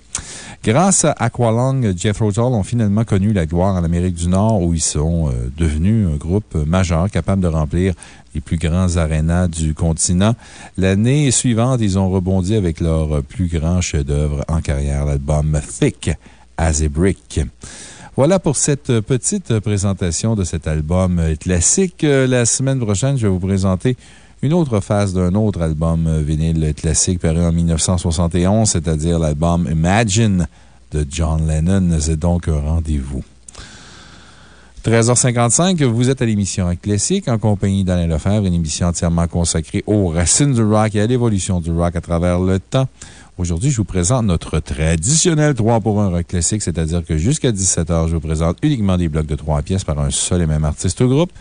Grâce à Aqualung, Jeff Tull ont finalement connu la gloire en Amérique du Nord où ils sont devenus un groupe majeur capable de remplir les plus grands arénas du continent. L'année suivante, ils ont rebondi avec leur plus grand chef-d'œuvre en carrière, l'album Thick as a Brick. Voilà pour cette petite présentation de cet album classique. La semaine prochaine, je vais vous présenter une autre phase d'un autre album vinyle classique paru en 1971, c'est-à-dire l'album Imagine de John Lennon. C'est donc un rendez-vous. 13h55, vous êtes à l'émission Classique en compagnie d'Alain Lefebvre, une émission entièrement consacrée aux racines du rock et à l'évolution du rock à travers le temps. Aujourd'hui, je vous présente notre traditionnel 3 pour 1 rock classique, c'est-à-dire que jusqu'à 17h, je vous présente uniquement des blocs de 3 pièces par un seul et même artiste ou groupe.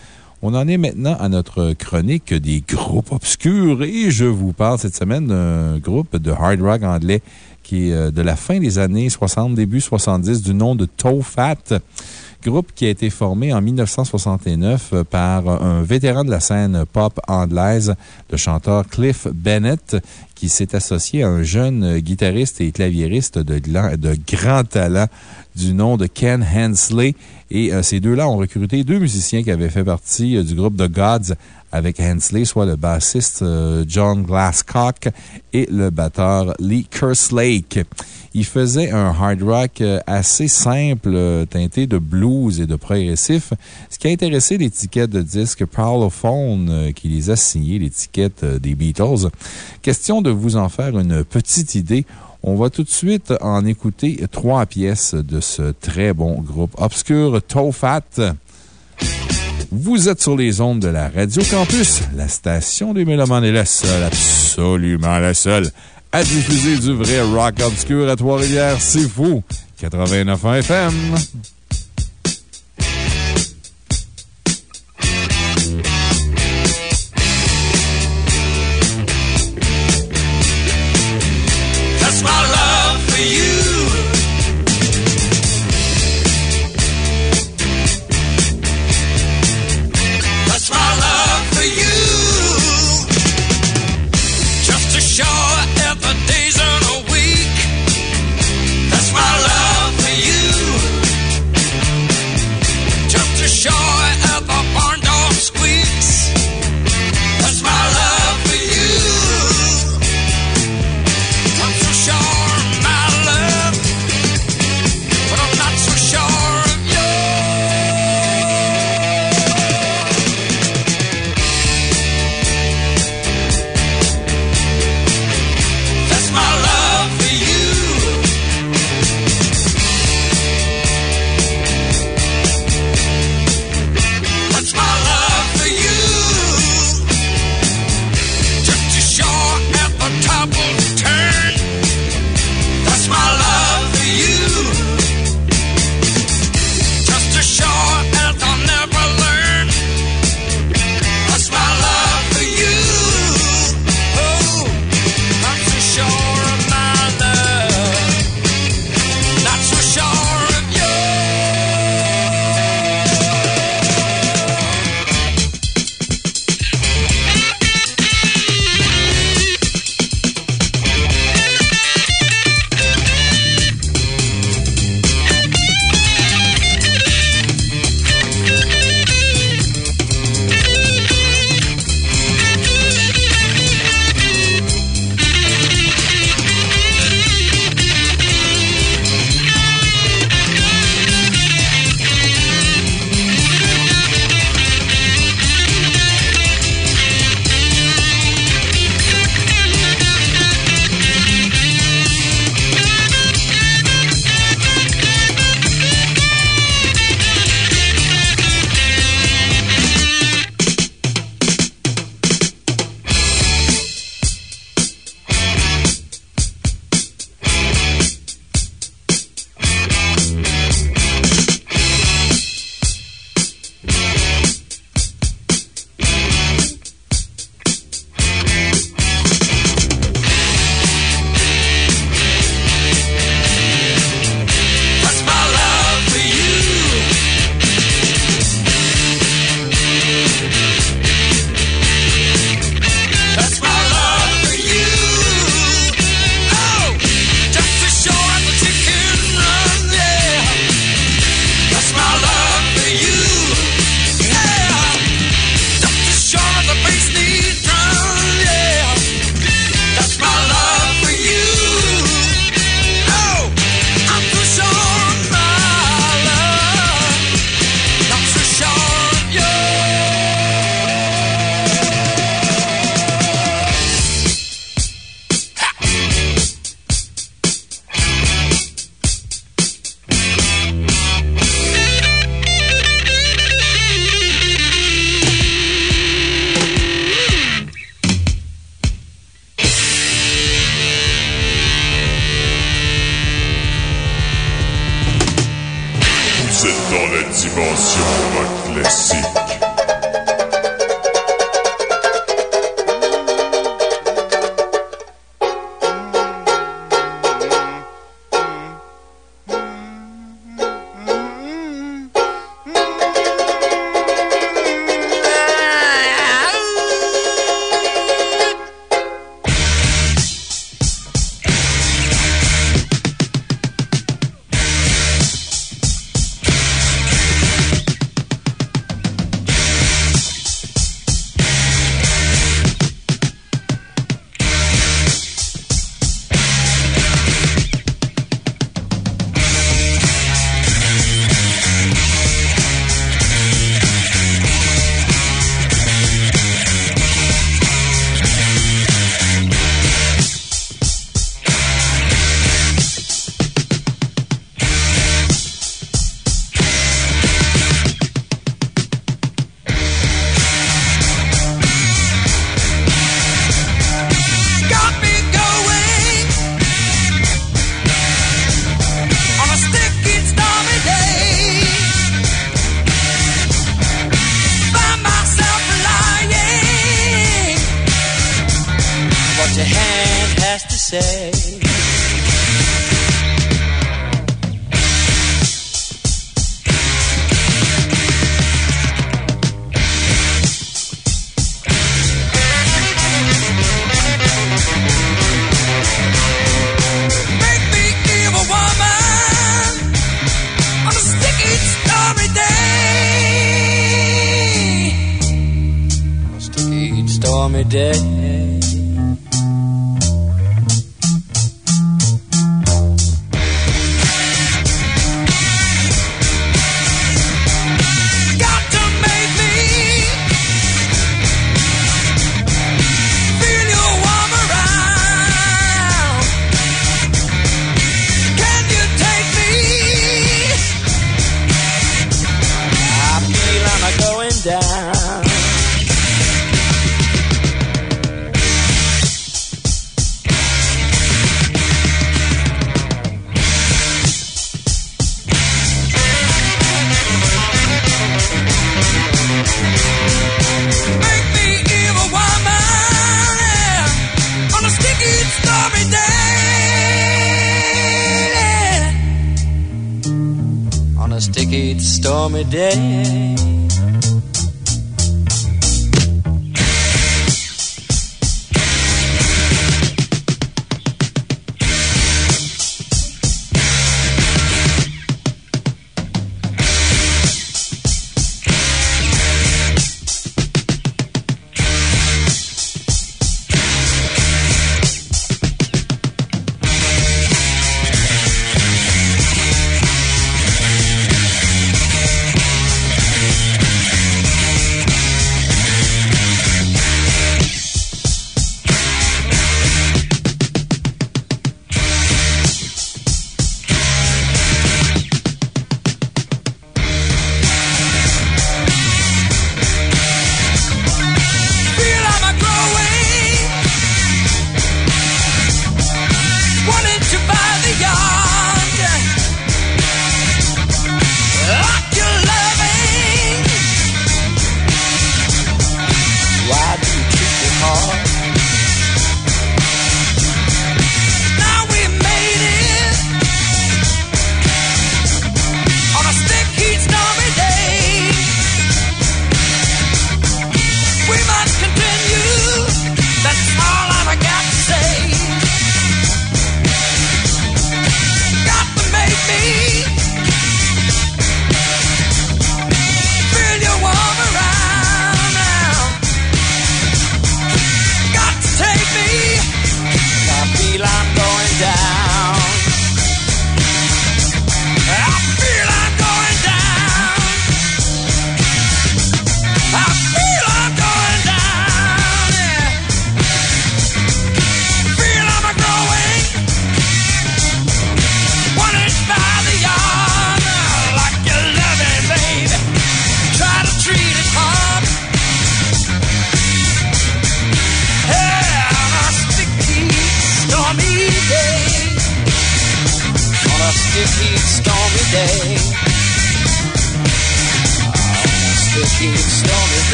On en est maintenant à notre chronique des groupes obscurs et je vous parle cette semaine d'un groupe de hard rock anglais qui est euh, de la fin des années 60, début 70, du nom de Toe Fat groupe qui a été formé en 1969 euh, par un vétéran de la scène pop anglaise, le chanteur Cliff Bennett, qui s'est associé à un jeune euh, guitariste et claviériste de, grand talent du nom de Ken Hensley. Et euh, ces deux-là ont recruté deux musiciens qui avaient fait partie euh, du groupe The Gods avec Hensley, soit le bassiste euh, John Glasscock et le batteur Lee Kerslake. Il faisait un hard rock euh, assez simple, euh, teinté de blues et de progressif, ce qui a intéressé l'étiquette de disque Parlophone euh, qui les a signés, l'étiquette des Beatles. Question de vous en faire une petite idée. On va tout de suite en écouter trois pièces de ce très bon groupe obscur, Toe Fat. Vous êtes sur les ondes de la Radio Campus. La station des Mélomanes est la seule, absolument la seule, à diffuser du vrai rock obscur à Trois-Rivières. C'est fou! 89 FM.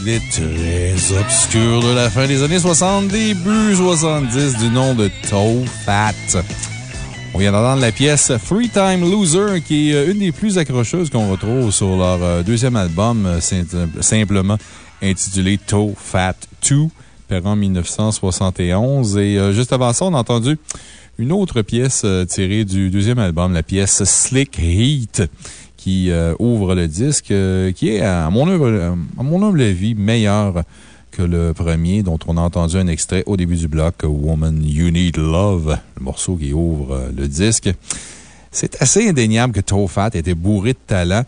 Anglais très obscur de la fin des années 60, début 70, du nom de Toe Fat. On vient d'entendre la pièce Free Time Loser, qui est euh, une des plus accrocheuses qu'on retrouve sur leur euh, deuxième album, euh, sim- simplement intitulé Toe Fat 2, paru en 1971. Et juste avant ça, on a entendu une autre pièce tirée du deuxième album, la pièce Slick Heat, qui euh, ouvre le disque, euh, qui est, à mon, humble, à mon humble avis, meilleur que le premier, dont on a entendu un extrait au début du bloc, Woman You Need Love, le morceau qui ouvre euh, le disque. C'est assez indéniable que Toe Fat était bourré de talent,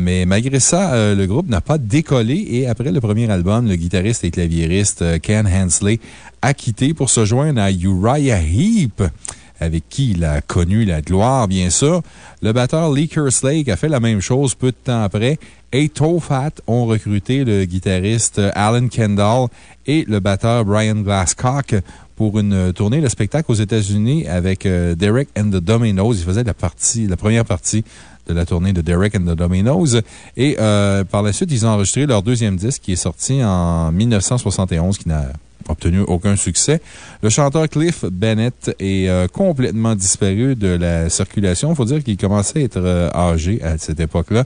mais malgré ça, le groupe n'a pas décollé et après le premier album, le guitariste et claviériste Ken Hensley a quitté pour se joindre à Uriah Heep, avec qui il a connu la gloire, bien sûr. Le batteur Lee Kerslake a fait la même chose peu de temps après et Toe Fat ont recruté le guitariste Alan Kendall et le batteur Brian Glasscock pour une tournée de spectacle aux États-Unis avec euh, Derek and the Dominoes. Il faisait la, partie, la première partie de la tournée de Derek and the Dominoes. Et euh, par la suite, ils ont enregistré leur deuxième disque qui est sorti en 1971, qui n'a obtenu aucun succès. Le chanteur Cliff Bennett est euh, complètement disparu de la circulation. Il faut dire qu'il commençait à être euh, âgé à cette époque-là.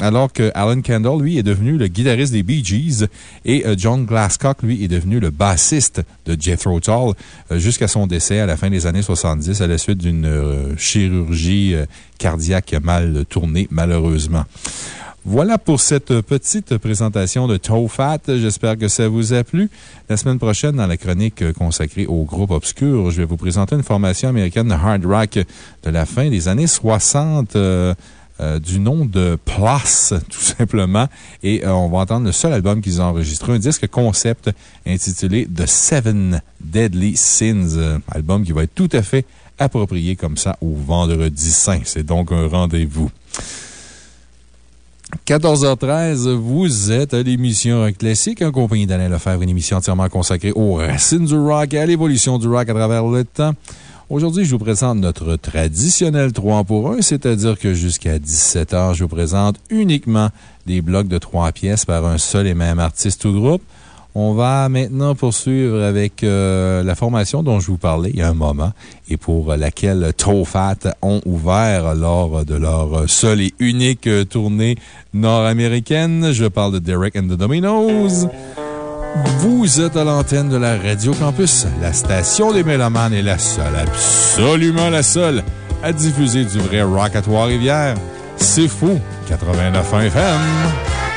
Alors que Alan Kendall, lui, est devenu le guitariste des Bee Gees et euh, John Glasscock, lui, est devenu le bassiste de Jethro Tull jusqu'à son décès à la fin des années 70 à la suite d'une chirurgie cardiaque mal tournée, malheureusement. Voilà pour cette petite présentation de Toe Fat. J'espère que ça vous a plu. La semaine prochaine, dans la chronique consacrée au groupe obscur, je vais vous présenter une formation américaine de hard rock de la fin des années 60. euh, euh, du nom de Plus, tout simplement. Et euh, on va entendre le seul album qu'ils ont enregistré, un disque concept intitulé The Seven Deadly Sins. album qui va être tout à fait approprié comme ça au Vendredi Saint. C'est donc un rendez-vous. 14h13, vous êtes à l'émission Rock Classique, en compagnie d'Alain Lefebvre, une émission entièrement consacrée aux racines du rock et à l'évolution du rock à travers le temps. Aujourd'hui, je vous présente notre traditionnel 3 pour 1, c'est-à-dire que jusqu'à 17h, je vous présente uniquement des blocs de 3 pièces par un seul et même artiste ou groupe. On va maintenant poursuivre avec euh, la formation dont je vous parlais il y a un moment et pour laquelle Toe Fat ont ouvert lors de leur seule et unique tournée nord-américaine. Je parle de Derek and the Dominoes. Vous êtes à l'antenne de la Radio Campus. La station des Mélomanes est la seule, absolument la seule, à diffuser du vrai rock à Trois-Rivières. C'est fou! 89 FM.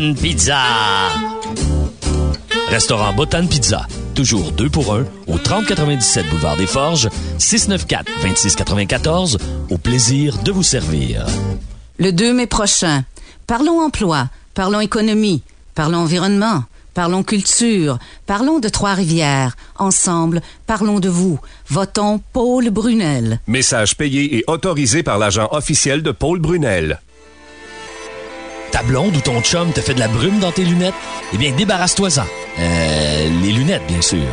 Bonne pizza! Restaurant Botan Pizza, Toujours deux pour un au 3097 boulevard des Forges, 694-2694, au plaisir de vous servir. Le 2 mai prochain, parlons emploi, parlons économie, parlons environnement, parlons culture, parlons de Trois-Rivières. Ensemble, parlons de vous. Votons Paul Brunel. Message payé et autorisé par l'agent officiel de Paul Brunel. Blonde ou ton chum te fait de la brume dans tes lunettes? Eh bien, débarrasse-toi-en. Euh, les lunettes, bien sûr.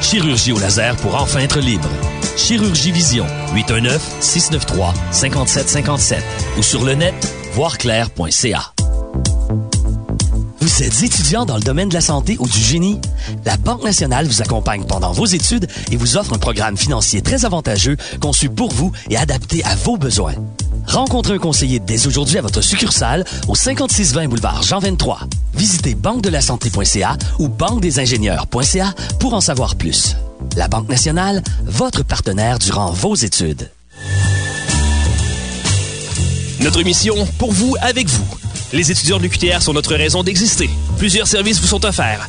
Chirurgie au laser pour enfin être libre. Chirurgie Vision, 819-693-5757 ou sur le net, voirclair.ca. Vous êtes étudiant dans le domaine de la santé ou du génie? La Banque nationale vous accompagne pendant vos études et vous offre un programme financier très avantageux conçu pour vous et adapté à vos besoins. Rencontrez un conseiller dès aujourd'hui à votre succursale au 5620 boulevard Jean 23. Visitez banque-de-la-santé.ca ou banque-des-ingénieurs.ca pour en savoir plus. La Banque nationale, votre partenaire durant vos études. Notre mission, pour vous, avec vous. Les étudiants de l'UQTR sont notre raison d'exister. Plusieurs services vous sont offerts.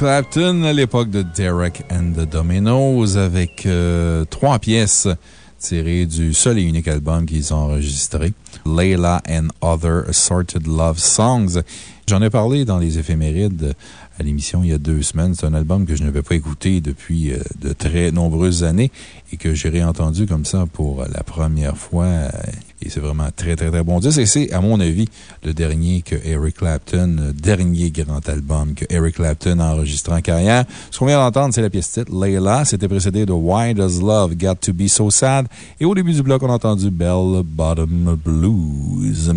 Clapton à l'époque de Derek and the Dominoes avec euh, trois pièces tirées du seul et unique album qu'ils ont enregistré, Layla and Other Assorted Love Songs. J'en ai parlé dans les éphémérides à l'émission il y a deux semaines. C'est un album que je n'avais pas écouté depuis euh, de très nombreuses années et que j'ai réentendu comme ça pour la première fois. Euh, c'est vraiment très, très, très bon disque. Et c'est, à mon avis, le dernier que Eric Clapton, le dernier grand album que Eric Clapton a enregistré en carrière. Ce qu'on vient d'entendre, c'est la pièce titre Layla. C'était précédé de Why Does Love Got to Be So Sad? Et au début du bloc, on a entendu Bell Bottom Blues.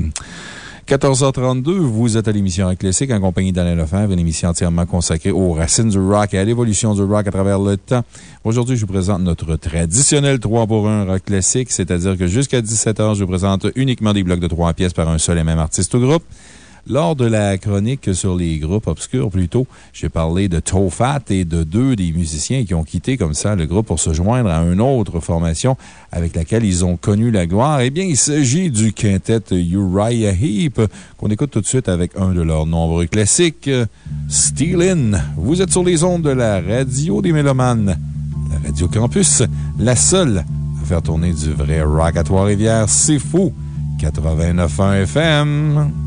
14h32, vous êtes à l'émission Rock Classique en compagnie d'Alain Lefebvre, une émission entièrement consacrée aux racines du rock et à l'évolution du rock à travers le temps. Aujourd'hui, je vous présente notre traditionnel 3 pour 1 rock classique, c'est-à-dire que jusqu'à 17h, je vous présente uniquement des blocs de 3 pièces par un seul et même artiste ou groupe. Lors de la chronique sur les groupes obscurs, plutôt, j'ai parlé de Tofat et de deux des musiciens qui ont quitté comme ça le groupe pour se joindre à une autre formation avec laquelle ils ont connu la gloire. Eh bien, il s'agit du quintet Uriah Heep, qu'on écoute tout de suite avec un de leurs nombreux classiques, Steelin. Vous êtes sur les ondes de la radio des Mélomanes, Radio Campus, la seule à faire tourner du vrai rock à Trois-Rivières. C'est fou! 89.1 FM.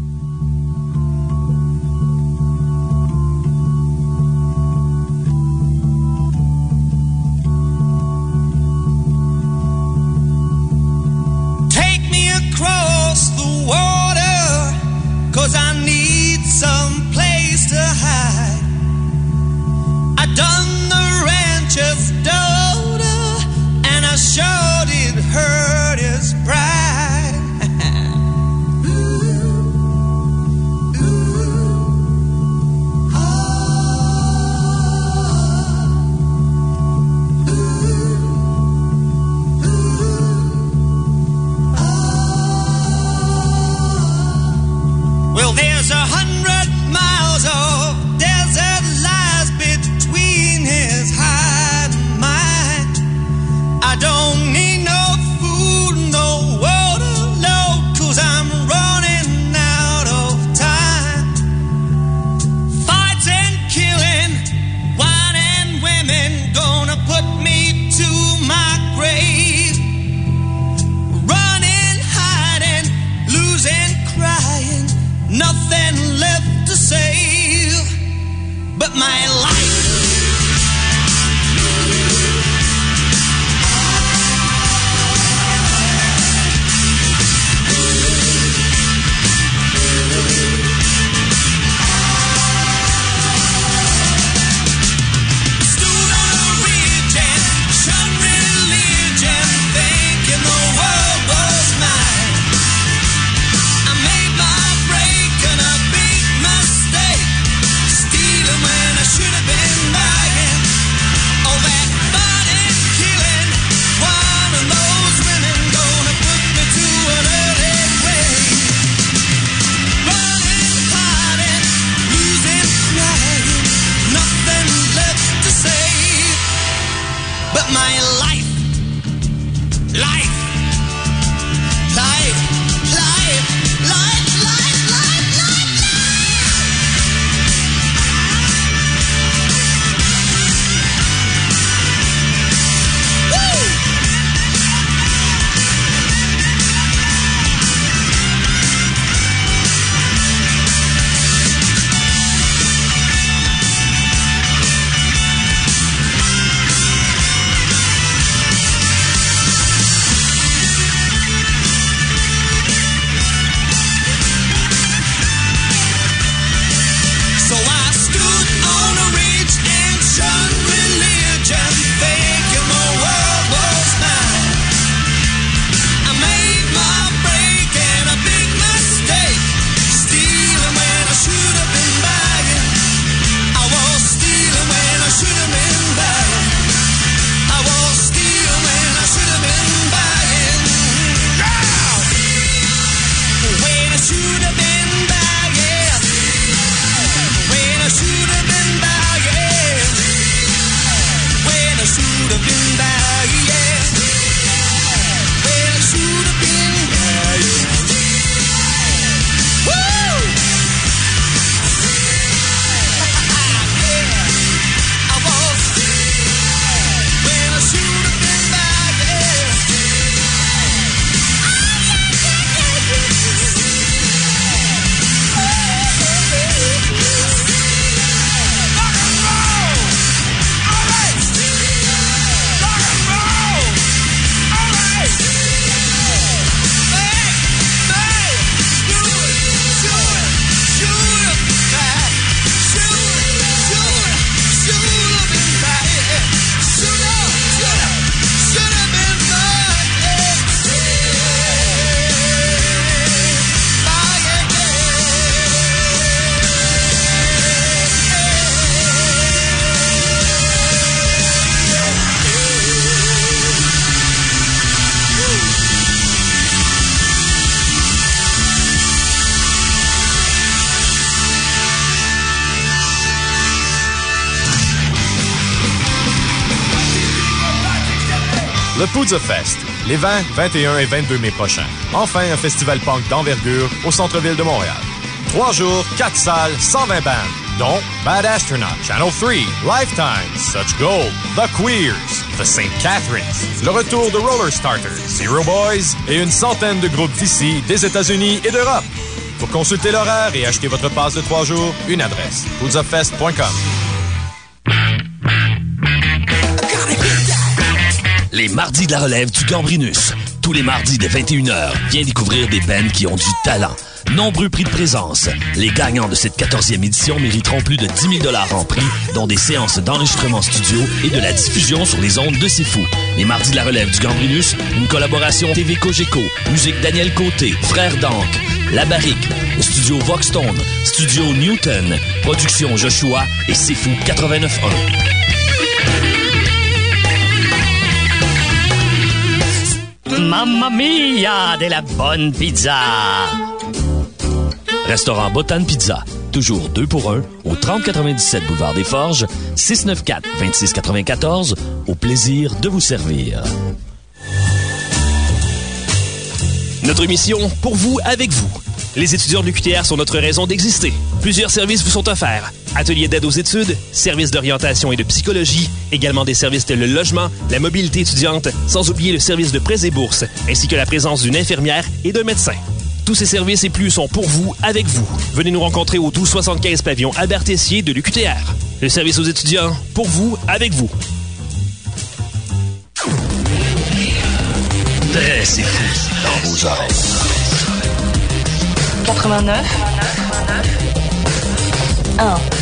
Le les 20, 21 et 22 mai prochains. Enfin, un festival punk d'envergure au centre-ville de Montréal. Trois jours, quatre salles, 120 bandes, dont Bad Astronaut, Channel 3, Lifetime, Such Gold, The Queers, The St. Catharines, le retour de Roller Starters, Zero Boys et une centaine de groupes d'ici, des États-Unis et d'Europe. Pour consulter l'horaire et acheter votre passe de trois jours, une adresse, poudzofest.com. Les mardis de la relève du Gambrinus. Tous les mardis dès 21h, viens découvrir des bands qui ont du talent. Nombreux prix de présence. Les gagnants de cette 14e édition mériteront plus de 10 000 en prix, dont des séances d'enregistrement studio et de la diffusion sur les ondes de C'est. Les mardis de la relève du Gambrinus, une collaboration TV Cogeco, musique Daniel Côté, Frère d'Anc, La Barrique, Studio Voxstone, Studio Newton, Production Joshua et C'est Fou 89.1. Mamma mia, de la bonne pizza! Restaurant Botan Pizza. Toujours 2 pour 1 au 3097 Boulevard des Forges, 694-2694. Au plaisir de vous servir. Notre émission, pour vous, avec vous. Les étudiants de l'UQTR sont notre raison d'exister. Plusieurs services vous sont offerts. Ateliers d'aide aux études, services d'orientation et de psychologie, également des services tels le logement, la mobilité étudiante, sans oublier le service de prêts et bourses, ainsi que la présence d'une infirmière et d'un médecin. Tous ces services et plus sont pour vous, avec vous. Venez nous rencontrer au 1275 pavillon Albert Tessier de l'UQTR. Le service aux étudiants, pour vous, avec vous. Très c'est fou dans vos oreilles. 89 1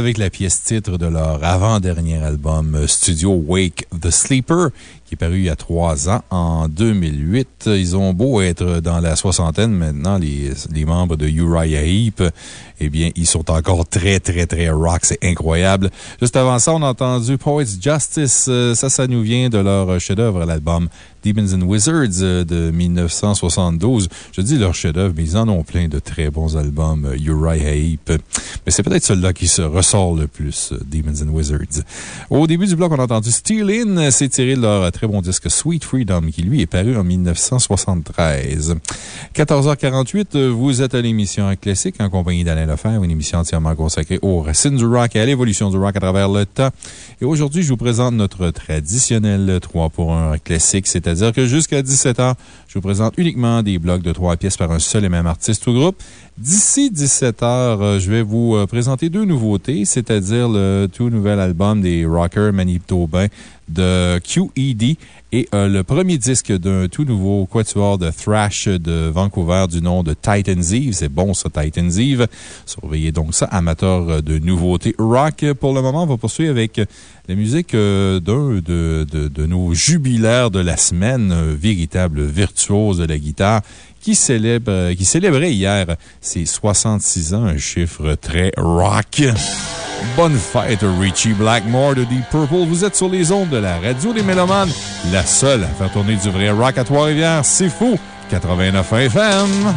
avec la pièce titre de leur avant-dernier album euh, studio Wake the Sleeper, qui est paru il y a trois ans, en 2008. Ils ont beau être dans la soixantaine maintenant, les, membres de Uriah Heep. Eh bien, ils sont encore très, très, très rock. C'est incroyable. Juste avant ça, on a entendu Poets Justice. Euh, Ça, ça nous vient de leur chef-d'œuvre, l'album Demons and Wizards euh, de 1972. Je dis leur chef-d'œuvre, mais ils en ont plein de très bons albums, Uriah Heep. C'est peut-être celui-là qui se ressort le plus, euh, Demons and Wizards. Au début du bloc, on a entendu Steelin. C'est tiré de leur très bon disque Sweet Freedom, qui lui est paru en 1973. 14h48, euh, vous êtes à l'émission Classique en compagnie d'Alain Lefebvre, une émission entièrement consacrée aux racines du rock et à l'évolution du rock à travers le temps. Et aujourd'hui, je vous présente notre traditionnel 3 pour 1 classique, c'est-à-dire que jusqu'à 17h, je vous présente uniquement des blocs de 3 pièces par un seul et même artiste ou groupe. D'ici 17h, je vais vous euh, présenter deux nouveautés, c'est-à-dire le tout nouvel album des rockers manitobains de QED et euh, le premier disque d'un tout nouveau quatuor de thrash de Vancouver du nom de Titans Eve. C'est bon, ça, Titans Eve. Surveillez donc ça, amateur de nouveautés rock. Pour le moment, on va poursuivre avec la musique euh, d'un de, de, de nos jubilaires de la semaine, véritable virtuose de la guitare qui célèbre, euh, qui célébrait hier ses 66 ans, un chiffre très rock. Bonne fête, Richie Blackmore de Deep Purple. Vous êtes sur les ondes de la radio des Mélomanes, la seule à faire tourner du vrai rock à Trois-Rivières. C'est fou! 89 FM.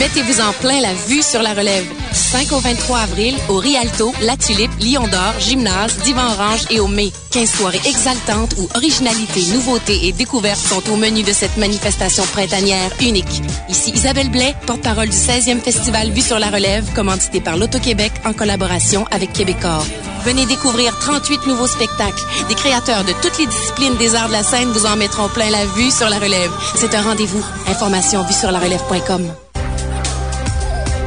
Mettez-vous en plein la vue sur la relève. Du 5 au 23 avril, au Rialto, La Tulipe, Lion d'Or, Gymnase, Divan Orange et au Mai. 15 soirées exaltantes où originalité, nouveauté et découverte sont au menu de cette manifestation printanière unique. Ici Isabelle Blais, porte-parole du 16e Festival Vue sur la relève, commandité par l'Auto-Québec en collaboration avec Québecor. Venez découvrir 38 nouveaux spectacles. Des créateurs de toutes les disciplines des arts de la scène vous en mettront plein la vue sur la relève. C'est un rendez-vous. Information vue sur la relève.com.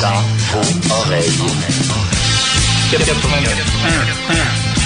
dans vos oreilles. 89.1. Richie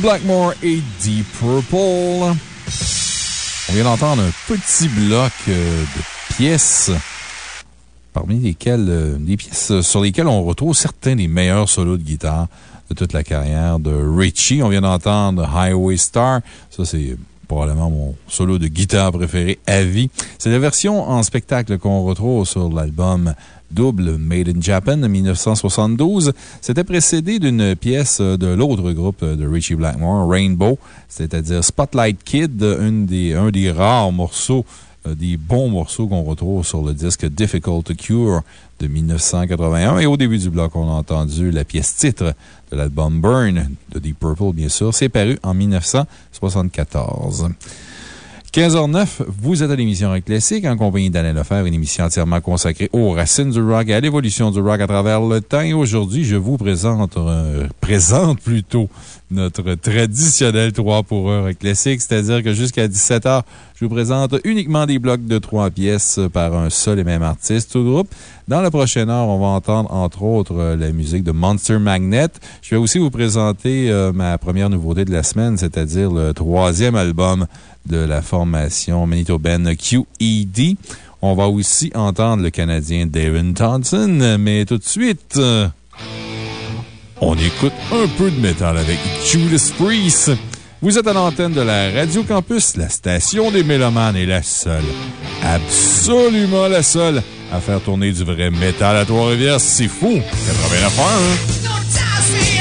Blackmore et Deep Purple. On vient d'entendre un petit bloc euh, de pièces, parmi lesquelles, euh, des pièces sur lesquelles on retrouve certains des meilleurs solos de guitare de toute la carrière de Richie. On vient d'entendre Highway Star. Ça, c'est probablement mon solo de guitare préféré à vie. C'est la version en spectacle qu'on retrouve sur l'album double Made in Japan de 1972. C'était précédé d'une pièce de l'autre groupe de Richie Blackmore, Rainbow, c'est-à-dire Spotlight Kid, une des, un des rares morceaux, euh, des bons morceaux qu'on retrouve sur le disque Difficult to Cure de 1981. Et au début du bloc, on a entendu la pièce titre de l'album Burn de Deep Purple, bien sûr. C'est paru en 1974. 15h09, vous êtes à l'émission Rock Classique en compagnie d'Alain Lefebvre, une émission entièrement consacrée aux racines du rock et à l'évolution du rock à travers le temps. Et aujourd'hui, je vous présente, euh, présente plutôt notre traditionnel 3 pour 1 Rock Classique, c'est-à-dire que jusqu'à 17h, je vous présente uniquement des blocs de 3 pièces par un seul et même artiste ou groupe. Dans la prochaine heure, on va entendre entre autres euh, la musique de Monster Magnet. Je vais aussi vous présenter euh, ma première nouveauté de la semaine, c'est-à-dire le troisième album de la formation Manitobaine QED. On va aussi entendre le Canadien David Thompson, mais tout de suite, euh, on écoute un peu de métal avec Judas Priest. Vous êtes à l'antenne de la Radio Campus, la station des Mélomanes est la seule, absolument la seule, à faire tourner du vrai métal à Trois-Rivières. C'est fou! 89 hein?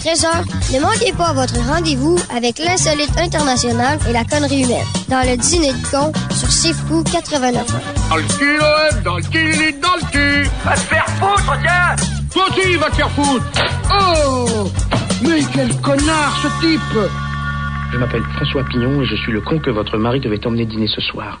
13h, ne manquez pas votre rendez-vous avec l'insolite international et la connerie humaine. Dans le dîner de con sur Fou 89. Dans le cul, ouais, dans le cul, dans le cul. Va te faire foutre, tiens. Toi aussi, va te faire foutre. Oh Mais quel connard, ce type. Je m'appelle François Pignon et je suis le con que votre mari devait emmener dîner ce soir.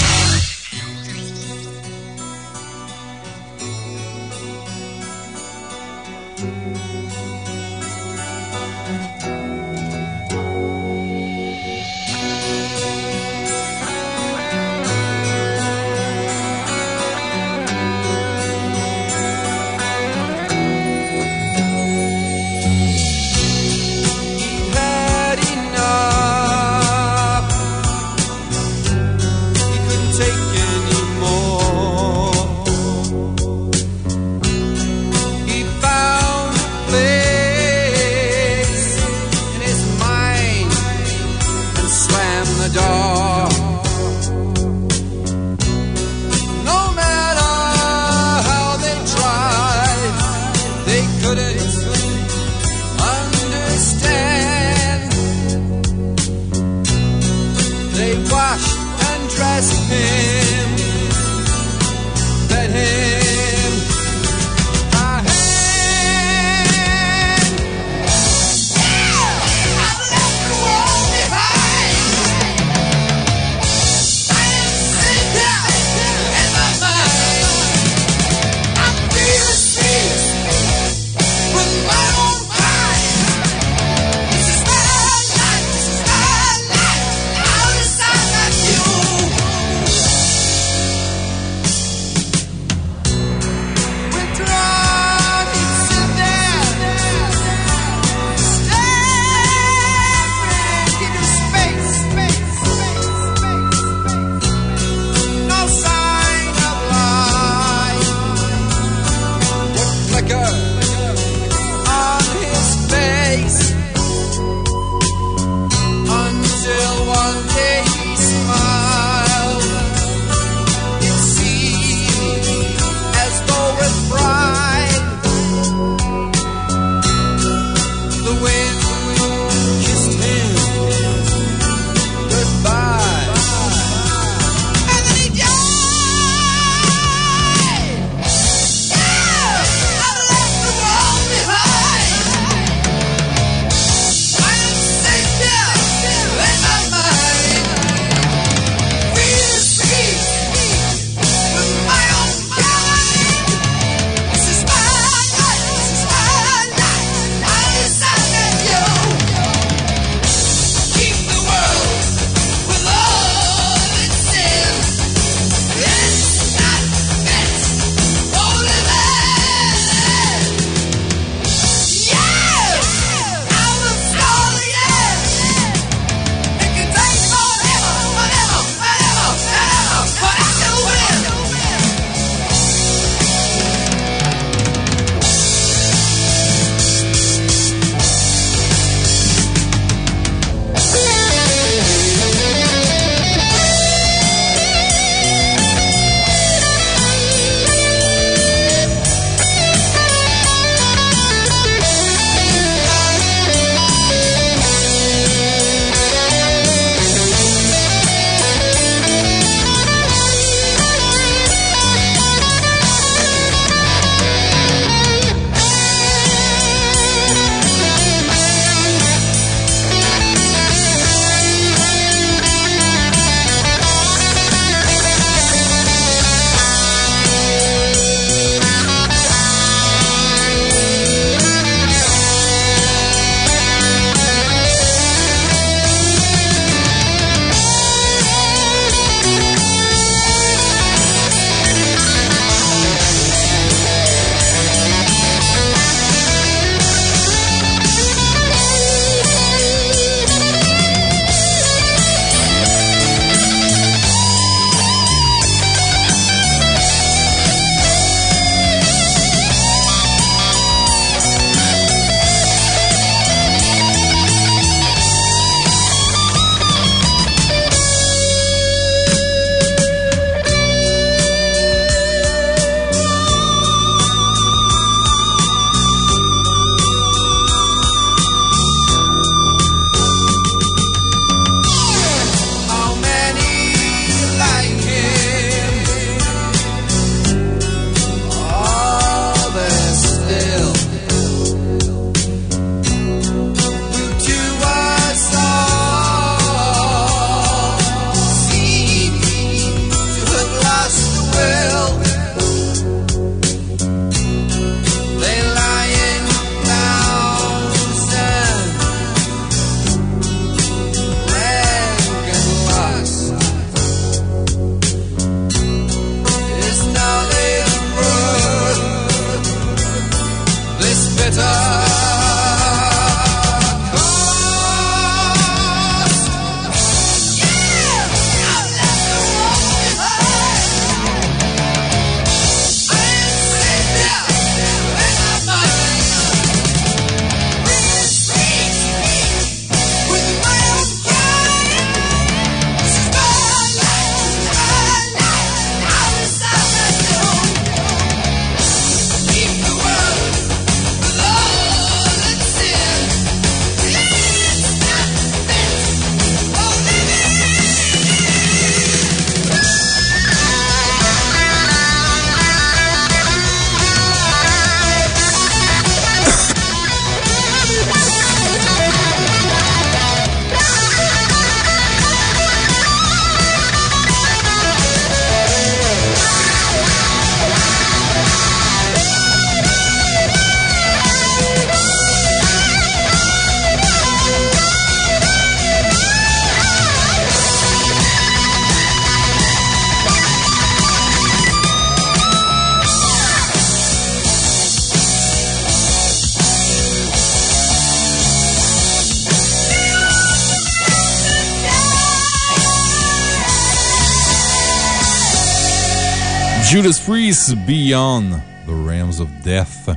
Beyond the Realms of Death.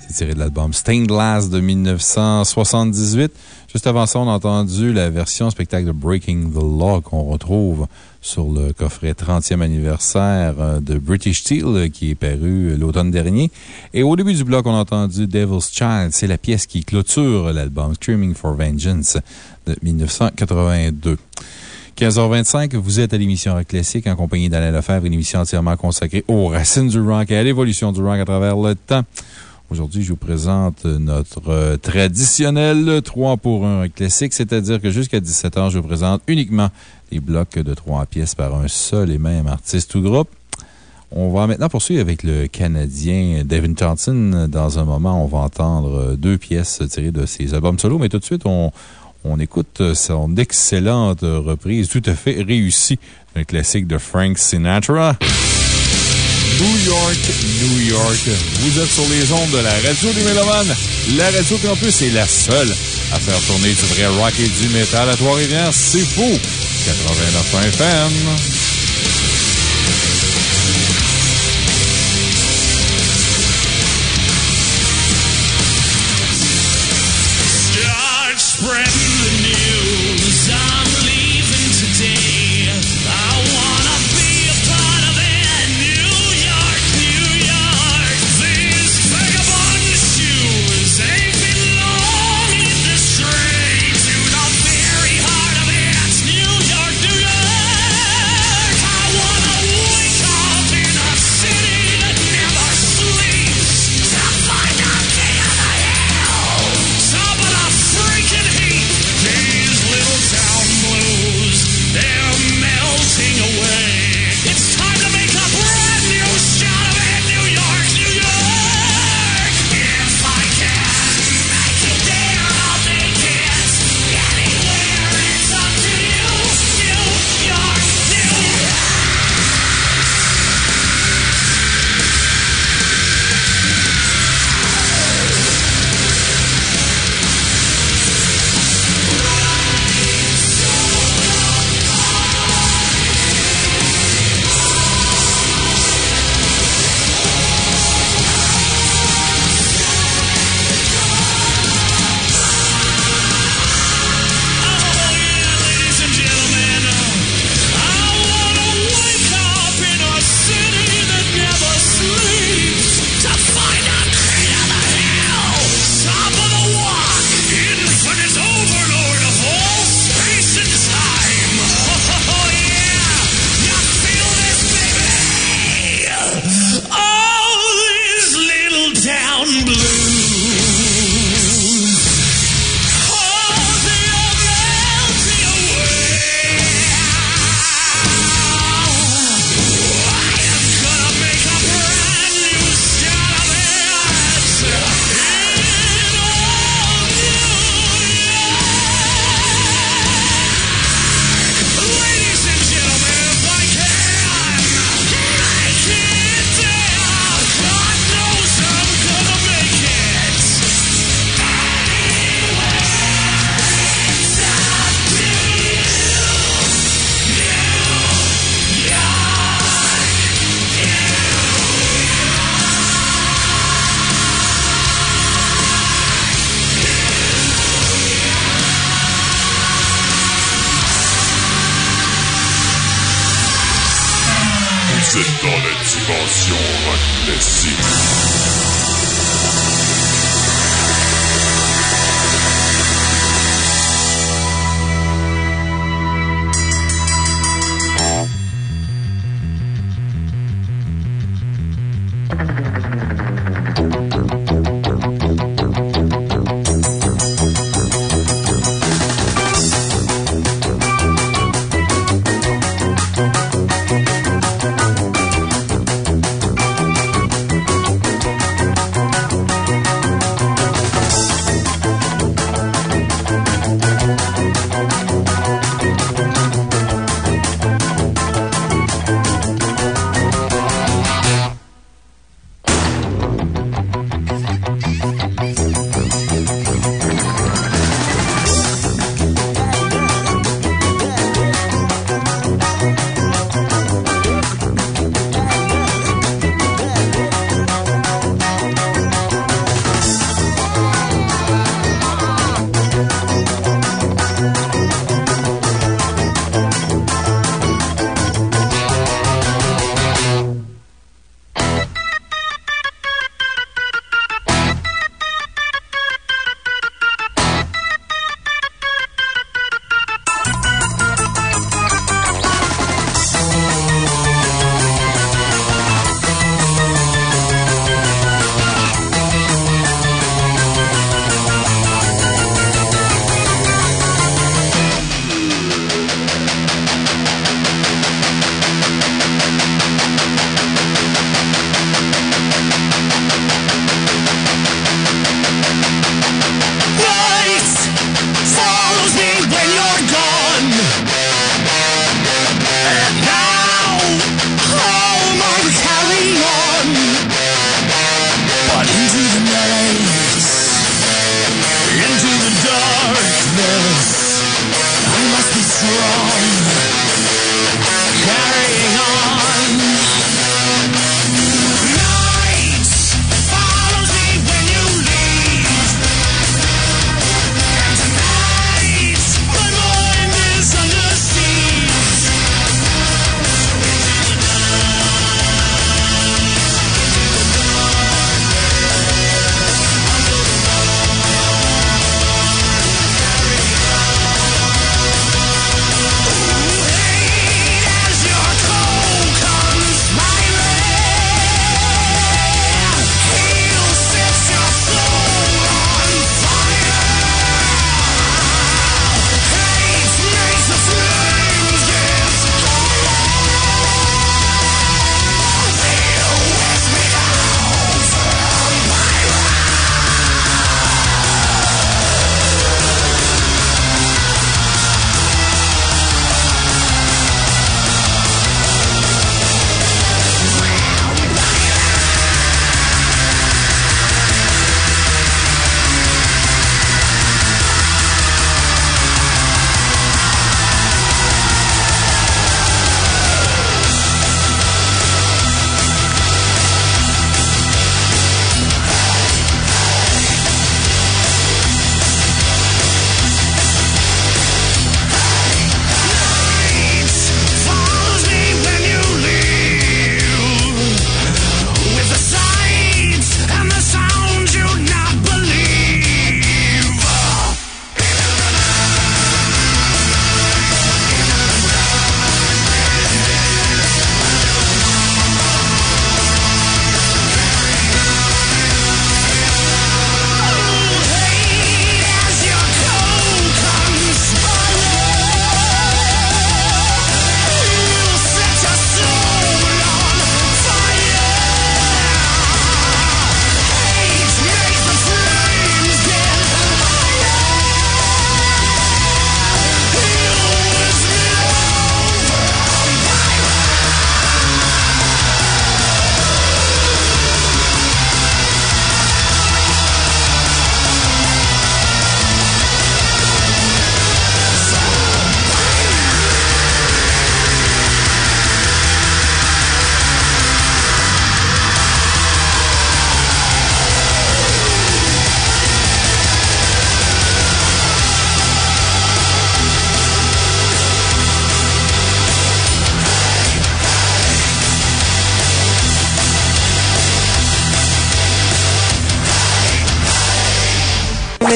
C'est tiré de l'album Stained Glass de 1978. Juste avant ça, on a entendu la version spectacle de Breaking the Law qu'on retrouve sur le coffret 30e anniversaire euh, de British Steel euh, qui est paru euh, l'automne dernier. Et au début du bloc, on a entendu Devil's Child. C'est la pièce qui clôture l'album Screaming for Vengeance de 1982. 15h25, vous êtes à l'émission Rock Classique en compagnie d'Alain Lefebvre, une émission entièrement consacrée aux racines du rock et à l'évolution du rock à travers le temps. Aujourd'hui, je vous présente notre euh, traditionnel 3 pour 1 classique, c'est-à-dire que jusqu'à 17h, je vous présente uniquement les blocs de 3 pièces par un seul et même artiste ou groupe. On va maintenant poursuivre avec le Canadien Devin Johnson. Dans un moment, on va entendre deux pièces tirées de ses albums solo, mais tout de suite, on, on écoute son excellente reprise tout à fait réussie d'un classique de Frank Sinatra. New York, New York. Vous êtes sur les ondes de la radio des Mélomanes. La radio Campus est la seule à faire tourner du vrai rock et du métal à Trois-Rivières. C'est faux! 89 FM.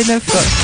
9.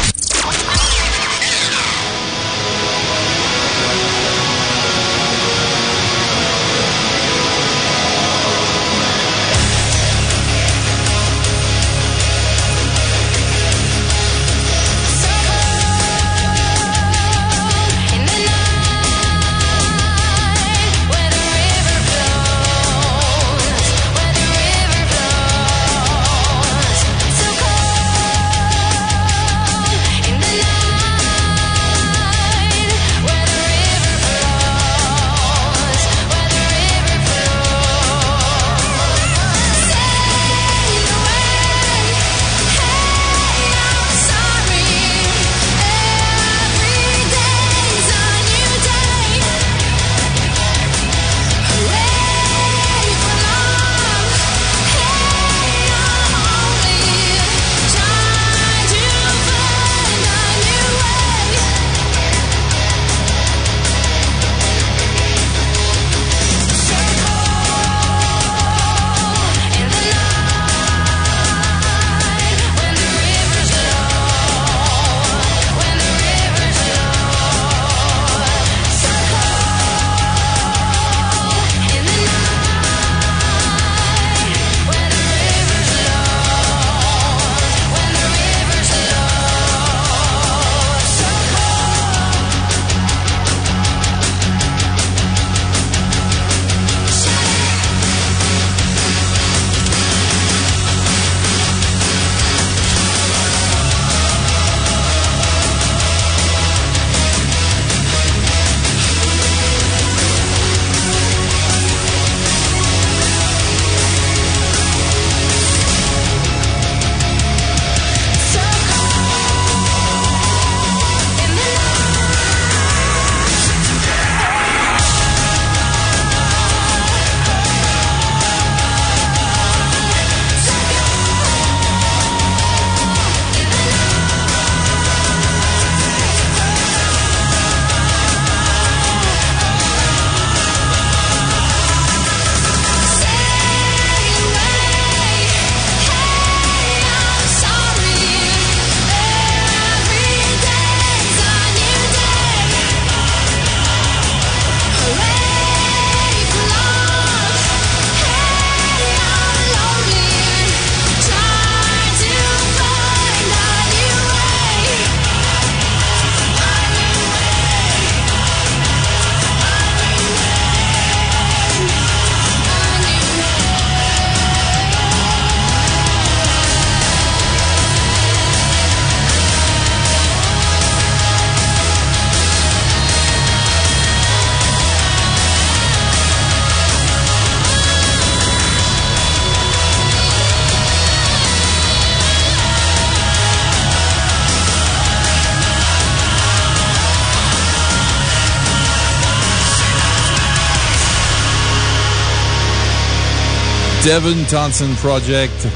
Devon Thompson Project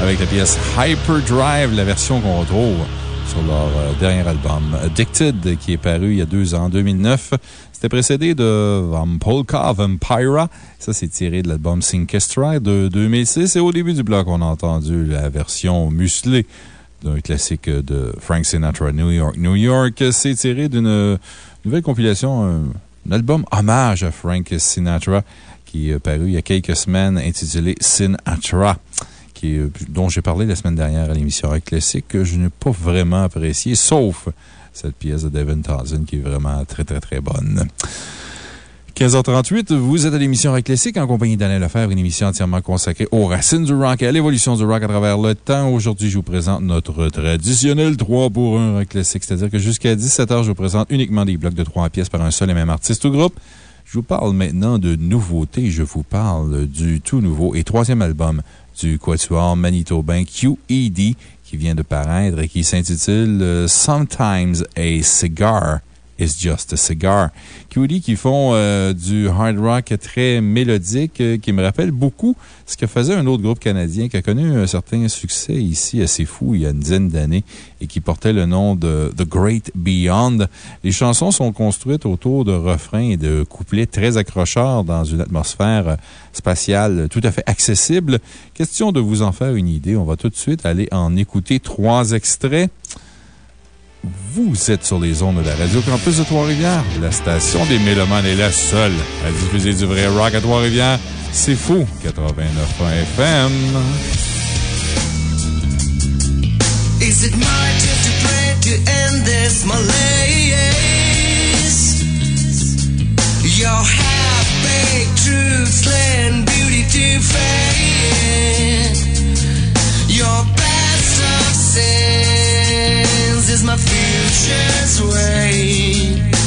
avec la pièce Hyperdrive, la version qu'on retrouve sur leur euh, dernier album Addicted qui est paru il y a deux ans, en 2009. C'était précédé de Vampolka Vampira. Ça, c'est tiré de l'album Synkestra de 2006. Et au début du bloc, on a entendu la version musclée d'un classique de Frank Sinatra, New York, New York. C'est tiré d'une nouvelle compilation, un album hommage à Frank Sinatra qui est paru il y a quelques semaines, intitulé Sinatra. Qui dont j'ai parlé la semaine dernière à l'émission Rock Classique, que je n'ai pas vraiment apprécié, sauf cette pièce de Devin Townsend qui est vraiment très, très, très bonne. 15h38, vous êtes à l'émission Rock Classique en compagnie d'Alain Lefebvre, une émission entièrement consacrée aux racines du rock et à l'évolution du rock à travers le temps. Aujourd'hui, je vous présente notre traditionnel 3 pour 1 Rock Classique, c'est-à-dire que jusqu'à 17h, je vous présente uniquement des blocs de 3 pièces par un seul et même artiste ou groupe. Je vous parle maintenant de nouveautés. Je vous parle du tout nouveau et troisième album du quatuor manitobain QED qui vient de paraître et qui s'intitule euh, Sometimes a Cigar It's Just a Cigar. Cutie qui font euh, du hard rock très mélodique, euh, qui me rappelle beaucoup ce que faisait un autre groupe canadien qui a connu un certain succès ici assez fou il y a une dizaine d'années et qui portait le nom de The Great Beyond. Les chansons sont construites autour de refrains et de couplets très accrocheurs dans une atmosphère euh, spatiale tout à fait accessible. Question de vous en faire une idée. On va tout de suite aller en écouter trois extraits. Vous êtes sur les ondes de la Radio Campus de Trois-Rivières. La station des Mélomanes est la seule à diffuser du vrai rock à Trois-Rivières. C'est fou, 89.1 FM. Is it my turn to to end this malaise? Your truths lend beauty to. Your of sins is my future's way.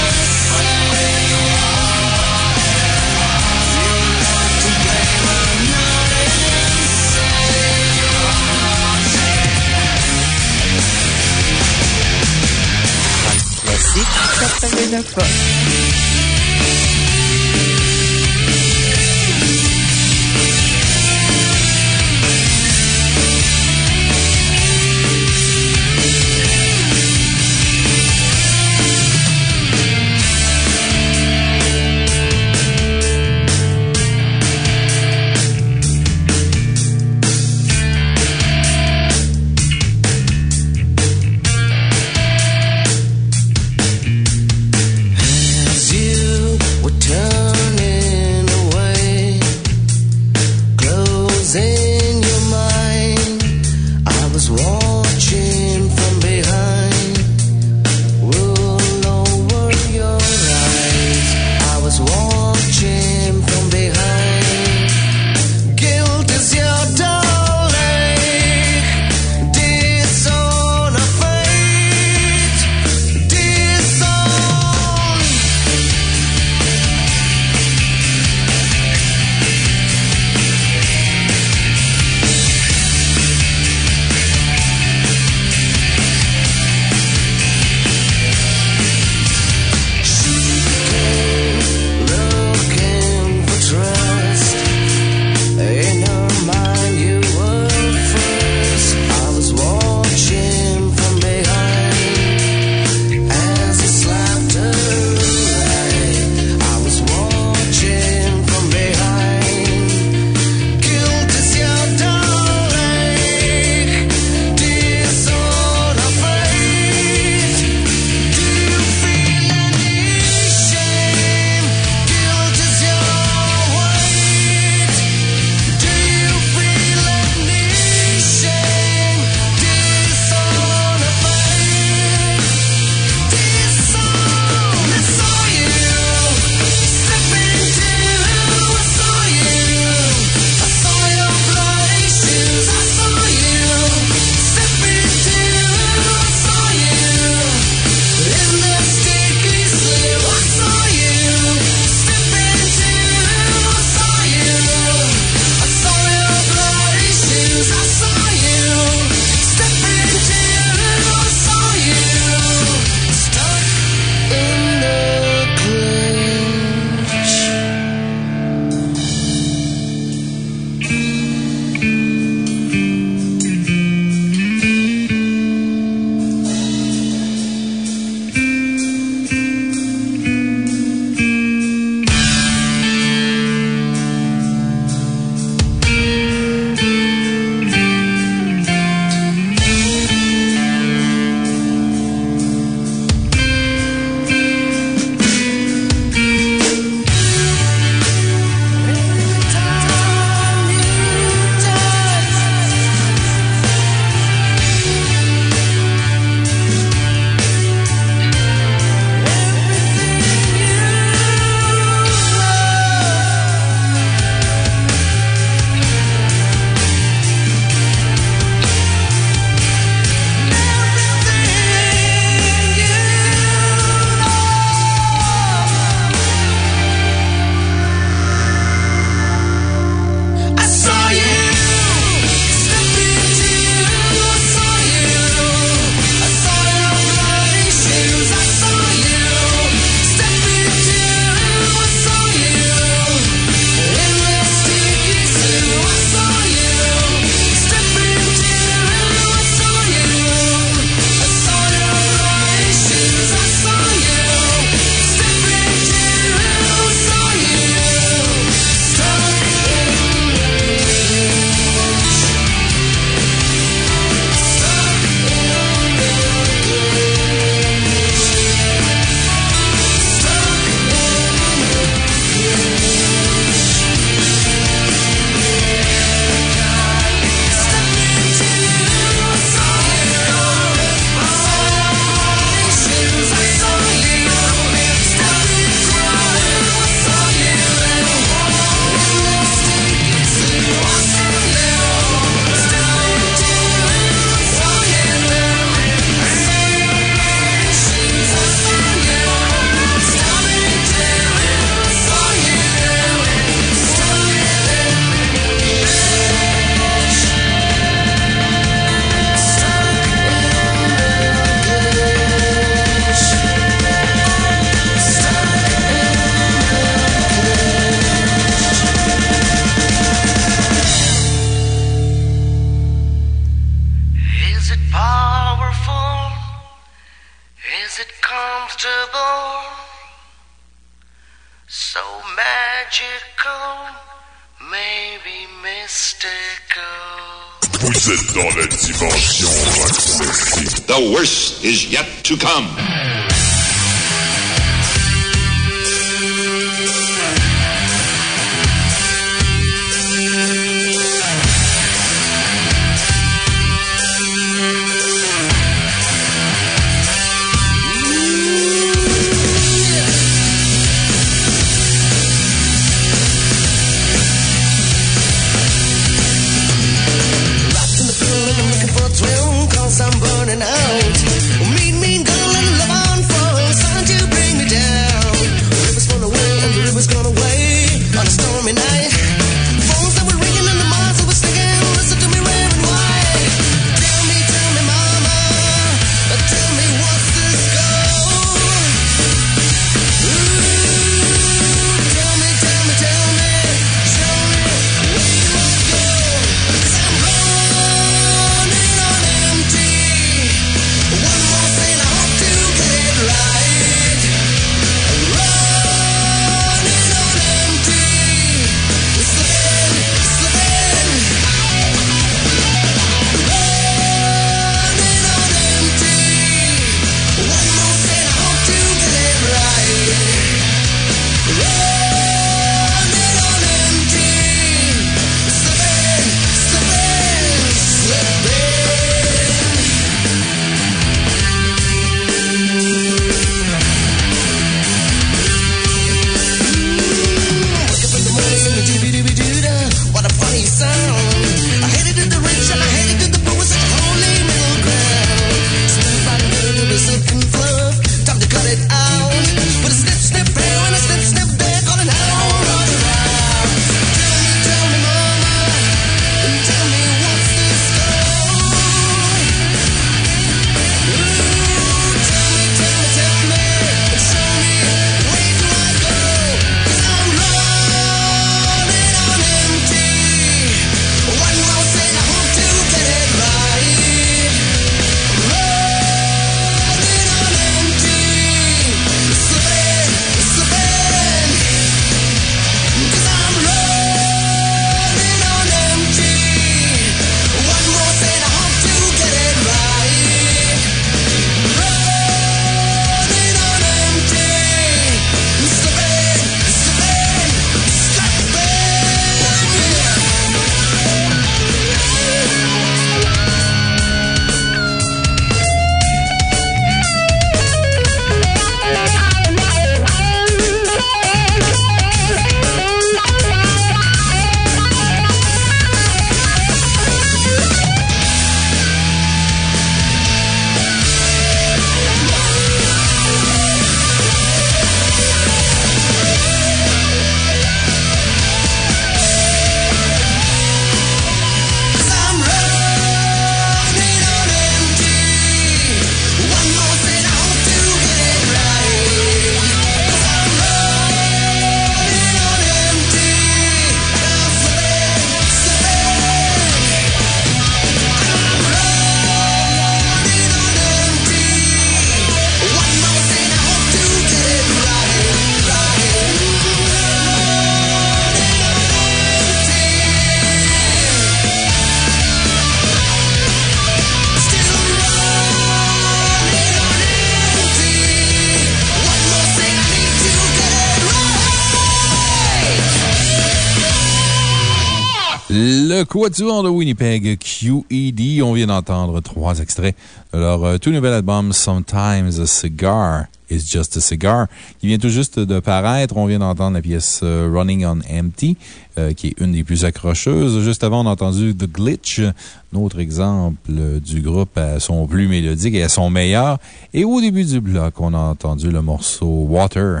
Quatuor de Winnipeg, QED. On vient d'entendre trois extraits de leur euh, tout nouvel album Sometimes a Cigar is Just a Cigar, qui vient tout juste de paraître. On vient d'entendre la pièce euh, Running on Empty, euh, qui est une des plus accrocheuses. Juste avant, on a entendu The Glitch, un autre exemple du groupe à son plus mélodique et à son meilleur. Et au début du bloc, on a entendu le morceau Water,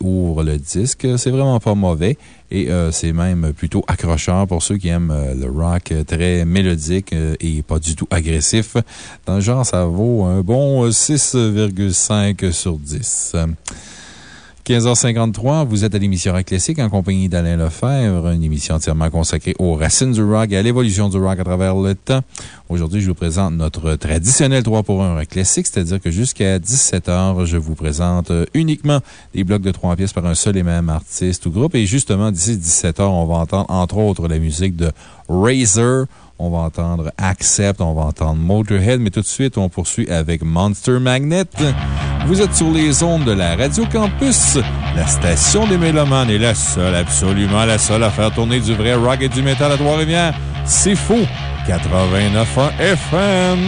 ouvre le disque. C'est vraiment pas mauvais et euh, c'est même plutôt accrocheur pour ceux qui aiment euh, le rock très mélodique euh, et pas du tout agressif. Dans le genre, ça vaut un bon 6,5 sur 10. 15h53, vous êtes à l'émission Rock Classique en compagnie d'Alain Lefebvre, une émission entièrement consacrée aux racines du rock et à l'évolution du rock à travers le temps. Aujourd'hui, je vous présente notre traditionnel 3 pour 1 Rock Classique, c'est-à-dire que jusqu'à 17h, je vous présente euh, uniquement des blocs de 3 pièces par un seul et même artiste ou groupe. Et justement, d'ici 17h, on va entendre entre autres la musique de Razor. On va entendre Accept, on va entendre Motorhead, mais tout de suite, on poursuit avec Monster Magnet. Vous êtes sur les ondes de la Radio Campus, la station des Mélomanes est la seule, absolument la seule à faire tourner du vrai rock et du métal à Trois-Rivières. C'est faux! 89.1 FM.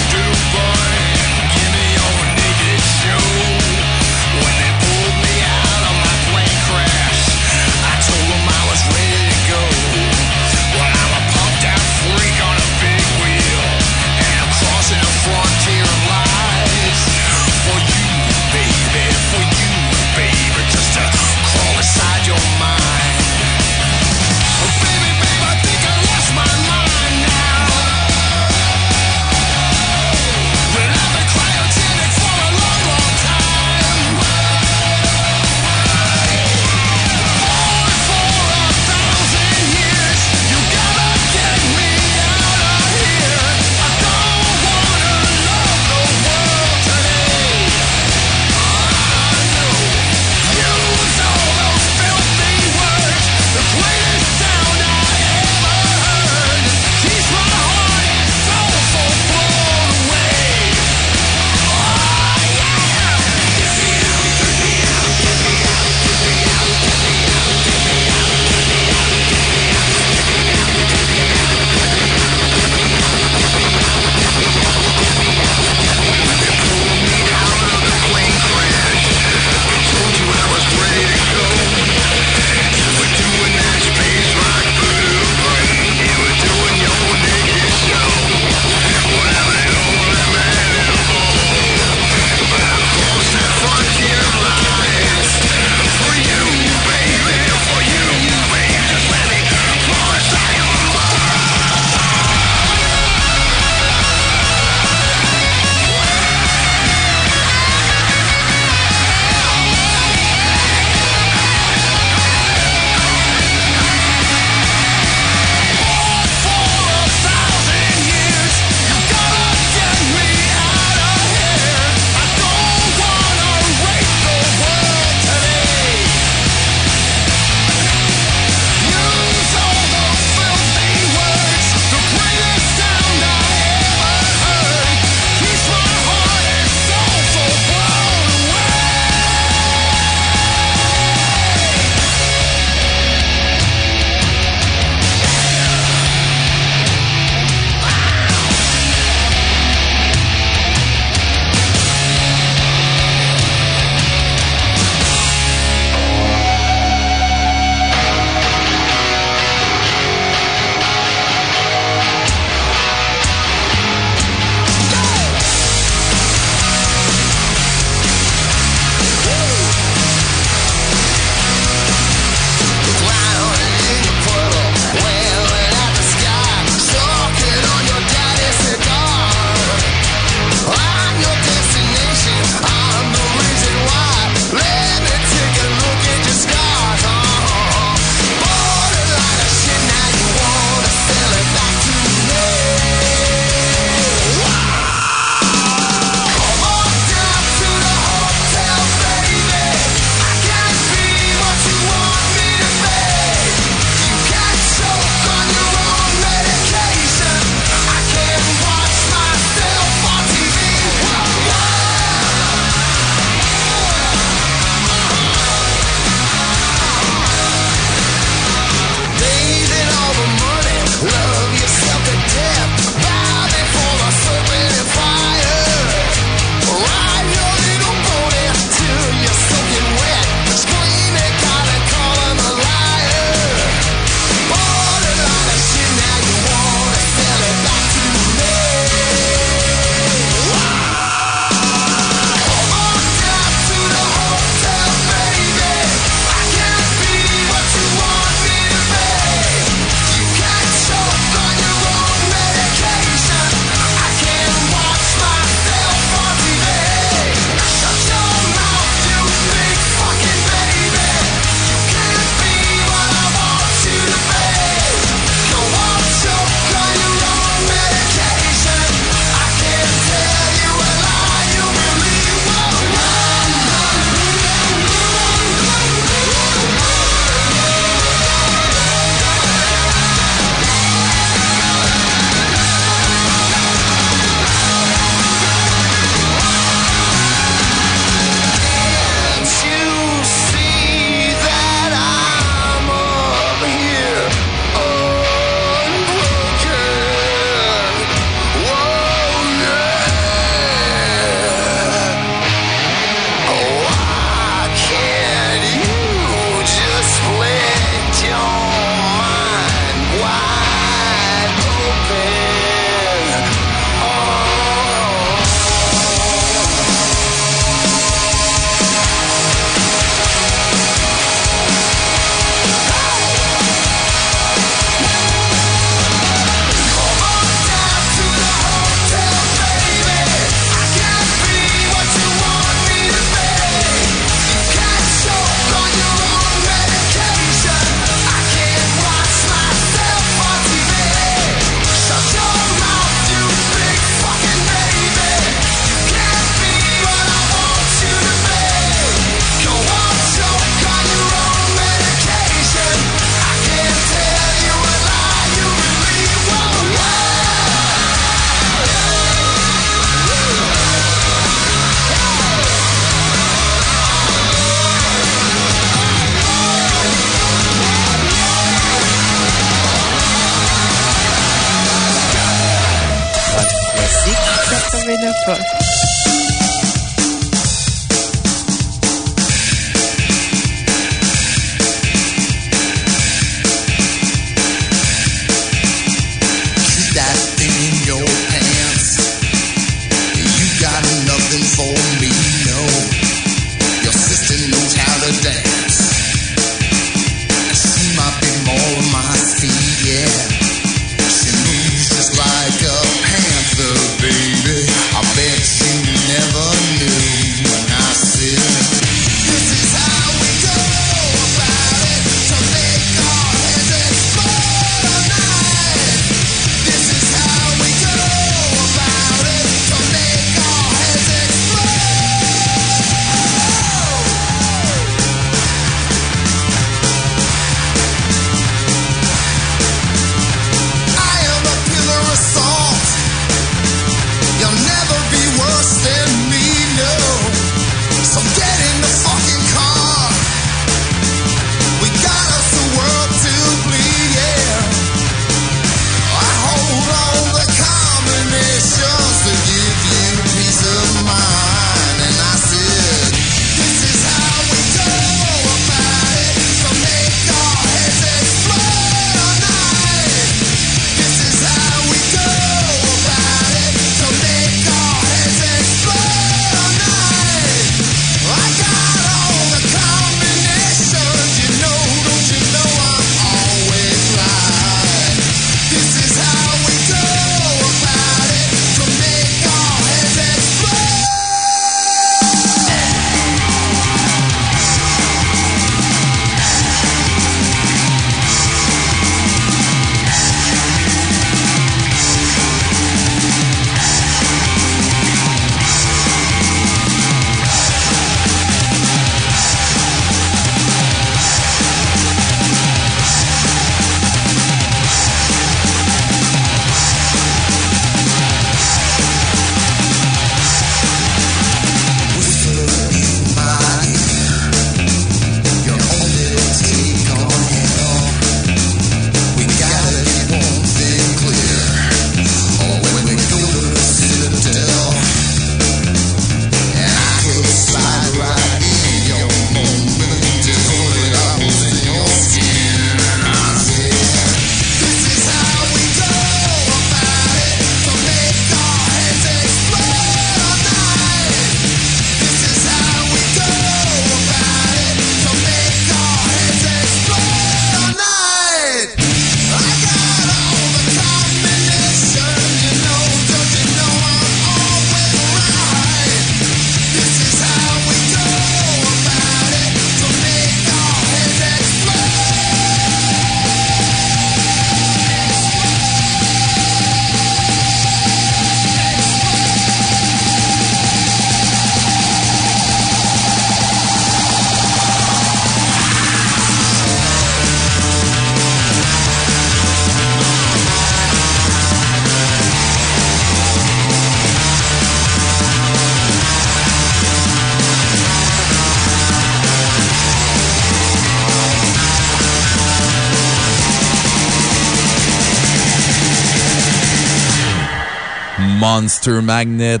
Monster Magnet.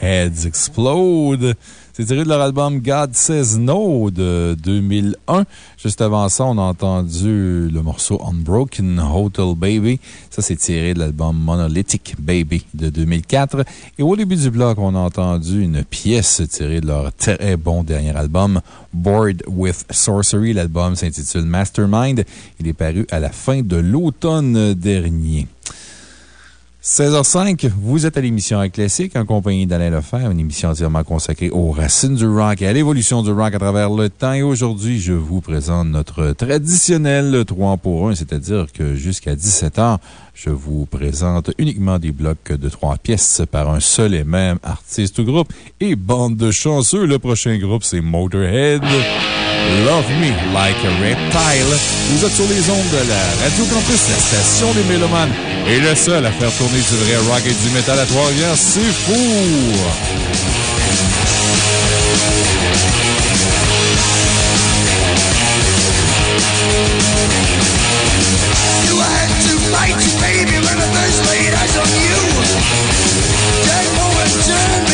Heads Explode. C'est tiré de leur album God Says No de 2001. Juste avant ça, on a entendu le morceau Unbroken Hotel Baby. Ça, c'est tiré de l'album Monolithic Baby de 2004. Et au début du bloc, on a entendu une pièce tirée de leur très bon dernier album, Bored with Sorcery. L'album s'intitule Mastermind. Il est paru à la fin de l'automne dernier. 16h05, vous êtes à l'émission Classique en compagnie d'Alain Lefebvre, une émission entièrement consacrée aux racines du rock et à l'évolution du rock à travers le temps. Et aujourd'hui, je vous présente notre traditionnel 3 pour 1, c'est-à-dire que jusqu'à 17h, je vous présente uniquement des blocs de 3 pièces par un seul et même artiste ou groupe. Et bande de chanceux, le prochain groupe, c'est Motorhead. Love Me Like a Reptile. Vous êtes sur les ondes de la Radio Campus, la station des Mélomanes, et le seul à faire tourner du vrai rock et du métal à Trois-Rivières, c'est fou! You had to fight, baby, when the first laid eyes on you. That Étudiant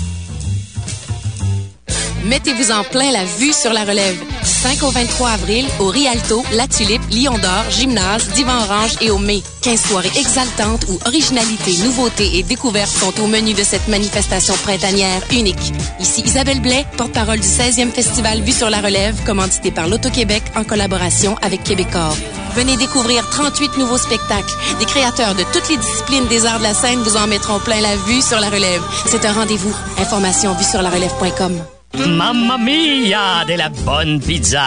Mettez-vous en plein la vue sur la relève. 5 au 23 avril, au Rialto, La Tulipe, Lion d'Or, Gymnase, Divan Orange et au Mai. 15 soirées exaltantes où originalité, nouveauté et découverte sont au menu de cette manifestation printanière unique. Ici Isabelle Blais, porte-parole du 16e Festival Vue sur la relève, commandité par l'Auto-Québec en collaboration avec Québecor. Venez découvrir 38 nouveaux spectacles. Des créateurs de toutes les disciplines des arts de la scène vous en mettront plein la vue sur la relève. C'est un rendez-vous. Information vue sur la relève.com. Mamma mia de la bonne pizza!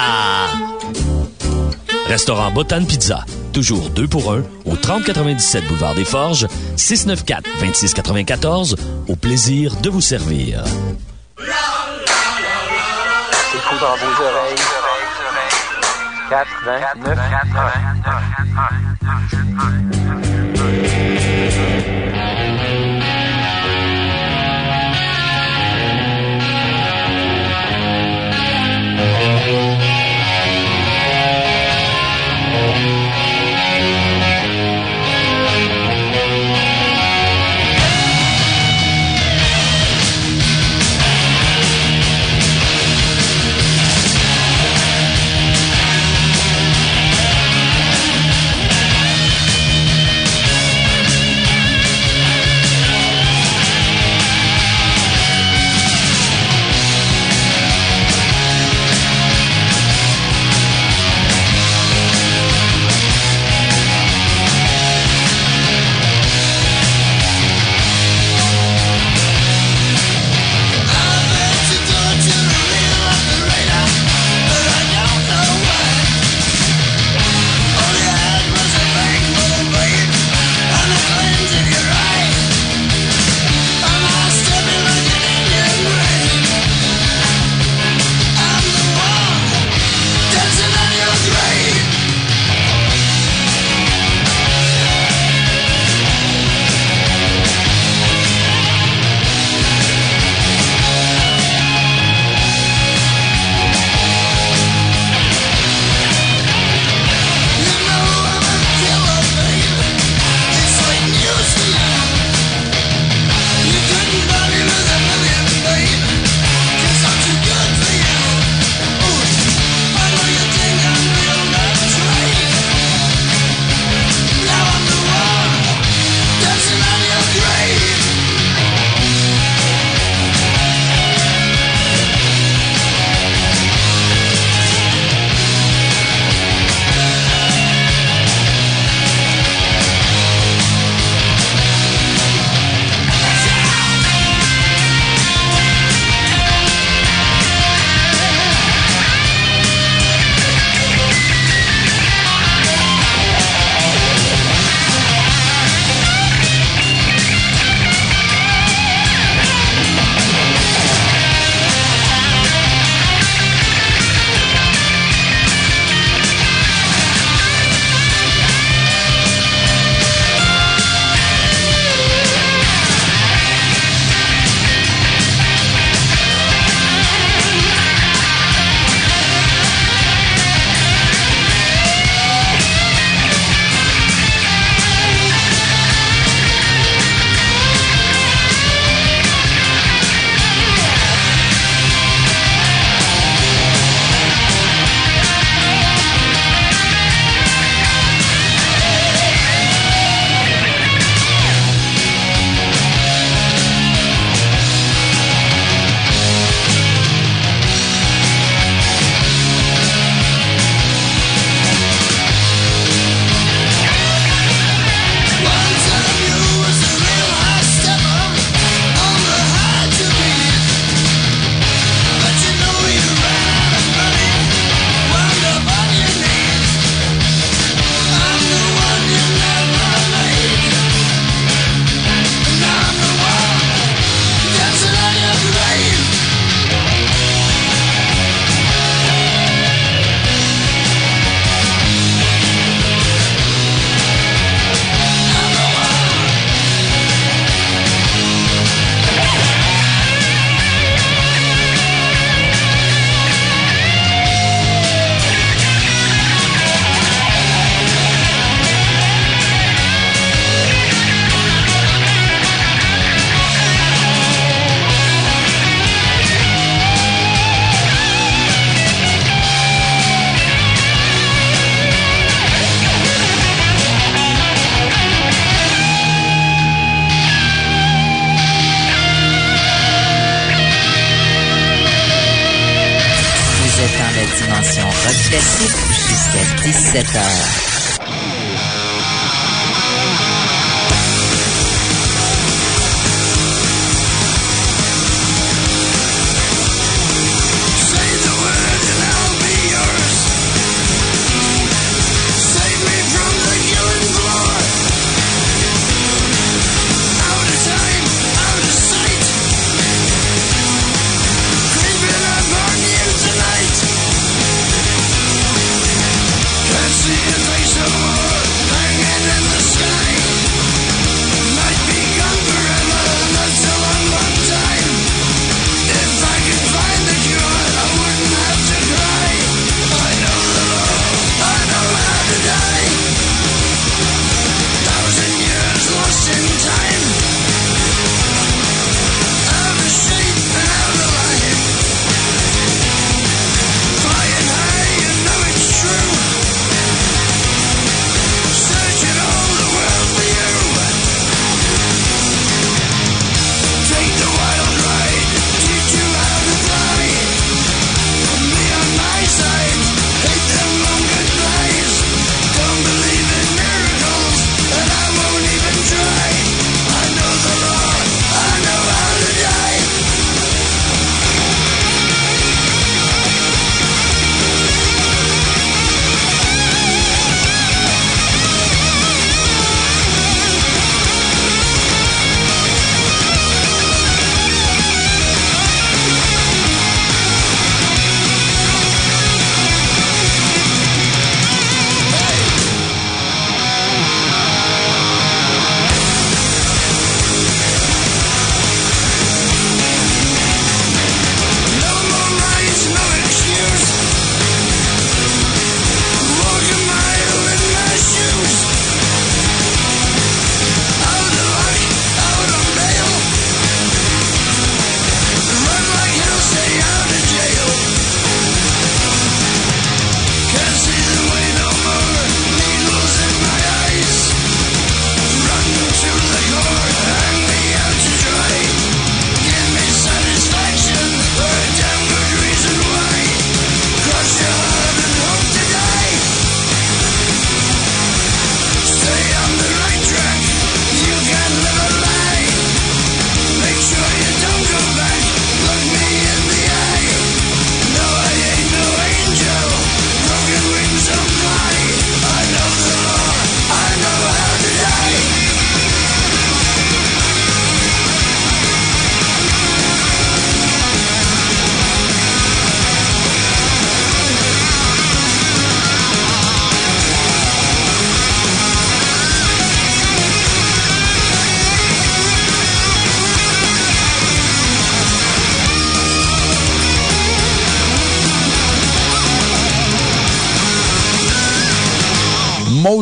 Restaurant Botan Pizza. Toujours 2 pour 1 au 3097 boulevard des Forges, 694 2694. Au plaisir de vous servir. Dans vos oreilles. 89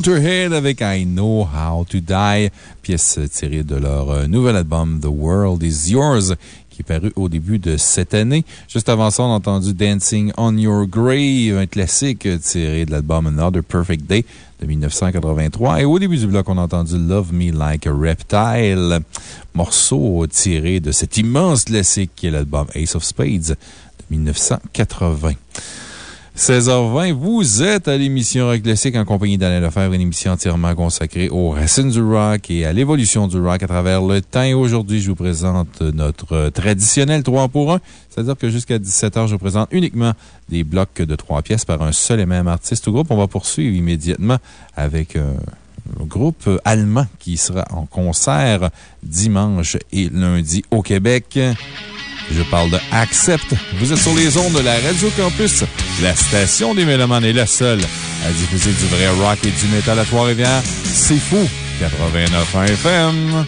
Motorhead avec I Know How to Die, pièce tirée de leur euh, nouvel album The World Is Yours, qui est paru au début de cette année. Juste avant ça, on a entendu Dancing on Your Grave, un classique tiré de l'album Another Perfect Day de 1983. Et au début du bloc, on a entendu Love Me Like a Reptile, morceau tiré de cet immense classique qui est l'album Ace of Spades de 1980. 16h20, vous êtes à l'émission Rock en compagnie d'Alain Lefebvre, une émission entièrement consacrée aux racines du rock et à l'évolution du rock à travers le temps. Aujourd'hui, je vous présente notre traditionnel 3 pour 1. C'est-à-dire que jusqu'à 17h, je vous présente uniquement des blocs de 3 pièces par un seul et même artiste ou groupe. On va poursuivre immédiatement avec un groupe allemand qui sera en concert dimanche et lundi au Québec. Je parle de Accept. Vous êtes sur les ondes de la Radio Campus. La station des Mélomanes est la seule à diffuser du vrai rock et du métal à Trois-Rivières. C'est fou. 89 FM.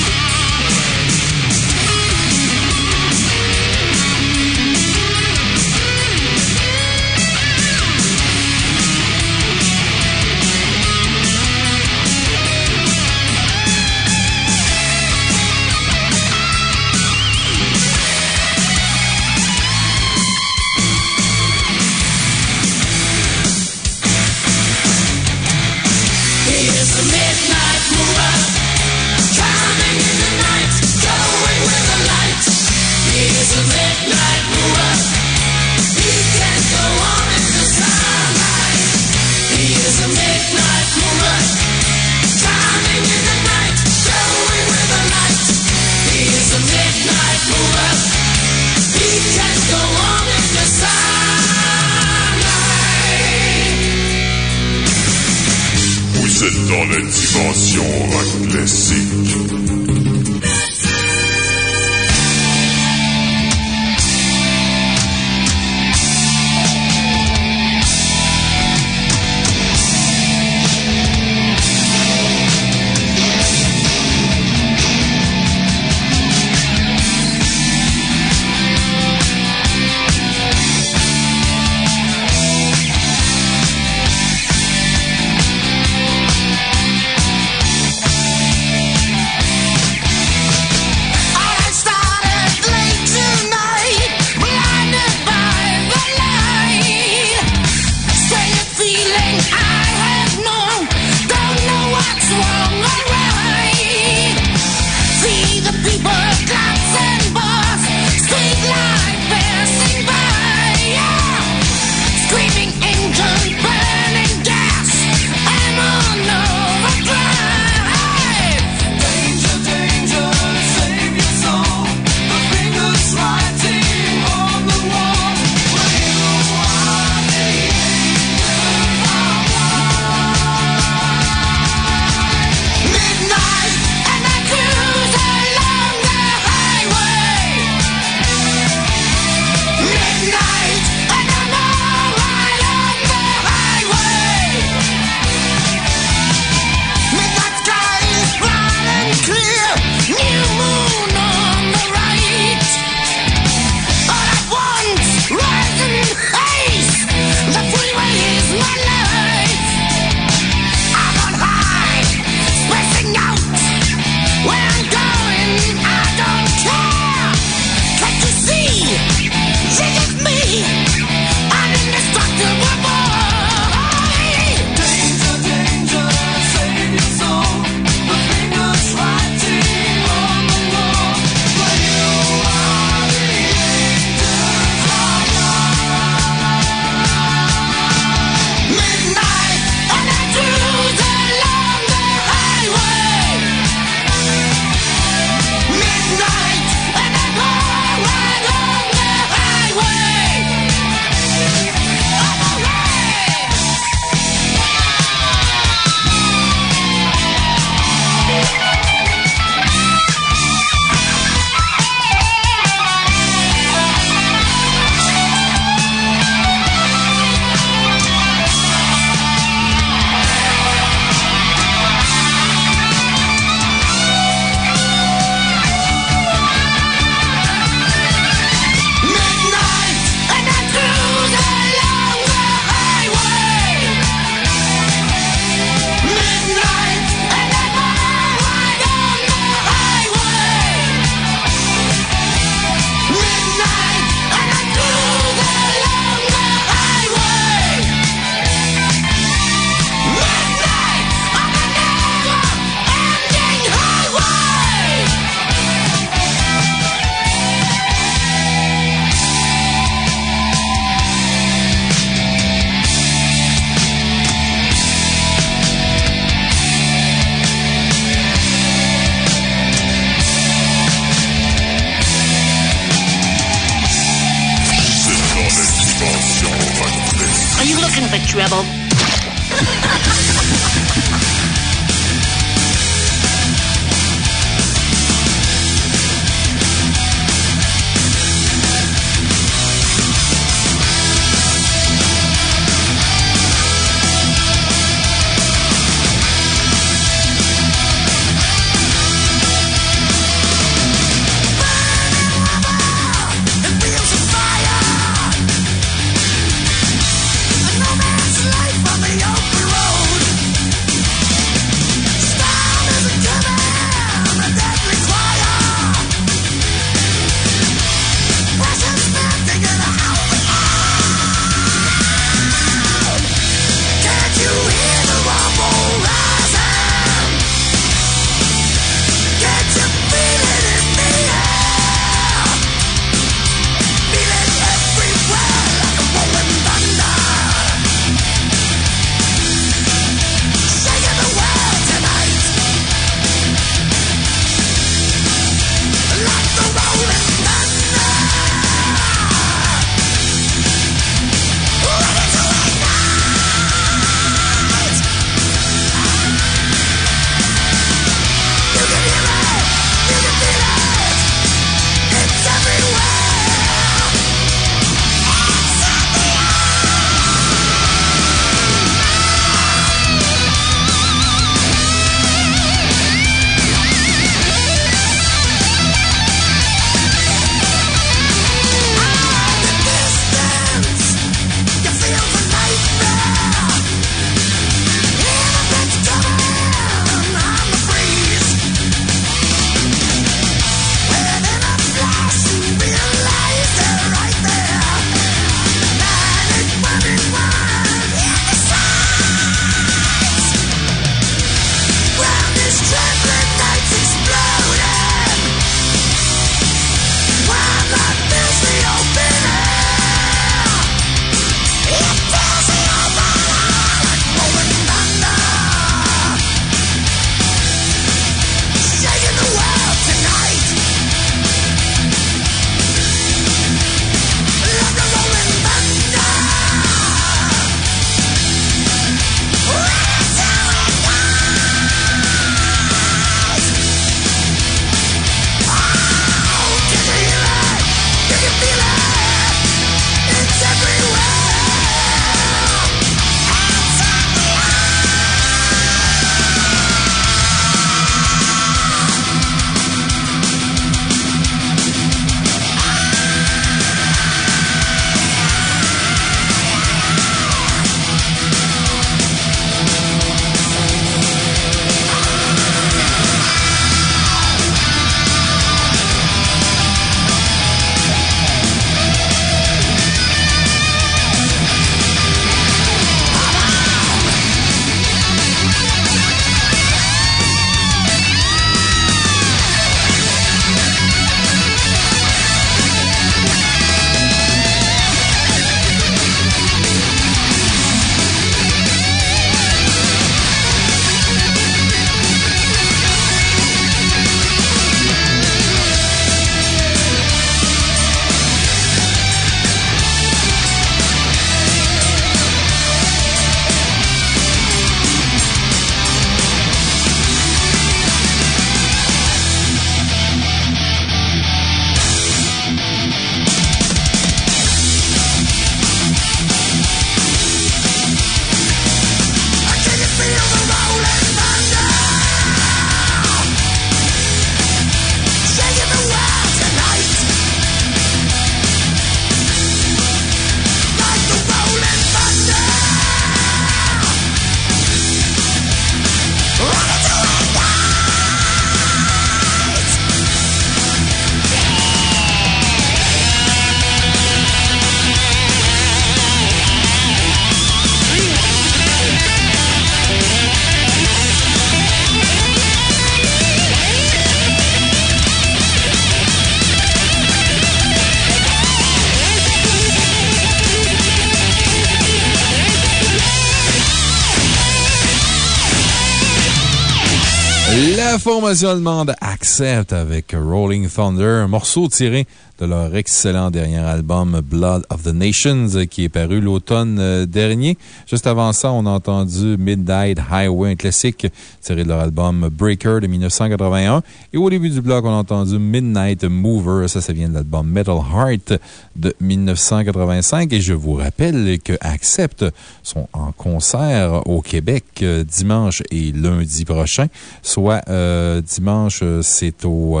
Formation allemande Accept avec Rolling Thunder, un morceau tiré de leur excellent dernier album Blood of the Nations qui est paru l'automne euh, dernier. Juste avant ça, on a entendu Midnight Highway, un classique tiré de leur album Breaker de 1981. Et au début du bloc, on a entendu Midnight Mover. Ça, ça vient de l'album Metal Heart de 1985. Et je vous rappelle que Accept sont en concert au Québec euh, dimanche et lundi prochain. Soit euh, dimanche, c'est au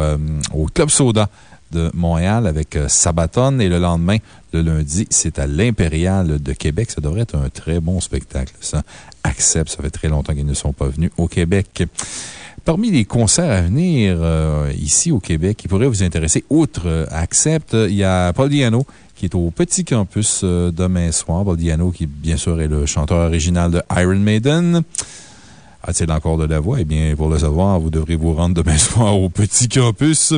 Club Soda de Montréal avec euh, Sabaton et le lendemain, le lundi, c'est à l'Impérial de Québec. Ça devrait être un très bon spectacle, ça. Accept, ça fait très longtemps qu'ils ne sont pas venus au Québec. Parmi les concerts à venir euh, ici au Québec qui pourraient vous intéresser, outre euh, Accept, il y a Paul Diano qui est au Petit Campus demain soir. Paul Diano, qui bien sûr est le chanteur original de Iron Maiden. A-t-il encore de la voix? Eh bien, pour le savoir, vous devrez vous rendre demain [laughs] soir au Petit Campus.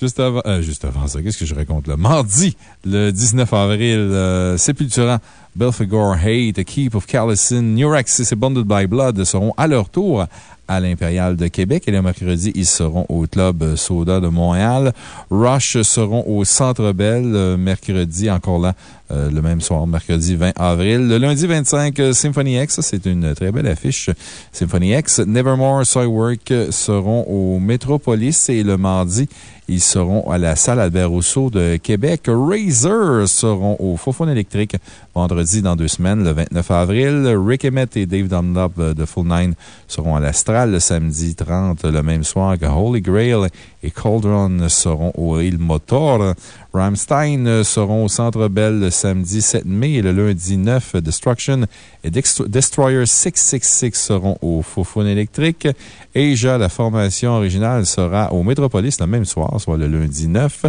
Juste avant, euh, juste avant ça, qu'est-ce que je raconte là? Mardi, le 19 avril, euh, Sepultura, Belphegor, Hate, Keep of Callison, Neuraxis et Bonded by Blood seront à leur tour à l'Impérial de Québec. Et le mercredi, ils seront au Club Soda de Montréal. Rush seront au Centre Bell euh, mercredi, encore là, euh, le même soir, mercredi 20 avril. Le lundi 25, euh, Symphony X, c'est une très belle affiche. Symphony X, Nevermore, Soilwork seront au Metropolis et le mardi, ils seront à la salle Albert Rousseau de Québec. Razor seront au Fofone électrique vendredi dans deux semaines, le 29 avril. Rick Emmett et Dave Dunlop de Full Nine seront à l'Astral le samedi 30, le même soir que Holy Grail et Cauldron seront au Il Motor. Ramstein seront au Centre Bell le samedi 7 mai et le lundi 9, Destruction et Destroyer 666 seront au Fofone électrique. Asia, la formation originale, sera au Metropolis le même soir, soit le lundi 9.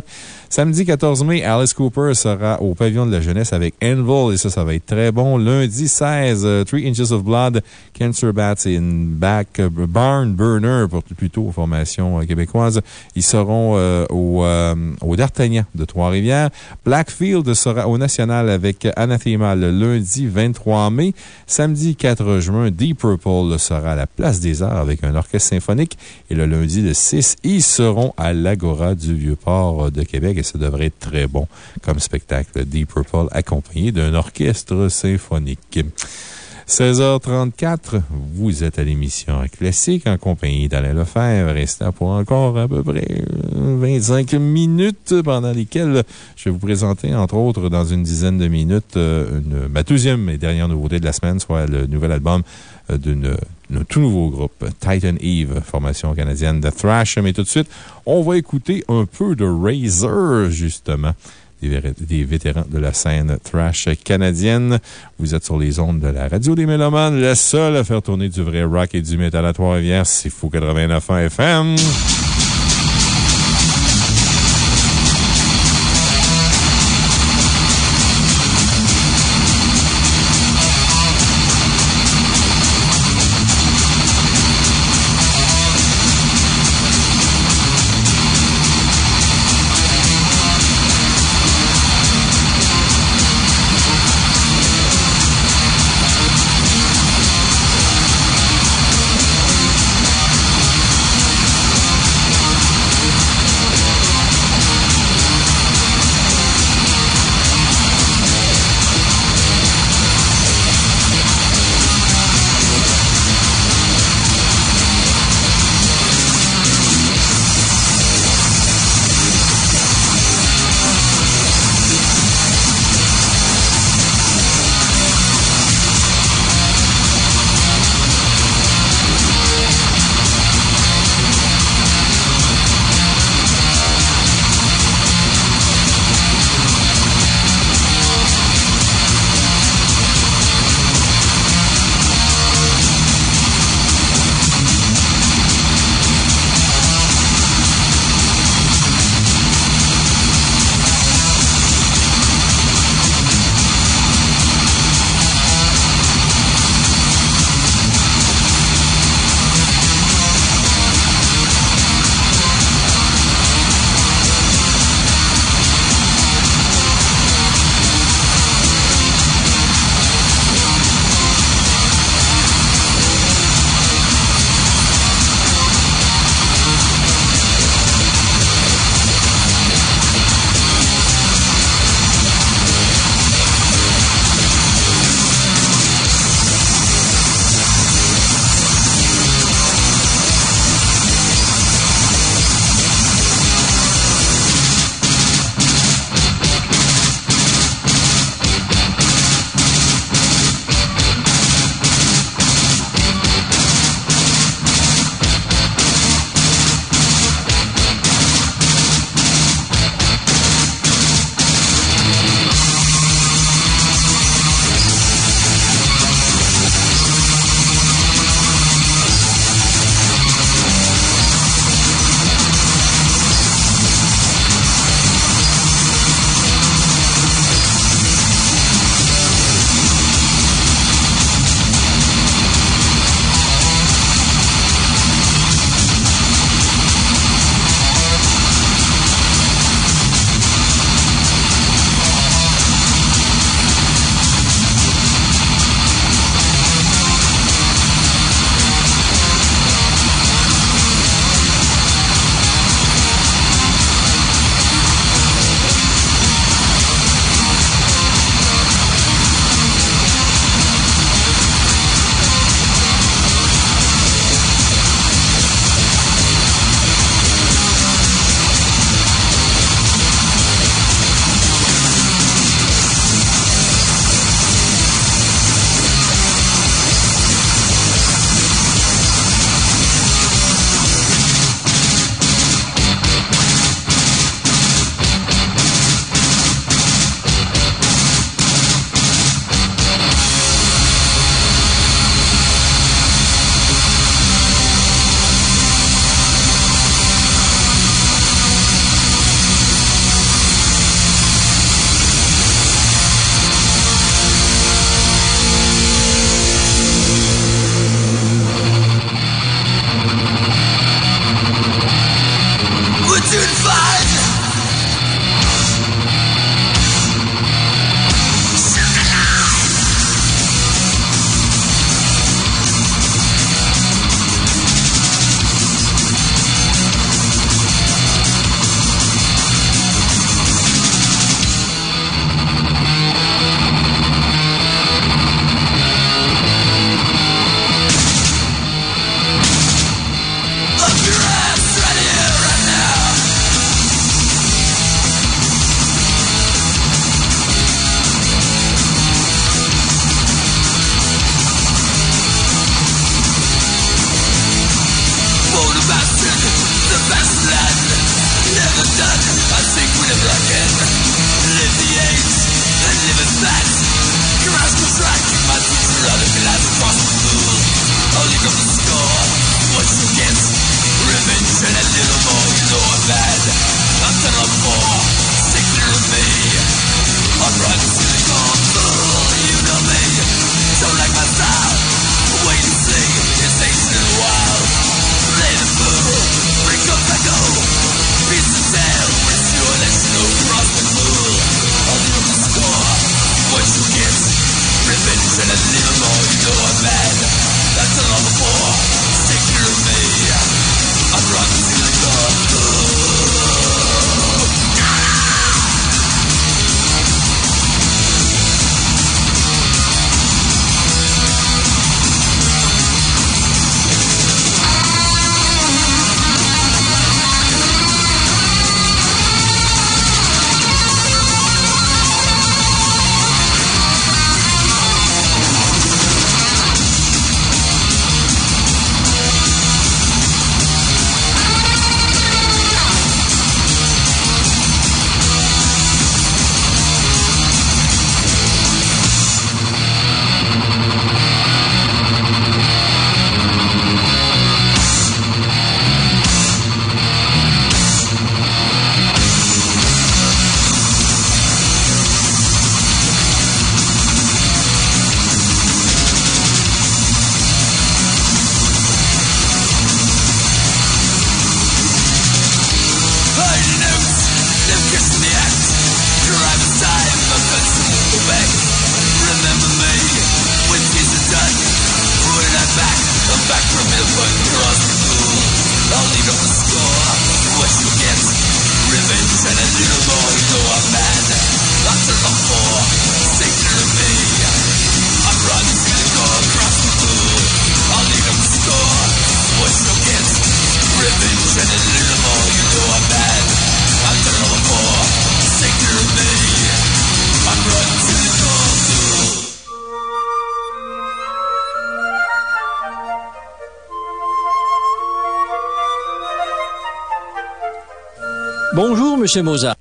Samedi 14 mai, Alice Cooper sera au Pavillon de la Jeunesse avec Anvil et ça, ça va être très bon. Lundi 16, euh, Three Inches of Blood, Cancer Bats et Back, Barn Burner, pour plutôt formation euh, québécoise. Ils seront euh, au, au D'Artagnan de Trois-Rivières. Blackfield sera au National avec Anathema le lundi 23 mai. Samedi 4 juin, Deep Purple sera à la Place des Arts avec un orchestre symphonique. Et le lundi de 6, ils seront à l'Agora du Vieux-Port de Québec et ça devrait être très bon comme spectacle. Deep Purple accompagné d'un orchestre symphonique. 16h34, vous êtes à l'émission Classique en compagnie d'Alain Lefebvre. Restez pour encore à peu près euh, 25 minutes pendant lesquelles je vais vous présenter, entre autres, dans une dizaine de minutes, euh, ma deuxième et dernière nouveauté de la semaine, soit le nouvel album euh, d'une- d'un tout nouveau groupe, Titan Eve, formation canadienne de thrash. Mais tout de suite, on va écouter un peu de Razor, justement des, vé- des vétérans de la scène thrash canadienne. Vous êtes sur les ondes de la radio des Mélomanes, la seule à faire tourner du vrai rock et du métal à Trois-Rivières. C'est Fou 89.1 FM. Monsieur Mozart.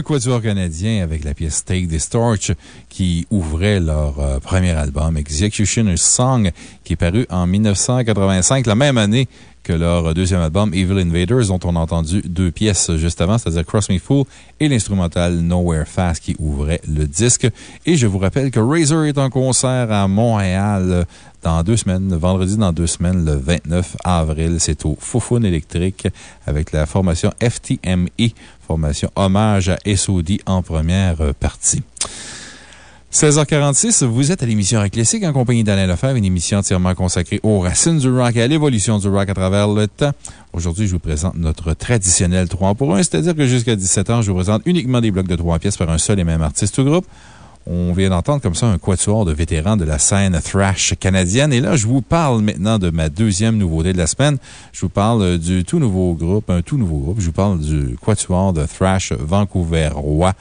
Quatuor canadien, avec la pièce Take This Torch, qui ouvrait leur euh, premier album, Executioner's Song, qui est paru en 1985, la même année que leur deuxième album, Evil Invaders, dont on a entendu deux pièces juste avant, c'est-à-dire Cross Me Fool et l'instrumental Nowhere Fast qui ouvrait le disque. Et je vous rappelle que Razor est en concert à Montréal dans deux semaines, vendredi dans deux semaines, le 29 avril. C'est au Foufoune électrique avec la formation FTME, formation hommage à SOD en première partie. 16h46, vous êtes à l'émission Rock Classique en compagnie d'Alain Lefebvre, une émission entièrement consacrée aux racines du rock et à l'évolution du rock à travers le temps. Aujourd'hui, je vous présente notre traditionnel 3 pour 1, c'est-à-dire que jusqu'à 17 h je vous présente uniquement des blocs de 3 pièces par un seul et même artiste ou groupe. On vient d'entendre comme ça un quatuor de vétérans de la scène thrash canadienne. Et là, je vous parle maintenant de ma deuxième nouveauté de la semaine. Je vous parle du tout nouveau groupe, un tout nouveau groupe. Je vous parle du quatuor de thrash vancouverois.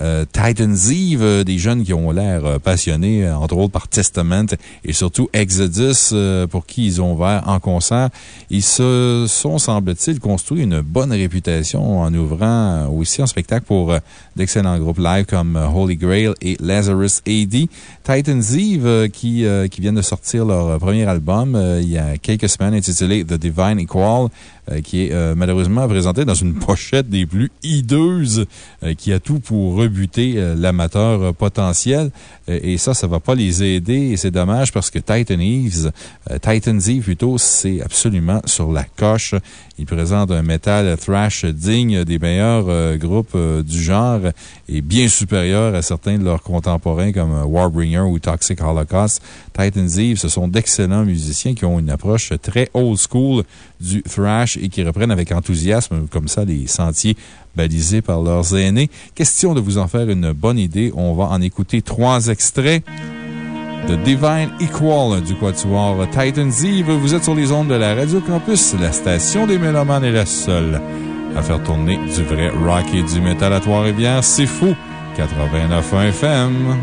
Euh, Titans Eve, euh, des jeunes qui ont l'air euh, passionnés, entre autres par Testament et surtout Exodus, pour qui ils ont ouvert en concert. Ils se sont, semble-t-il, construit une bonne réputation en ouvrant aussi en spectacle pour d'excellents groupes live comme Holy Grail et Lazarus AD. Titans Eve, qui, qui viennent de sortir leur premier album il y a quelques semaines intitulé The Divine Equal euh, qui est euh, malheureusement présenté dans une [laughs] pochette des plus hideuses, euh, qui a tout pour rebuter euh, l'amateur euh, potentiel. Euh, et ça, ça va pas les aider. Et c'est dommage parce que Titan Eves, euh, Titan Z plutôt, c'est absolument sur la coche. Il présente un metal thrash digne des meilleurs euh, groupes euh, du genre et bien supérieur à certains de leurs contemporains comme euh, Warbringer ou Toxic Holocaust. Titan Eve, ce sont d'excellents musiciens qui ont une approche très old school du thrash et qui reprennent avec enthousiasme, comme ça, les sentiers balisés par leurs aînés. Question de vous en faire une bonne idée. On va en écouter trois extraits. The Divine Equal du Quatuor Titan Eve. Vous êtes sur les ondes de la Radio Campus. La station des Mélomanes est la seule à faire tourner du vrai rock et du métal à Trois-Rivières. C'est fou! 89.1 FM.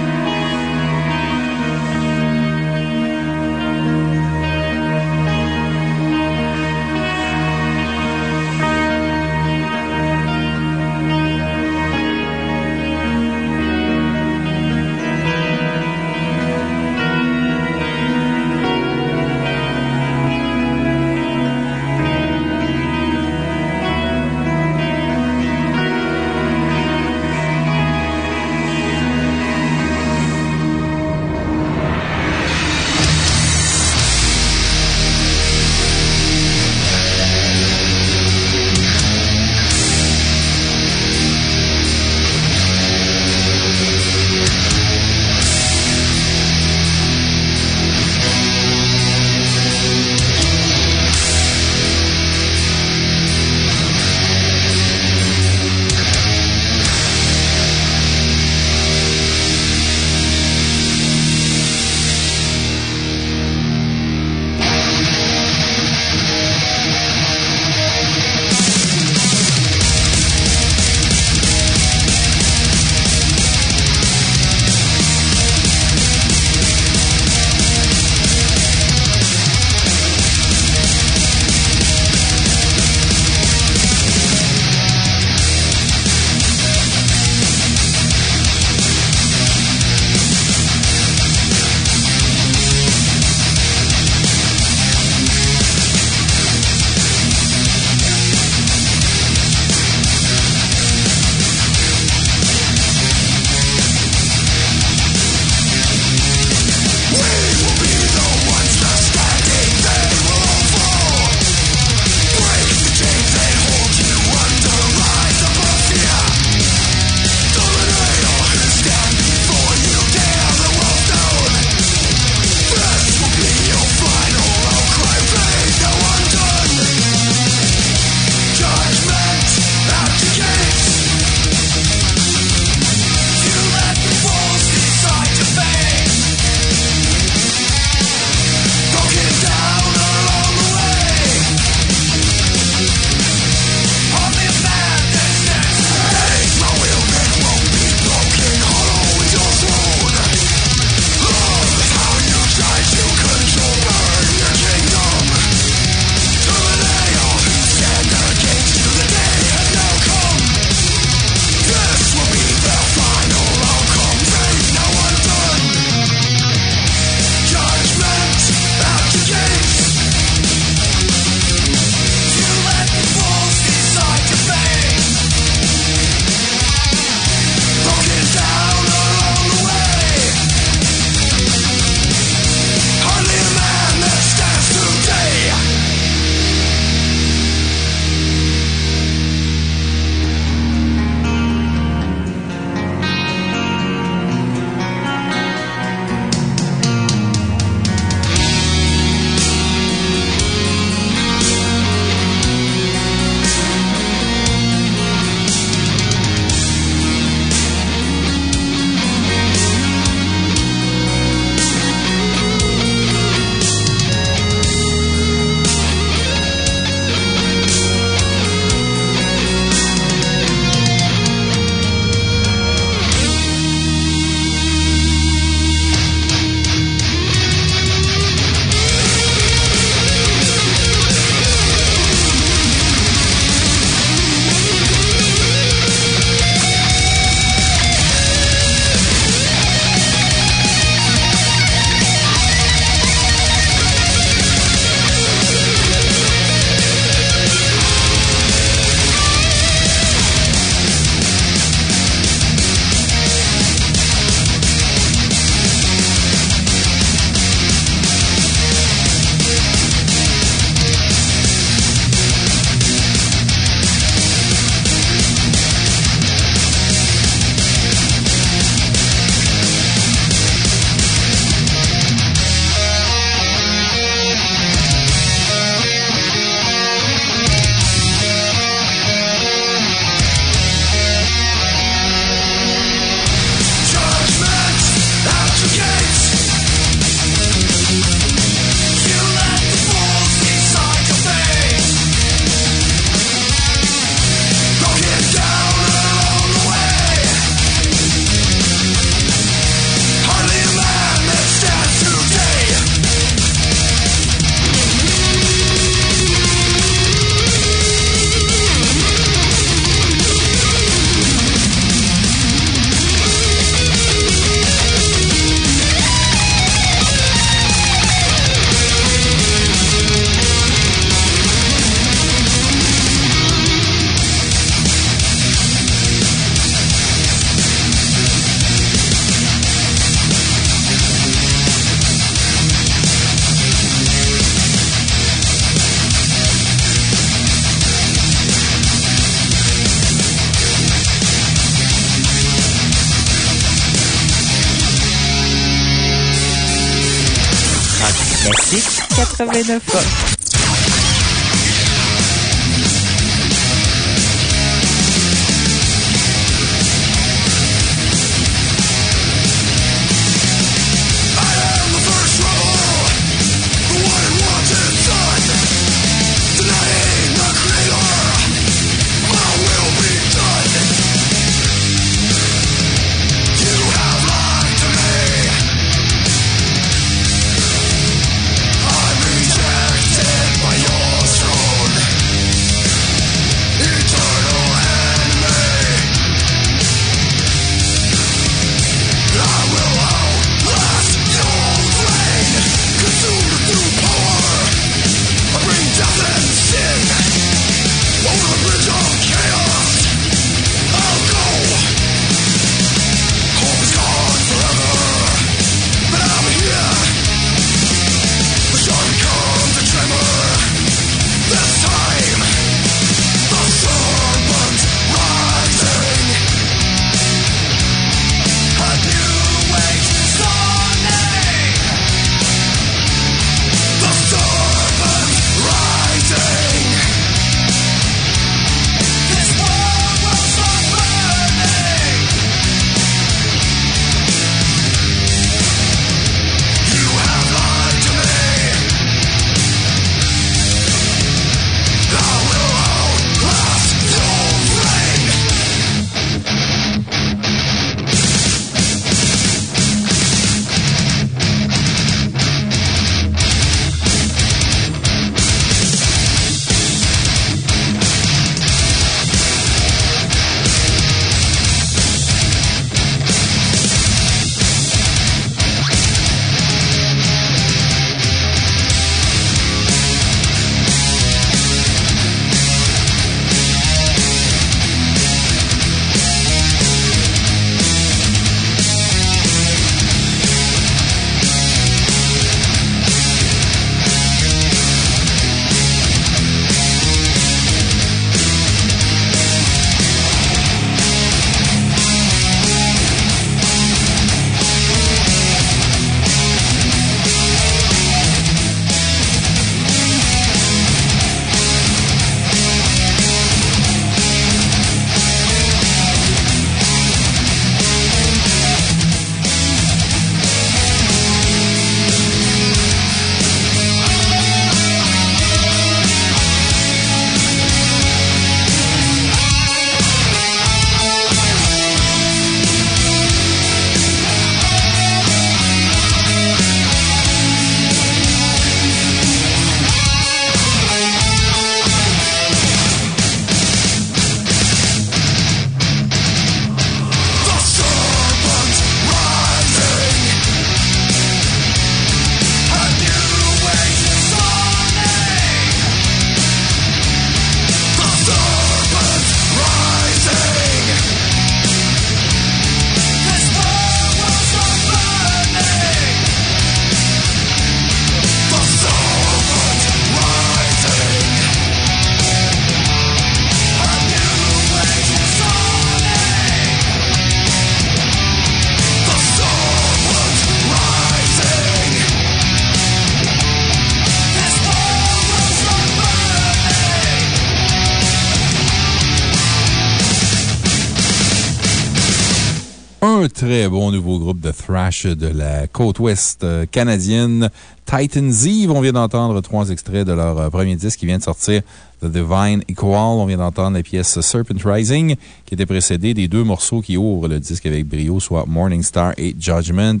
Très bon nouveau groupe de thrash de la côte ouest euh, canadienne, Titans Eve. On vient d'entendre trois extraits de leur euh, premier disque qui vient de sortir, The Divine Equal. On vient d'entendre la pièce Serpent Rising, qui était précédée des deux morceaux qui ouvrent le disque avec brio, soit Morning Star et Judgment.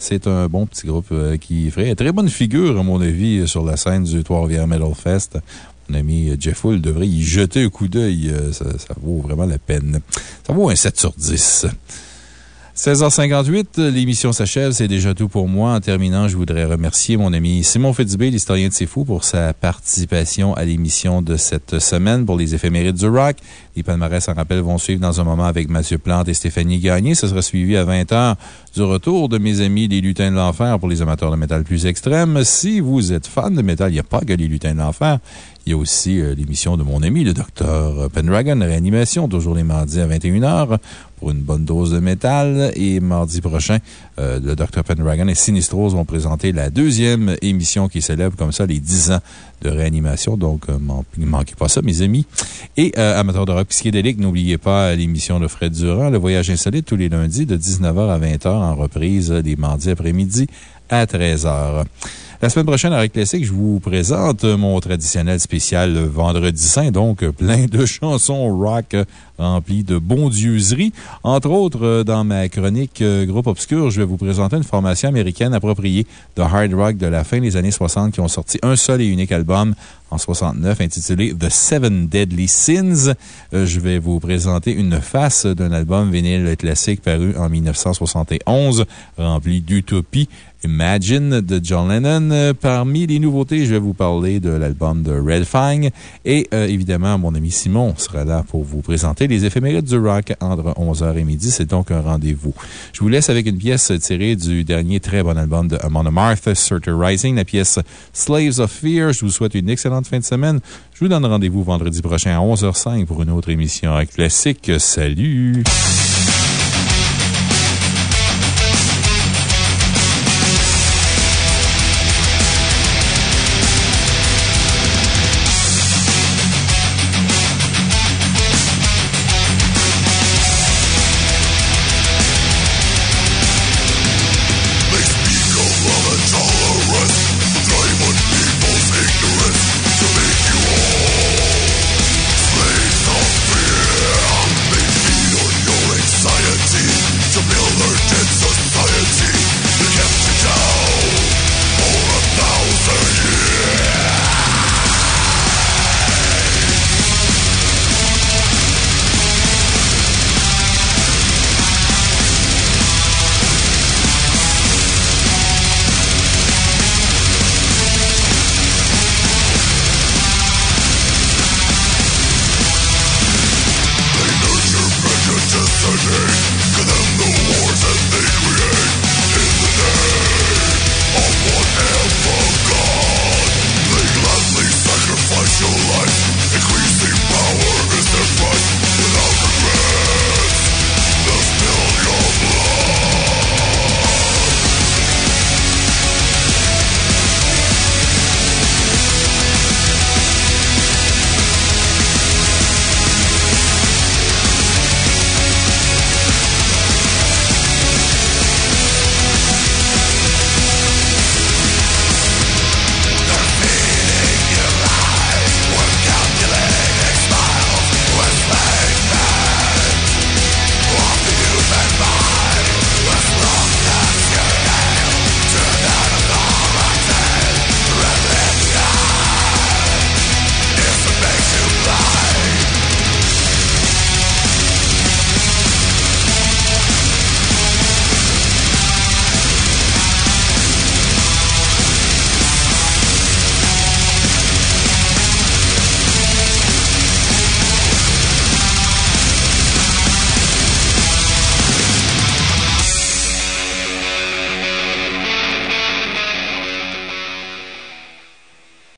C'est un bon petit groupe euh, qui ferait très bonne figure, à mon avis, sur la scène du Trois-Rivières Metal Fest. Mon ami Jeff Hull devrait y jeter un coup d'œil. Ça, ça vaut vraiment la peine. Ça vaut un 7 sur 10. 16h58, l'émission s'achève. C'est déjà tout pour moi. En terminant, je voudrais remercier mon ami Simon Fitzbé, l'historien de C'est Fou, pour sa participation à l'émission de cette semaine pour les éphémérides du rock. Les palmarès, en rappel, vont suivre dans un moment avec Mathieu Plante et Stéphanie Gagné. Ce sera suivi à 20h du retour de mes amis les lutins de l'enfer pour les amateurs de métal plus extrêmes. Si vous êtes fan de métal, il n'y a pas que les lutins de l'enfer. Il y a aussi euh, l'émission de mon ami, le docteur Pendragon, réanimation, toujours les mardis à 21h pour une bonne dose de métal. Et mardi prochain, euh, le Dr. Pendragon et Sinistros vont présenter la deuxième émission qui célèbre comme ça les 10 ans de réanimation. Donc, euh, ne manquez pas ça, mes amis. Et euh, amateurs de rock psychédélique, n'oubliez pas l'émission de Fred Durand, Le Voyage Insolite, tous les lundis de 19h à 20h en reprise les mardis après-midi à 13h. La semaine prochaine, à Classique, je vous présente mon traditionnel spécial Vendredi Saint, donc plein de chansons rock remplies de bondieuseries. Entre autres, euh, dans ma chronique euh, Groupe Obscur, je vais vous présenter une formation américaine appropriée de hard rock de la fin des années 60 qui ont sorti un seul et unique album en 69 intitulé The Seven Deadly Sins. Euh, je vais vous présenter une face d'un album vinyle classique paru en 1971 rempli d'utopie. Imagine de John Lennon. Euh, Parmi les nouveautés, je vais vous parler de l'album de Red Fang. Et euh, évidemment, mon ami Simon sera là pour vous présenter les éphémérides du rock entre 11h et midi. C'est donc un rendez-vous. Je vous laisse avec une pièce tirée du dernier très bon album de Amon Amarth, Surter Rising, la pièce Slaves of Fear. Je vous souhaite une excellente fin de semaine. Je vous donne rendez-vous vendredi prochain à 11h05 pour une autre émission classique. Salut!